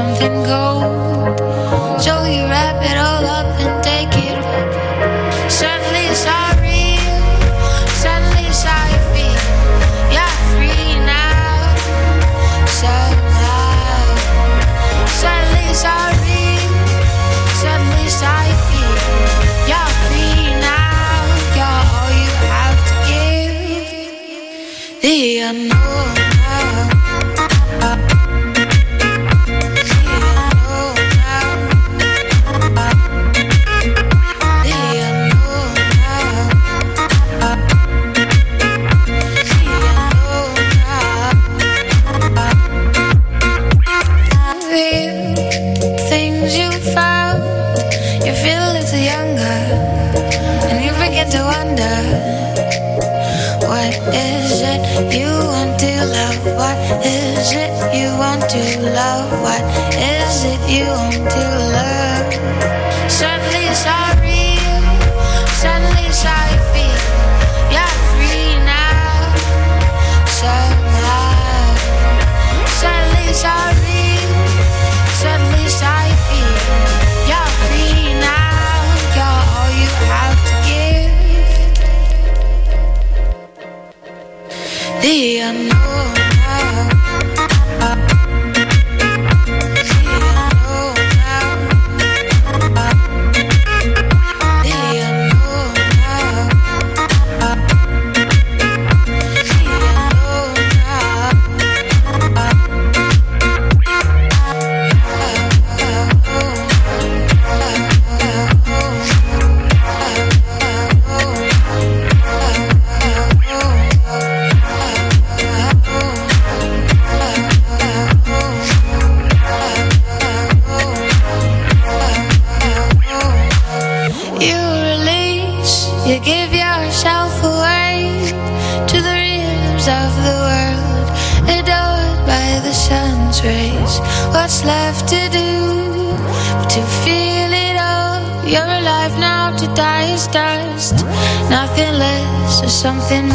something go something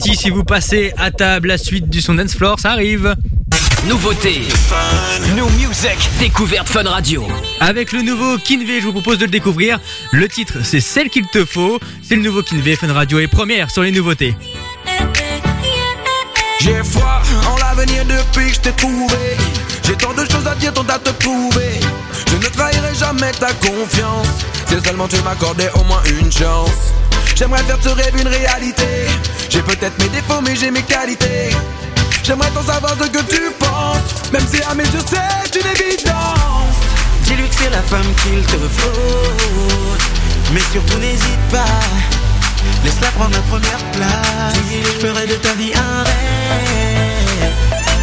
appétit si vous passez à table. La suite du son dance floor, ça arrive. Nouveauté. New Music. Découverte Fun Radio. Avec le nouveau Kinvé, je vous propose de le découvrir. Le titre, c'est Celle qu'il te faut. C'est le nouveau Kinvé Fun Radio et première sur les nouveautés. J'ai foi en l'avenir depuis que je t'ai trouvé. J'ai tant de choses à dire, tant à te prouver. Je ne trahirai jamais ta confiance. Si seulement tu m'accordais au moins une chance. J'aimerais faire ce rêve une réalité. J'ai peut-être mes défauts, mais j'ai mes qualités. J'aimerais t'en savoir ce que tu penses. Même si à mes yeux c'est une évidence. Dis-lui que c'est la femme qu'il te faut. Mais surtout n'hésite pas. Laisse-la prendre la première place. Je ferai de ta vie un rêve.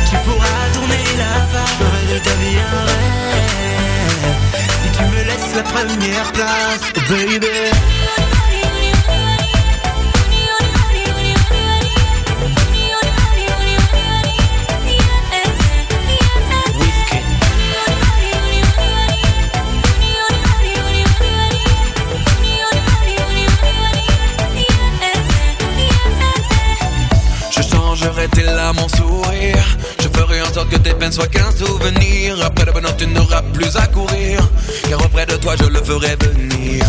Tu pourras tourner la page. Je ferai de ta vie un rêve. Si tu me laisses la première place, baby. En sourire. Je ferai en sorte que tes peines soient qu'un souvenir. Après bonheur, tu n'auras plus à courir. Car auprès de toi, je le ferai venir.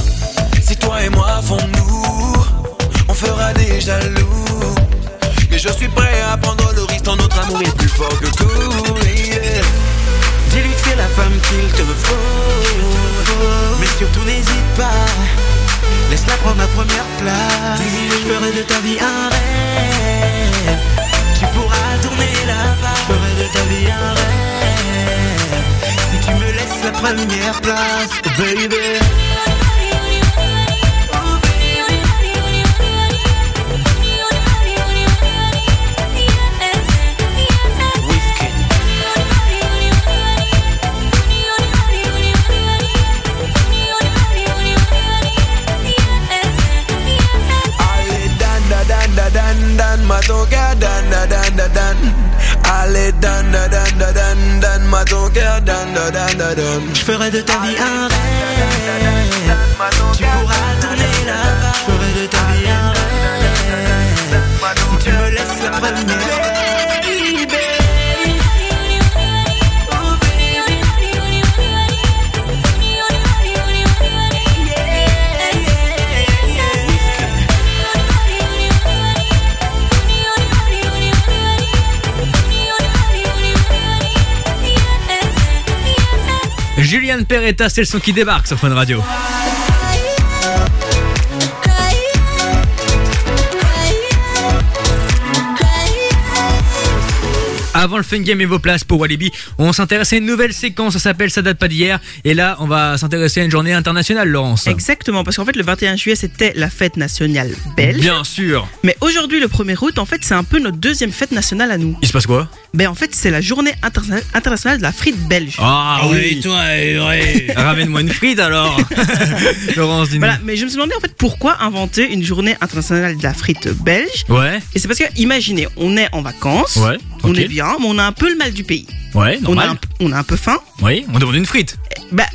Si toi et moi font-nous, on fera des jaloux. Mais je suis prêt à prendre le risque, tant notre amour est plus fort que tout. Dis-lui que c'est la femme qu'il te faut. Mais surtout n'hésite pas. Laisse-la prendre la première place. Je ferai de ta vie un rêve. Page. Je ferai de ta vie un rêve. Si tu me laisses la première place, baby. Allez, dan, Allez, dan, da, dan, da, dan, dan, ma ton cœur, dan, da, dan, da, dan. Je ferai de ta vie un rêve. Tu pourras tourner page. Je ferai de ta vie un rêve. Si tu me laisses la première. Julian Peretta, c'est le son qui débarque sur Fun Radio. Avant le fun game et vos places pour Walibi, on s'intéresse à une nouvelle séquence, ça s'appelle Ça date pas d'hier. Et là, on va s'intéresser à une journée internationale, Laurence. Exactement, parce qu'en fait, le 21 juillet, c'était la fête nationale belge. Bien sûr. Mais aujourd'hui, le 1er août, en fait, c'est un peu notre deuxième fête nationale à nous. Il se passe quoi? Ben, en fait, c'est la journée interna- internationale de la frite belge. Ah oui, toi, Ramène-moi une frite alors. Laurence, dis-nous. Voilà, mais je me suis demandé en fait pourquoi inventer une journée internationale de la frite belge? Ouais. Et c'est parce que, imaginez, on est en vacances, Ouais, on est bien, mais on a un peu le mal du pays. Ouais, On a, normal. un, on a un peu faim. Oui, on demande une frite. Bah,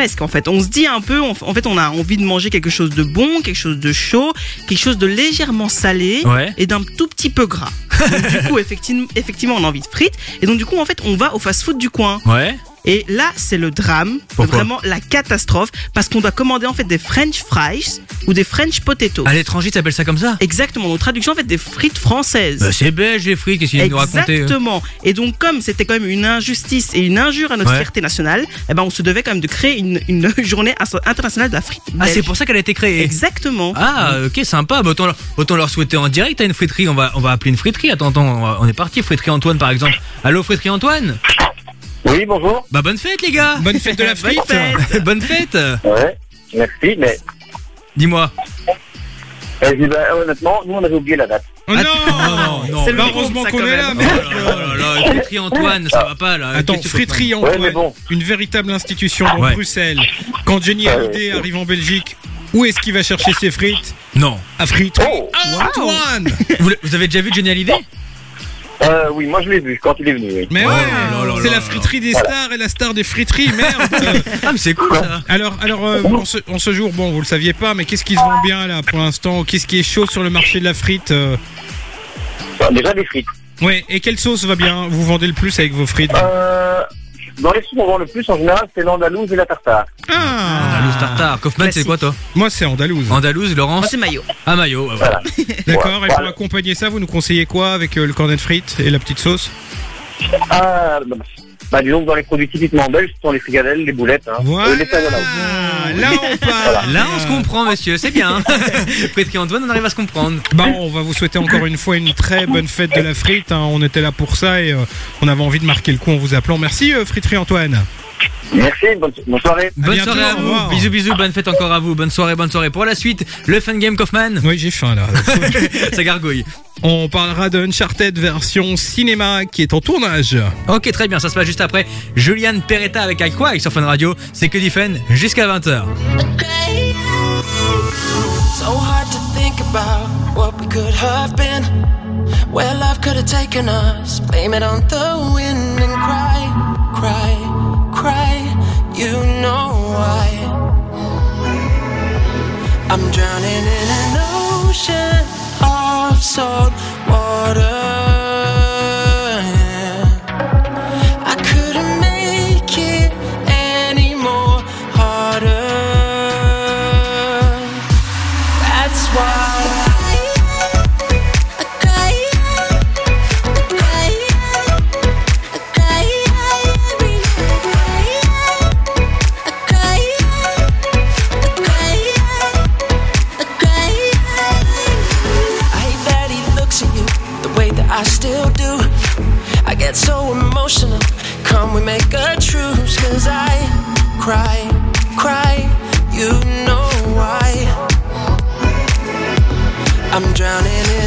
presque en fait. On se dit un peu, on- en fait, on a envie de manger quelque chose de bon, quelque chose de chaud, quelque chose de légèrement salé Ouais. et d'un tout petit peu gras. Donc, du coup, effectivement, effectivement, on a envie de frites. Et donc, du coup, en fait, on va au fast-food du coin. Ouais. Et là, c'est le drame, Pourquoi vraiment la catastrophe, parce qu'on doit commander en fait des French fries ou des French potatoes. À l'étranger, t'appelles ça comme ça? Exactement. Donc, traduction en fait des frites françaises. Bah, C'est belge les frites, qu'est-ce qu'il vient de nous raconter Exactement. Et donc, comme c'était quand même une injustice et une injure à notre Ouais. fierté nationale, eh ben, on se devait quand même de créer une, une journée internationale de la frite. Ah, belge. c'est pour ça qu'elle a été créée? Exactement. Ah, ok, sympa. Bah, autant, leur, autant leur souhaiter en direct à une friterie. On va, on va appeler une friterie. Attends, attends, on va- on est parti. Friterie Antoine, par exemple. Allô, friterie Antoine? Oui, bonjour. Bah, bonne fête, les gars. Bonne fête de la frite. bonne fête. Ouais, merci, mais Dis-moi. eh, bah, honnêtement, nous on avait oublié la date. Oh non, non, non. Le Bah, heureusement qu'on est là, mais. Oh là là, friterie Antoine, ça va pas là. Attends, Ouais, Antoine, mais bon. une véritable institution dans Ouais. Bruxelles. Quand Johnny Hallyday arrive en Belgique, où est-ce qu'il va chercher ses frites? Non. À friterie Oh. Antoine Vous, vous avez déjà vu Johnny Hallyday? Euh, oui, moi je l'ai vu quand il est venu. Oui. Mais Oh ouais, c'est la friterie des stars et la star des friteries, merde Euh, Ah, mais c'est cool ça. Alors, alors euh, en, ce, en ce jour, bon, vous le saviez pas, mais qu'est-ce qui se vend bien là pour l'instant? Qu'est-ce qui est chaud sur le marché de la frite euh? Bah, déjà des frites. Ouais, et quelle sauce va bien? Vous vendez le plus avec vos frites Euh, dans les soupes, on vend le plus en général, c'est l'andalouse et la tartare. Ah Andalouse tartare. Kaufman, c'est Classique. quoi toi Moi, c'est andalouse. Andalouse, Laurence Moi, c'est maillot. Ah, maillot. ouais, voilà. D'accord, et pour Voilà. accompagner ça, vous nous conseillez quoi avec euh, le cornet de frites et la petite sauce? Ah, bah, bah, disons que dans les produits typiquement belges, ce sont les fricadelles, les boulettes. Hein. Voilà. Euh, les. Ah, Là, on parle Là, on se comprend, monsieur, c'est bien. Friterie Antoine, on arrive à se comprendre. Bon, on va vous souhaiter encore une fois une très bonne fête de la frite. hein. On était là pour ça et euh, on avait envie de marquer le coup en vous appelant. Merci, euh, Friterie Antoine. Merci, bonne, bonne soirée. Bonne bientôt, soirée à vous. Bisous, bisous, bonne fête encore à vous. Bonne soirée, bonne soirée. Pour la suite, le fun game Kaufman. Oui, j'ai faim là. Ça gargouille. On parlera de Uncharted version cinéma qui est en tournage. Ok, très bien, ça se passe juste après. Julian Peretta avec Aqua sur Fun Radio. C'est que du fun jusqu'à 20h. So hard to think about what we could have been. Where love could have taken us. Blame it on the wind and cry, cry, cry. You know why. I'm drowning in an ocean of salt water. We make a truce. Cause I cry, cry. You know why. I'm drowning in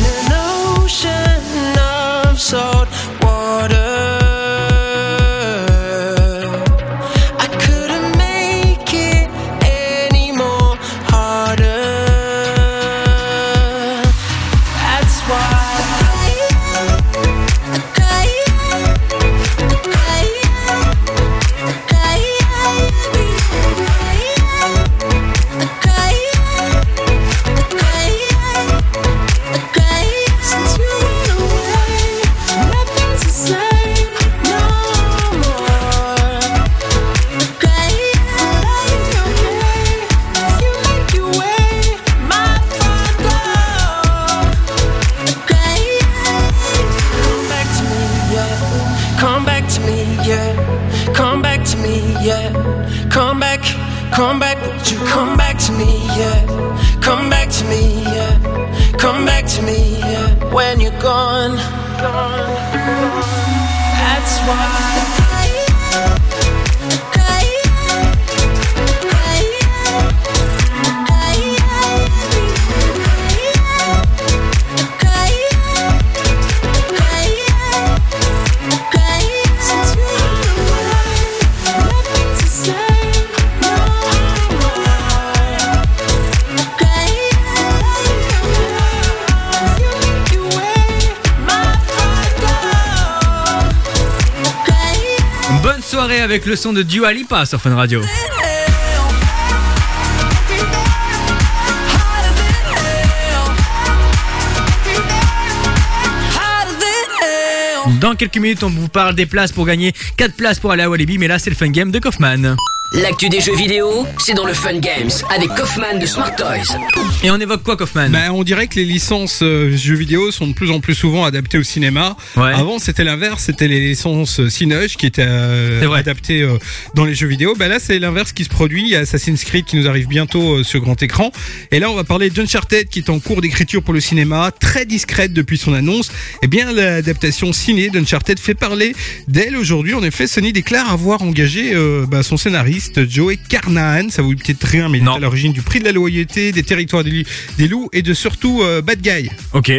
de Dua Lipa sur Fun Radio. Dans quelques minutes, on vous parle des places pour gagner 4 places pour aller à Walibi, mais là, c'est le fun game de Kaufman. L'actu des jeux vidéo, c'est dans le Fun Games avec Kaufman de Smart Toys. Et on évoque quoi, Kaufman? Ben, on dirait que les licences euh, jeux vidéo sont de plus en plus souvent adaptées au cinéma. Ouais. Avant, c'était l'inverse, c'était les licences euh, Cinoche qui étaient euh, adaptées euh, dans les jeux vidéo. Ben là, c'est l'inverse qui se produit. Il y a Assassin's Creed qui nous arrive bientôt euh, sur grand écran. Et là, on va parler d'Uncharted qui est en cours d'écriture pour le cinéma, très discrète depuis son annonce. Eh bien, l'adaptation ciné d'Uncharted fait parler d'elle aujourd'hui. En effet, Sony déclare avoir engagé euh, bah, son scénariste Joey Carnahan. Ça vous dit peut-être rien, mais il est à l'origine du prix de la loyauté, des territoires des loups et de surtout euh, Bad Guy. Ok.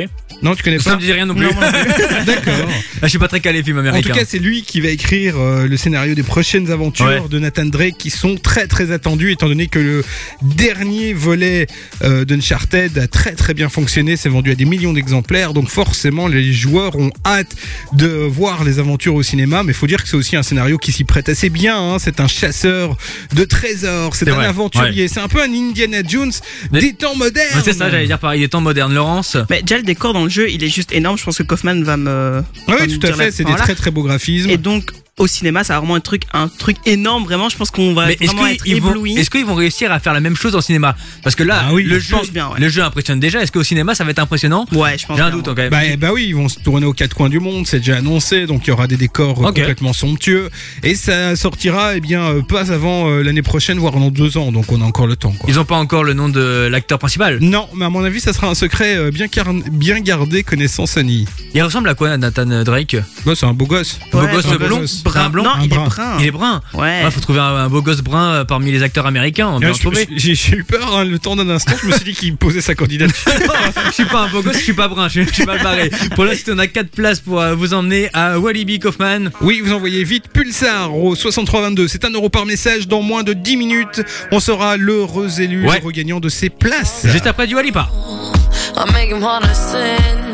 Non, tu connais Ça pas me dit rien non plus. D'accord. Je suis pas très calé film En américain. tout cas, c'est lui qui va écrire euh, le scénario des prochaines aventures Ouais. de Nathan Drake qui sont très très attendues étant donné que le dernier volet euh, d'Uncharted a très très bien fonctionné, s'est vendu à des millions d'exemplaires, donc forcément les joueurs ont hâte de voir les aventures au cinéma, mais il faut dire que c'est aussi un scénario qui s'y prête assez bien, hein. c'est un chasseur de trésors, c'est un vrai, aventurier, ouais. c'est un peu un Indiana Jones des temps modernes. C'est ça, j'allais dire pareil, des temps modernes. Laurence Mais déjà, le décor dans le jeu, il est juste énorme. Je pense que Kaufman va me. Oui, va me tout à fait, c'est des très très beaux graphismes. Et donc, au cinéma, ça a vraiment un truc, un truc énorme. Vraiment, je pense qu'on va Mais est-ce vraiment être qu'ils vont, ébloui. est-ce qu'ils vont réussir à faire la même chose en cinéma Parce que là, Ah oui, le, je jeu, pense bien, ouais. le jeu impressionne déjà. Est-ce qu'au cinéma, ça va être impressionnant Ouais, je pense J'ai un bien, doute ouais. hein, quand même. Bah, bah oui, ils vont se tourner aux quatre coins du monde, c'est déjà annoncé, donc il y aura des décors euh, complètement somptueux. Et ça sortira, eh bien, euh, pas avant euh, l'année prochaine, voire dans deux ans, donc on a encore le temps. Quoi. Ils ont pas encore le nom de l'acteur principal. Non, mais à mon avis, ça sera un secret euh, bien, car- bien gardé connaissant Sony. Il ressemble à quoi, Nathan Drake? Bah, c'est un beau gosse. Un beau Ouais, gosse blond gosse. C'est un blond Non, Un il brun. est brun. Il est brun. Ouais. Ouais, faut trouver un, un beau gosse brun euh, parmi les acteurs américains. On trouver. J'ai eu peur hein, le temps d'un instant, je me suis dit qu'il posait sa candidature. je suis pas un beau gosse, je suis pas brun, je, suis mal barré. Pour l'instant, on a 4 places pour euh, vous emmener à Walibi Kaufman. Oui, vous envoyez vite Pulsar au 6322. C'est un euro par message. Dans moins de 10 minutes, on sera l'heureux élu, Ouais. le regagnant de ses places. Juste après du Walipa. I make him wanna sin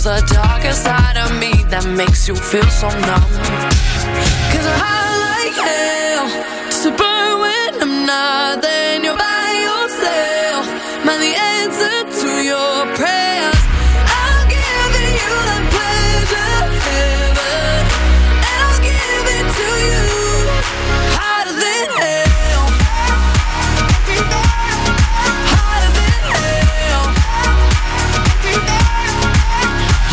There's a darker side of me that makes you feel so numb. Cause I like hell to burn when I'm not there and you're by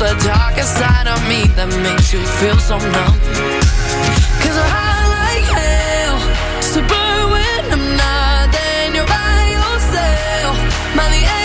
The darkest side of me that makes you feel so numb. Cause I like hell to burn when I'm not there and you're by yourself. My the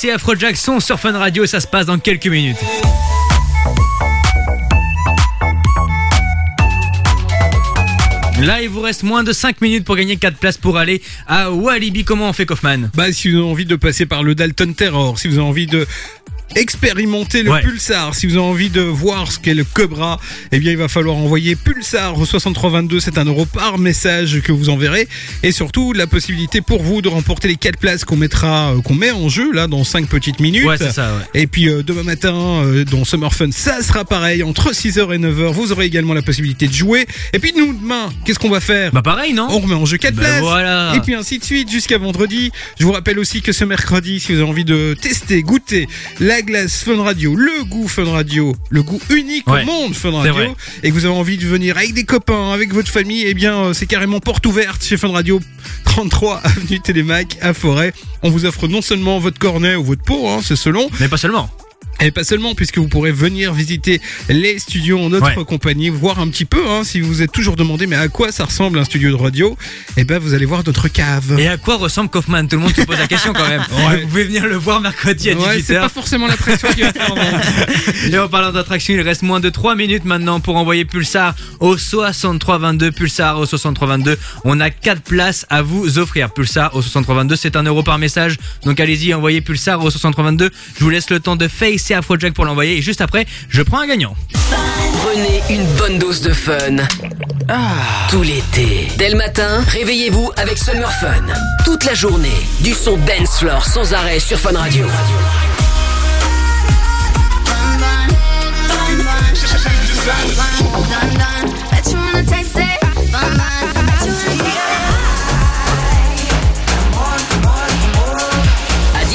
Face et Afrojack sont sur Fun Radio, ça se passe dans quelques minutes. Là, il vous reste moins de 5 minutes pour gagner 4 places pour aller à Walibi. Comment on fait, Kaufman? Bah, si vous avez envie de passer par le Dalton Terror, si vous avez envie de expérimenter le Ouais. pulsar, si vous avez envie de voir ce qu'est le Cobra, eh bien il va falloir envoyer pulsar au 6322, c'est un euro par message que vous enverrez et surtout la possibilité pour vous de remporter les 4 places qu'on mettra euh, qu'on met en jeu là dans 5 petites minutes. Ouais, c'est ça, ouais. Et puis euh, demain matin euh, dans Summer Fun, ça sera pareil entre 6h et 9h, vous aurez également la possibilité de jouer. Et puis nous demain, qu'est-ce qu'on va faire? Bah pareil, non? On remet en jeu 4 Bah places. voilà. Et puis ainsi de suite jusqu'à vendredi. Je vous rappelle aussi que ce mercredi, si vous avez envie de tester, goûter la glace Fun Radio, le goût Fun Radio, le goût unique Ouais, au monde Fun Radio, et que vous avez envie de venir avec des copains, avec votre famille, eh bien euh, c'est carrément porte ouverte chez Fun Radio, 33 avenue Télémac à Forêt. On vous offre non seulement votre cornet ou votre pot, hein, c'est selon. Mais pas seulement. Et pas seulement, puisque vous pourrez venir visiter les studios en notre Ouais. compagnie, voir un petit peu, hein, si vous vous êtes toujours demandé, mais à quoi ça ressemble un studio de radio Eh ben, vous allez voir notre cave. Et à quoi ressemble Kaufman Tout le monde se pose la question quand même. Ouais. Vous pouvez venir le voir mercredi à 18h. Ouais, c'est pas forcément la pression qui va faire. Et en parlant d'attraction, il reste moins de 3 minutes maintenant pour envoyer Pulsar au 6322. Pulsar au 6322. On a 4 places à vous offrir. Pulsar au 6322, c'est un euro par message. Donc allez-y, envoyez Pulsar au 6322. Je vous laisse le temps de face et Afrojack pour l'envoyer. Et juste après, je prends un gagnant. Prenez une bonne dose de fun. Tout l'été. Dès le matin, réveillez-vous avec Summer Fun. Toute la journée, du son dance floor sans arrêt sur Fun Radio.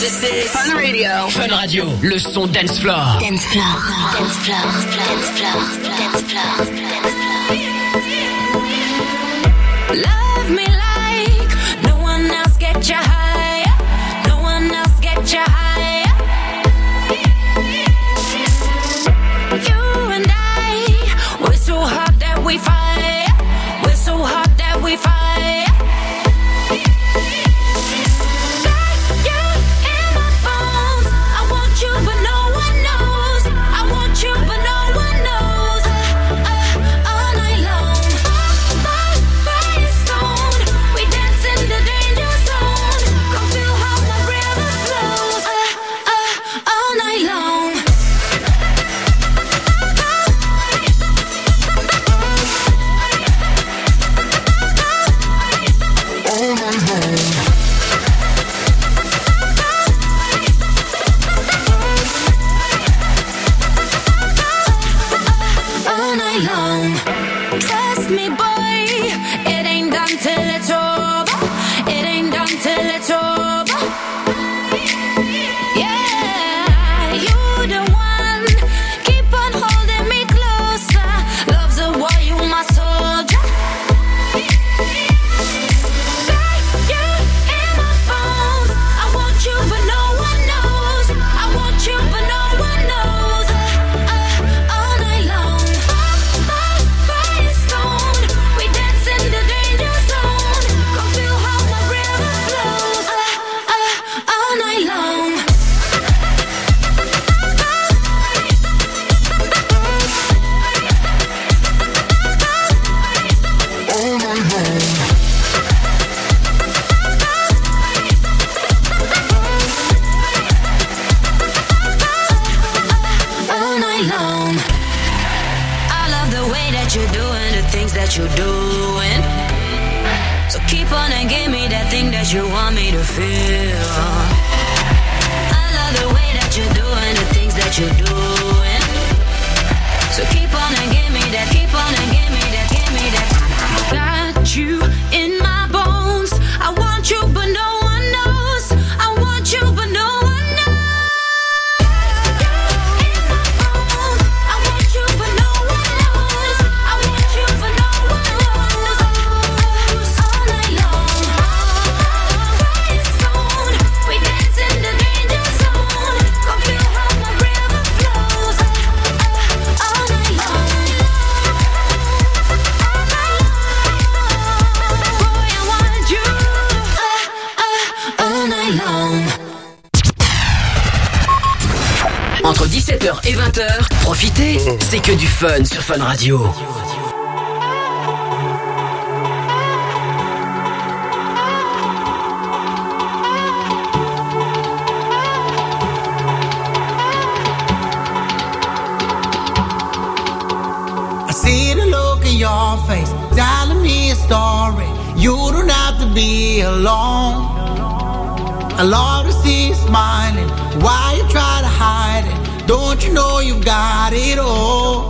Fun Radio. Fun Radio. Le son dance floor. Dance floor, dance floor, dance floor, dance floor, dance Love me like no one else get you high. No one else get you high. You and I, we're so hot that we fight. We're so hot that we fight. Fun sur Fun Radio. I see the look in your face, telling me a story. You don't have to be alone. I love to see you smiling. Why you try to hide it? Don't you know you've got it all?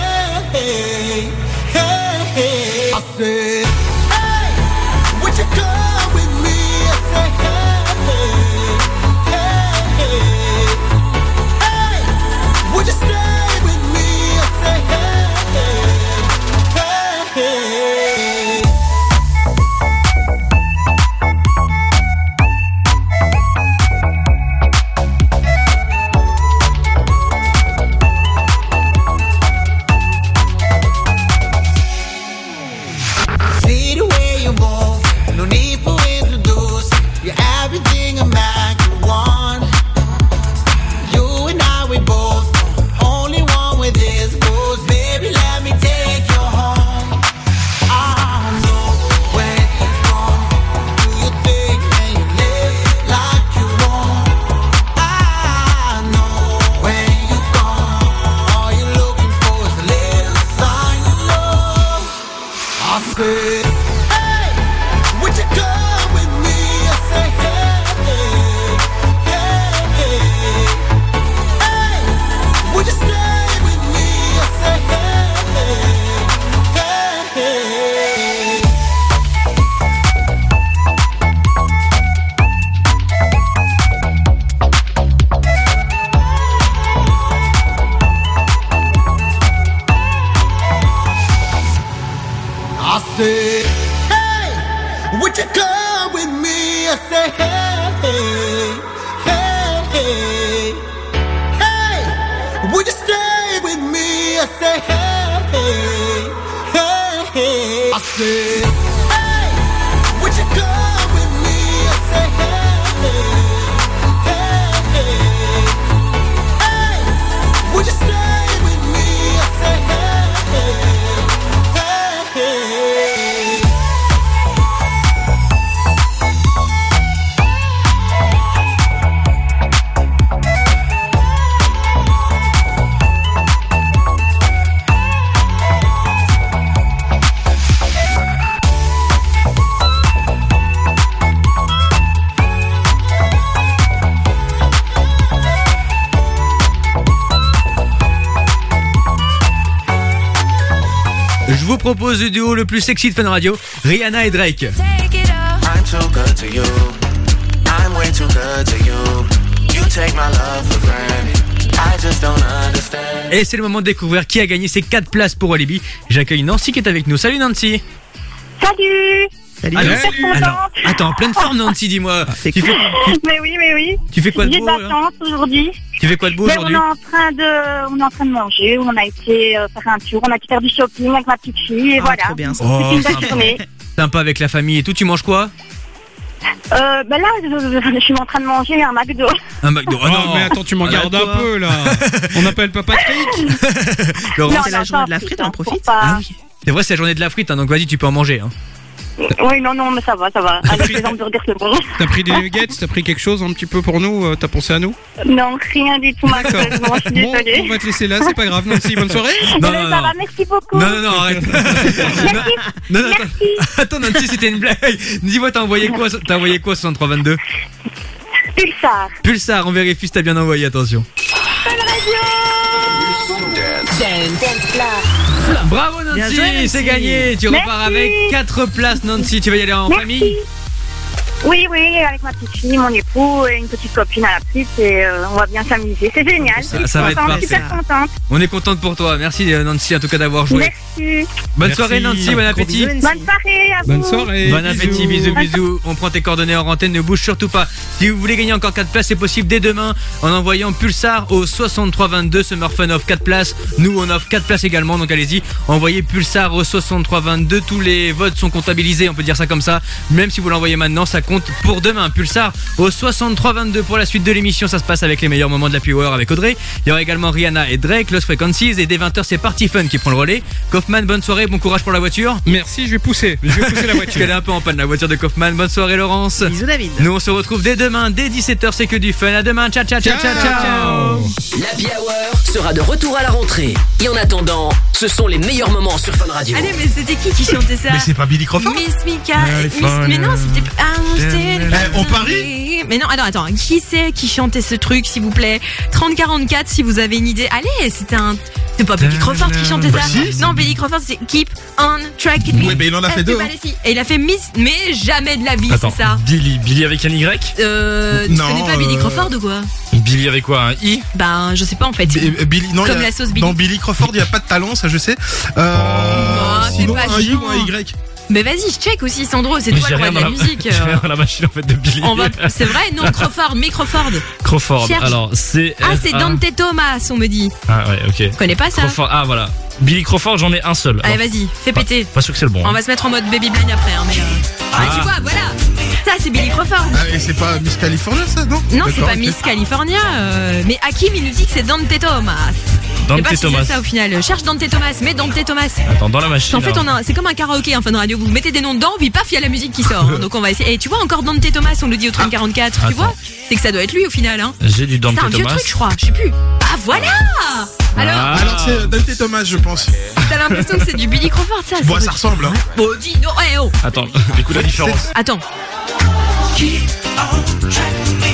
said, hey, would you come le duo le plus sexy de Fun Radio, Rihanna et Drake. Et c'est le moment de découvrir qui a gagné ces 4 places pour Walibi. J'accueille Nancy qui est avec nous. Salut Nancy Salut Alors, Salut. alors, attends, en pleine forme Nancy, dis-moi. Tu fais, Mais oui, mais oui. tu fais quoi de J'ai beau de là la chance aujourd'hui. Tu fais quoi de beau Mais aujourd'hui on est en train de, on est en train de manger. On a été euh, faire un tour. On a été faire du shopping avec ma petite fille. Et Ah, voilà. trop bien, ça. Oh, une belle sympa. journée. Sympa avec la famille et tout. Tu manges quoi Euh, ben là, je, je suis en train de manger un McDo. Un McDo. Oh, mais attends, tu m'en gardes un peu là. On appelle pas Patrick Laurent, Non, c'est non, la journée de la frite, on profite. Ah oui. C'est vrai, c'est la journée de la frite, hein, donc vas-y, tu peux en manger. Hein. Oui, non, non, mais ça va, ça va. Avec les hamburgers, c'est bon. T'as pris des nuggets T'as pris quelque chose un petit peu pour nous euh, T'as pensé à nous Non, rien du tout, malheureusement. Je suis Bon, on va te laisser là, c'est pas grave. Nancy, bonne soirée. Eh ben, ça va, merci beaucoup. Non, non, non, arrête. non, non, attends. Attends, Nancy, c'était une blague. Dis-moi, t'as envoyé quoi T'as envoyé quoi 6322 Pulsar. Pulsar, on vérifie si t'as bien envoyé, attention. Bravo Bien Nancy, joué, Nancy. c'est gagné. Tu Merci. repars avec 4 places Nancy. Tu vas y aller en famille Oui, oui, avec ma petite fille, mon époux et une petite copine à la petite et euh, on va bien s'amuser. C'est génial. Ça- ça va être Contente, parfait. super contente. On est contente pour toi. Merci euh, Nancy en tout cas d'avoir joué. Merci. Bonne Merci. soirée Nancy, bon appétit. Bonne soirée à Bonne vous. soirée. Bon appétit, bisous, bisous. On prend tes coordonnées en antenne, ne bouge surtout pas. Si vous voulez gagner encore 4 places, c'est possible dès demain en envoyant Pulsar au 6322 Summer Fun offre 4 places. Nous, on offre 4 places également, donc allez-y, envoyez Pulsar au 6322. Tous les votes sont comptabilisés, on peut dire ça comme ça. Même si vous l'envoyez maintenant, ça compte pour demain. Pulsar au 6322 pour la suite de l'émission. Ça se passe avec les meilleurs moments de la Power avec Audrey. Il y aura également Rihanna et Drake, Lost Frequencies. Et dès 20h, c'est Party Fun qui prend le relais. Kaufman, bonne soirée, bon courage pour la voiture. Merci, je vais pousser. Je vais pousser la voiture. qu'elle est un peu en panne la voiture de Kaufman. Bonne soirée Laurence. Bisous David. Nous on se retrouve dès demain, dès 17h, c'est que du fun. À demain, ciao ciao ciao ciao ciao. L'Happy Hour sera de retour à la rentrée. Et en attendant, ce sont les meilleurs moments sur Fun Radio. Allez, mais c'était qui qui chantait ça Mais c'est pas Billy Crawford Miss Mika. Ouais, Miss- fun. Mais non, c'était pas. Ah, Eh, on parie Mais non, attends, attends. Qui c'est qui chantait ce truc, s'il vous plaît? 3044, si vous avez une idée. Allez, c'était un. C'est pas Billy Crawford qui chantait Bah ça si, c'est Non, Billy Crawford, c'est Keep on Track. Ouais, mais il en a fait deux, hein. Et il a fait Miss, mais jamais de la vie, Attends, c'est ça. Billy, Billy avec un Y? Euh, tu Non, connais pas Billy euh, Crawford ou quoi? Billy avec quoi Un I? Ben, je sais pas en fait. Euh, Billy, non, Comme a- la sauce Billy. Dans Billy Crawford, il n'y a pas de talent, ça je sais. Euh, Oh, c'est sinon, pas un I chiant. ou un Y? Mais vas-y, je check aussi, Sandro, c'est toi le roi de la musique. J'ai euh. rien dans la machine en fait de Billy. On va, c'est vrai, non, Crawford, mais Crawford. Crawford. Cherche. Alors, c'est. Ah, c'est Dante Thomas, on me dit. Ah ouais, ok. Tu connais pas ça Crawford. Ah voilà. Billy Crawford, j'en ai un seul. Allez, vas-y, fais pas- péter. Pas sûr que c'est le bon. On hein. va se mettre en mode baby blind après, hein, mais. euh, Ah, Ah. tu vois, voilà. Ça, c'est Billy Crawford. Ah, et c'est pas Miss California ça, non Non, c'est pas ok. Miss California. euh, mais Hakim, il nous dit que c'est Dante Thomas. Dante Je sais pas si Thomas. c'est ça au final. Cherche Dante Thomas, mais Dante Thomas. Attends, dans la machine. En fait, alors. on a, c'est comme un karaoké, un fun radio. Vous mettez des noms dedans, puis paf, il y a la musique qui sort. hein. Donc on va essayer. Et tu vois encore Dante Thomas, on le dit au 3044. Tu Attends. vois C'est que ça doit être lui au final. Hein. J'ai du Dante C'est un vieux Thomas. truc, je crois. Je sais plus. Ah voilà Alors, Ah. Alors c'est Dante Thomas, je pense. t'as l'impression que c'est du Billy Crawford, ça Bon, c'est- ça ressemble. Hein. Bon, dis, non, eh oh Attends, écoute la différence. Attends.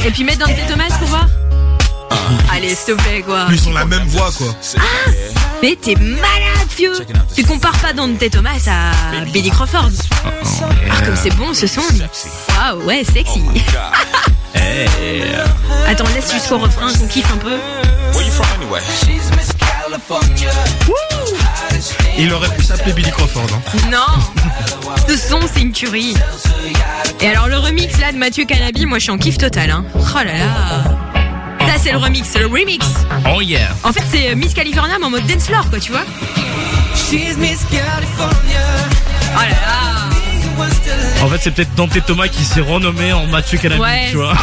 Et puis mettre Dante Thomas pour voir Allez, s'il te plaît, quoi. Ils ont la même voix quoi. Mais t'es malade, vieux Tu compares pas Dante Thomas à Billy Crawford. Ah, comme c'est bon ce son. Waouh, ouais, sexy. Attends, laisse jusqu'au refrain qu'on kiffe un peu. Il aurait pu s'appeler Billy Crawford. Hein. Non Ce son, c'est une tuerie. Et alors, le remix là de Mathieu Canabi, moi je suis en kiff total. Hein. Oh là là Ça, c'est le remix, c'est le remix. Oh yeah. En fait, c'est euh, Miss California, mais en mode dance floor, quoi, tu vois She's Miss California. Oh là là En fait, c'est peut-être Dante Thomas qui s'est renommé en Mathieu Ouais, tu vois.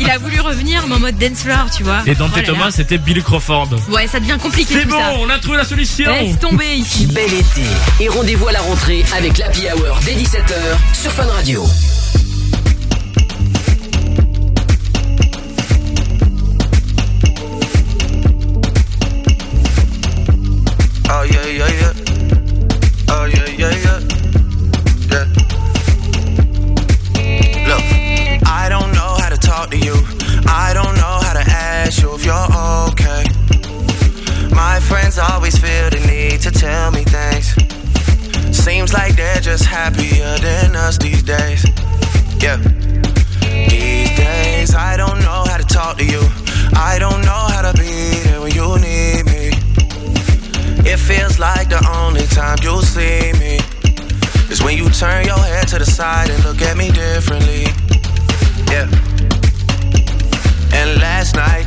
Il a voulu revenir, mais en mode dance floor, tu vois Et Dante Oh. Thomas, c'était Billy Crawford. Ouais, ça devient compliqué C'est bon, ça. on a trouvé la solution. Laisse tomber ici. Bel été. Et rendez-vous à la rentrée avec l'Happy Hour dès 17h sur Fun Radio. Always feel the need to tell me things. Seems like they're just happier than us these days. Yeah. These days, I don't know how to talk to you. I don't know how to be there when you need me. It feels like the only time you'll see me is when you turn your head to the side and look at me differently. Yeah. And last night,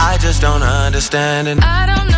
I just don't understand it. I don't know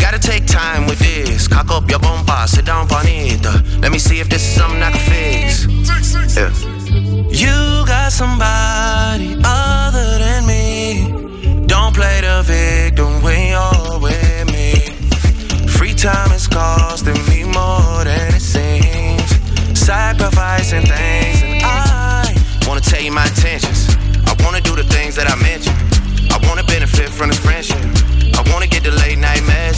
Gotta take time with this. Cock up your bomba, sit down, bonita. Let me see if this is something I can fix. Yeah. You got somebody other than me. Don't play the victim when you're with me. Free time is costing me more than it seems. Sacrificing things, and I wanna tell you my intentions. I wanna do the things that I mentioned. I wanna benefit from this friendship. I wanna get the night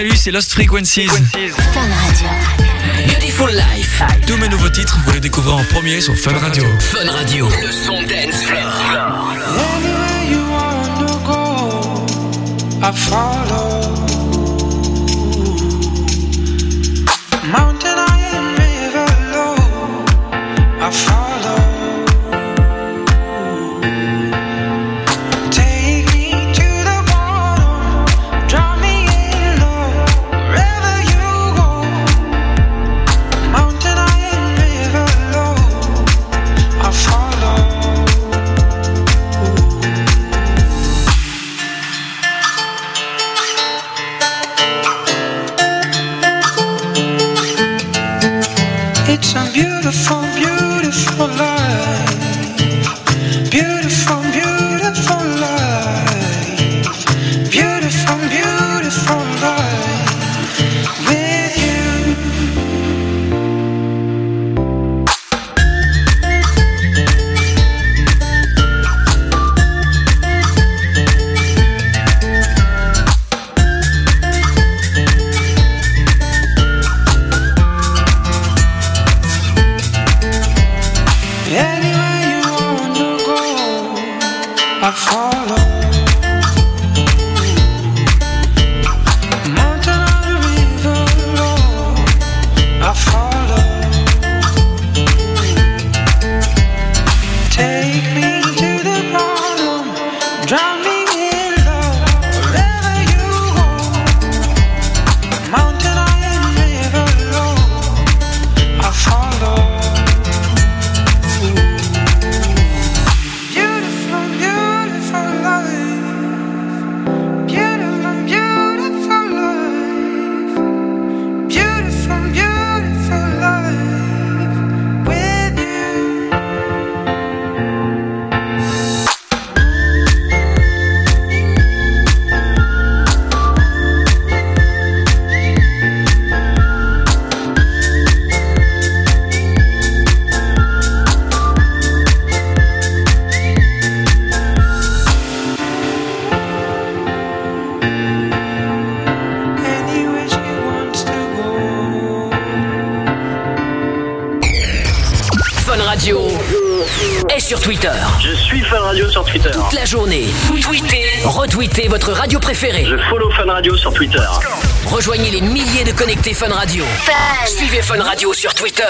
Salut, c'est Lost Frequencies. Beautiful Life. Tous mes nouveaux titres, vous les découvrez en premier sur Fun Radio. Fun Radio. Le son dance floor. Anywhere you wanna go, I follow. Préférée. Je follow Fun Radio sur Twitter. Rejoignez les milliers de connectés Fun Radio. Suivez Fun Radio sur Twitter.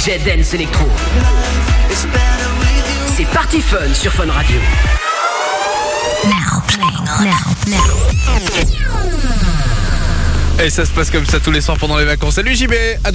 DJ dance électro. C'est Party Fun sur Fun Radio. Now playing now, now. Et ça se passe comme ça tous les soirs pendant les vacances. Salut JB, à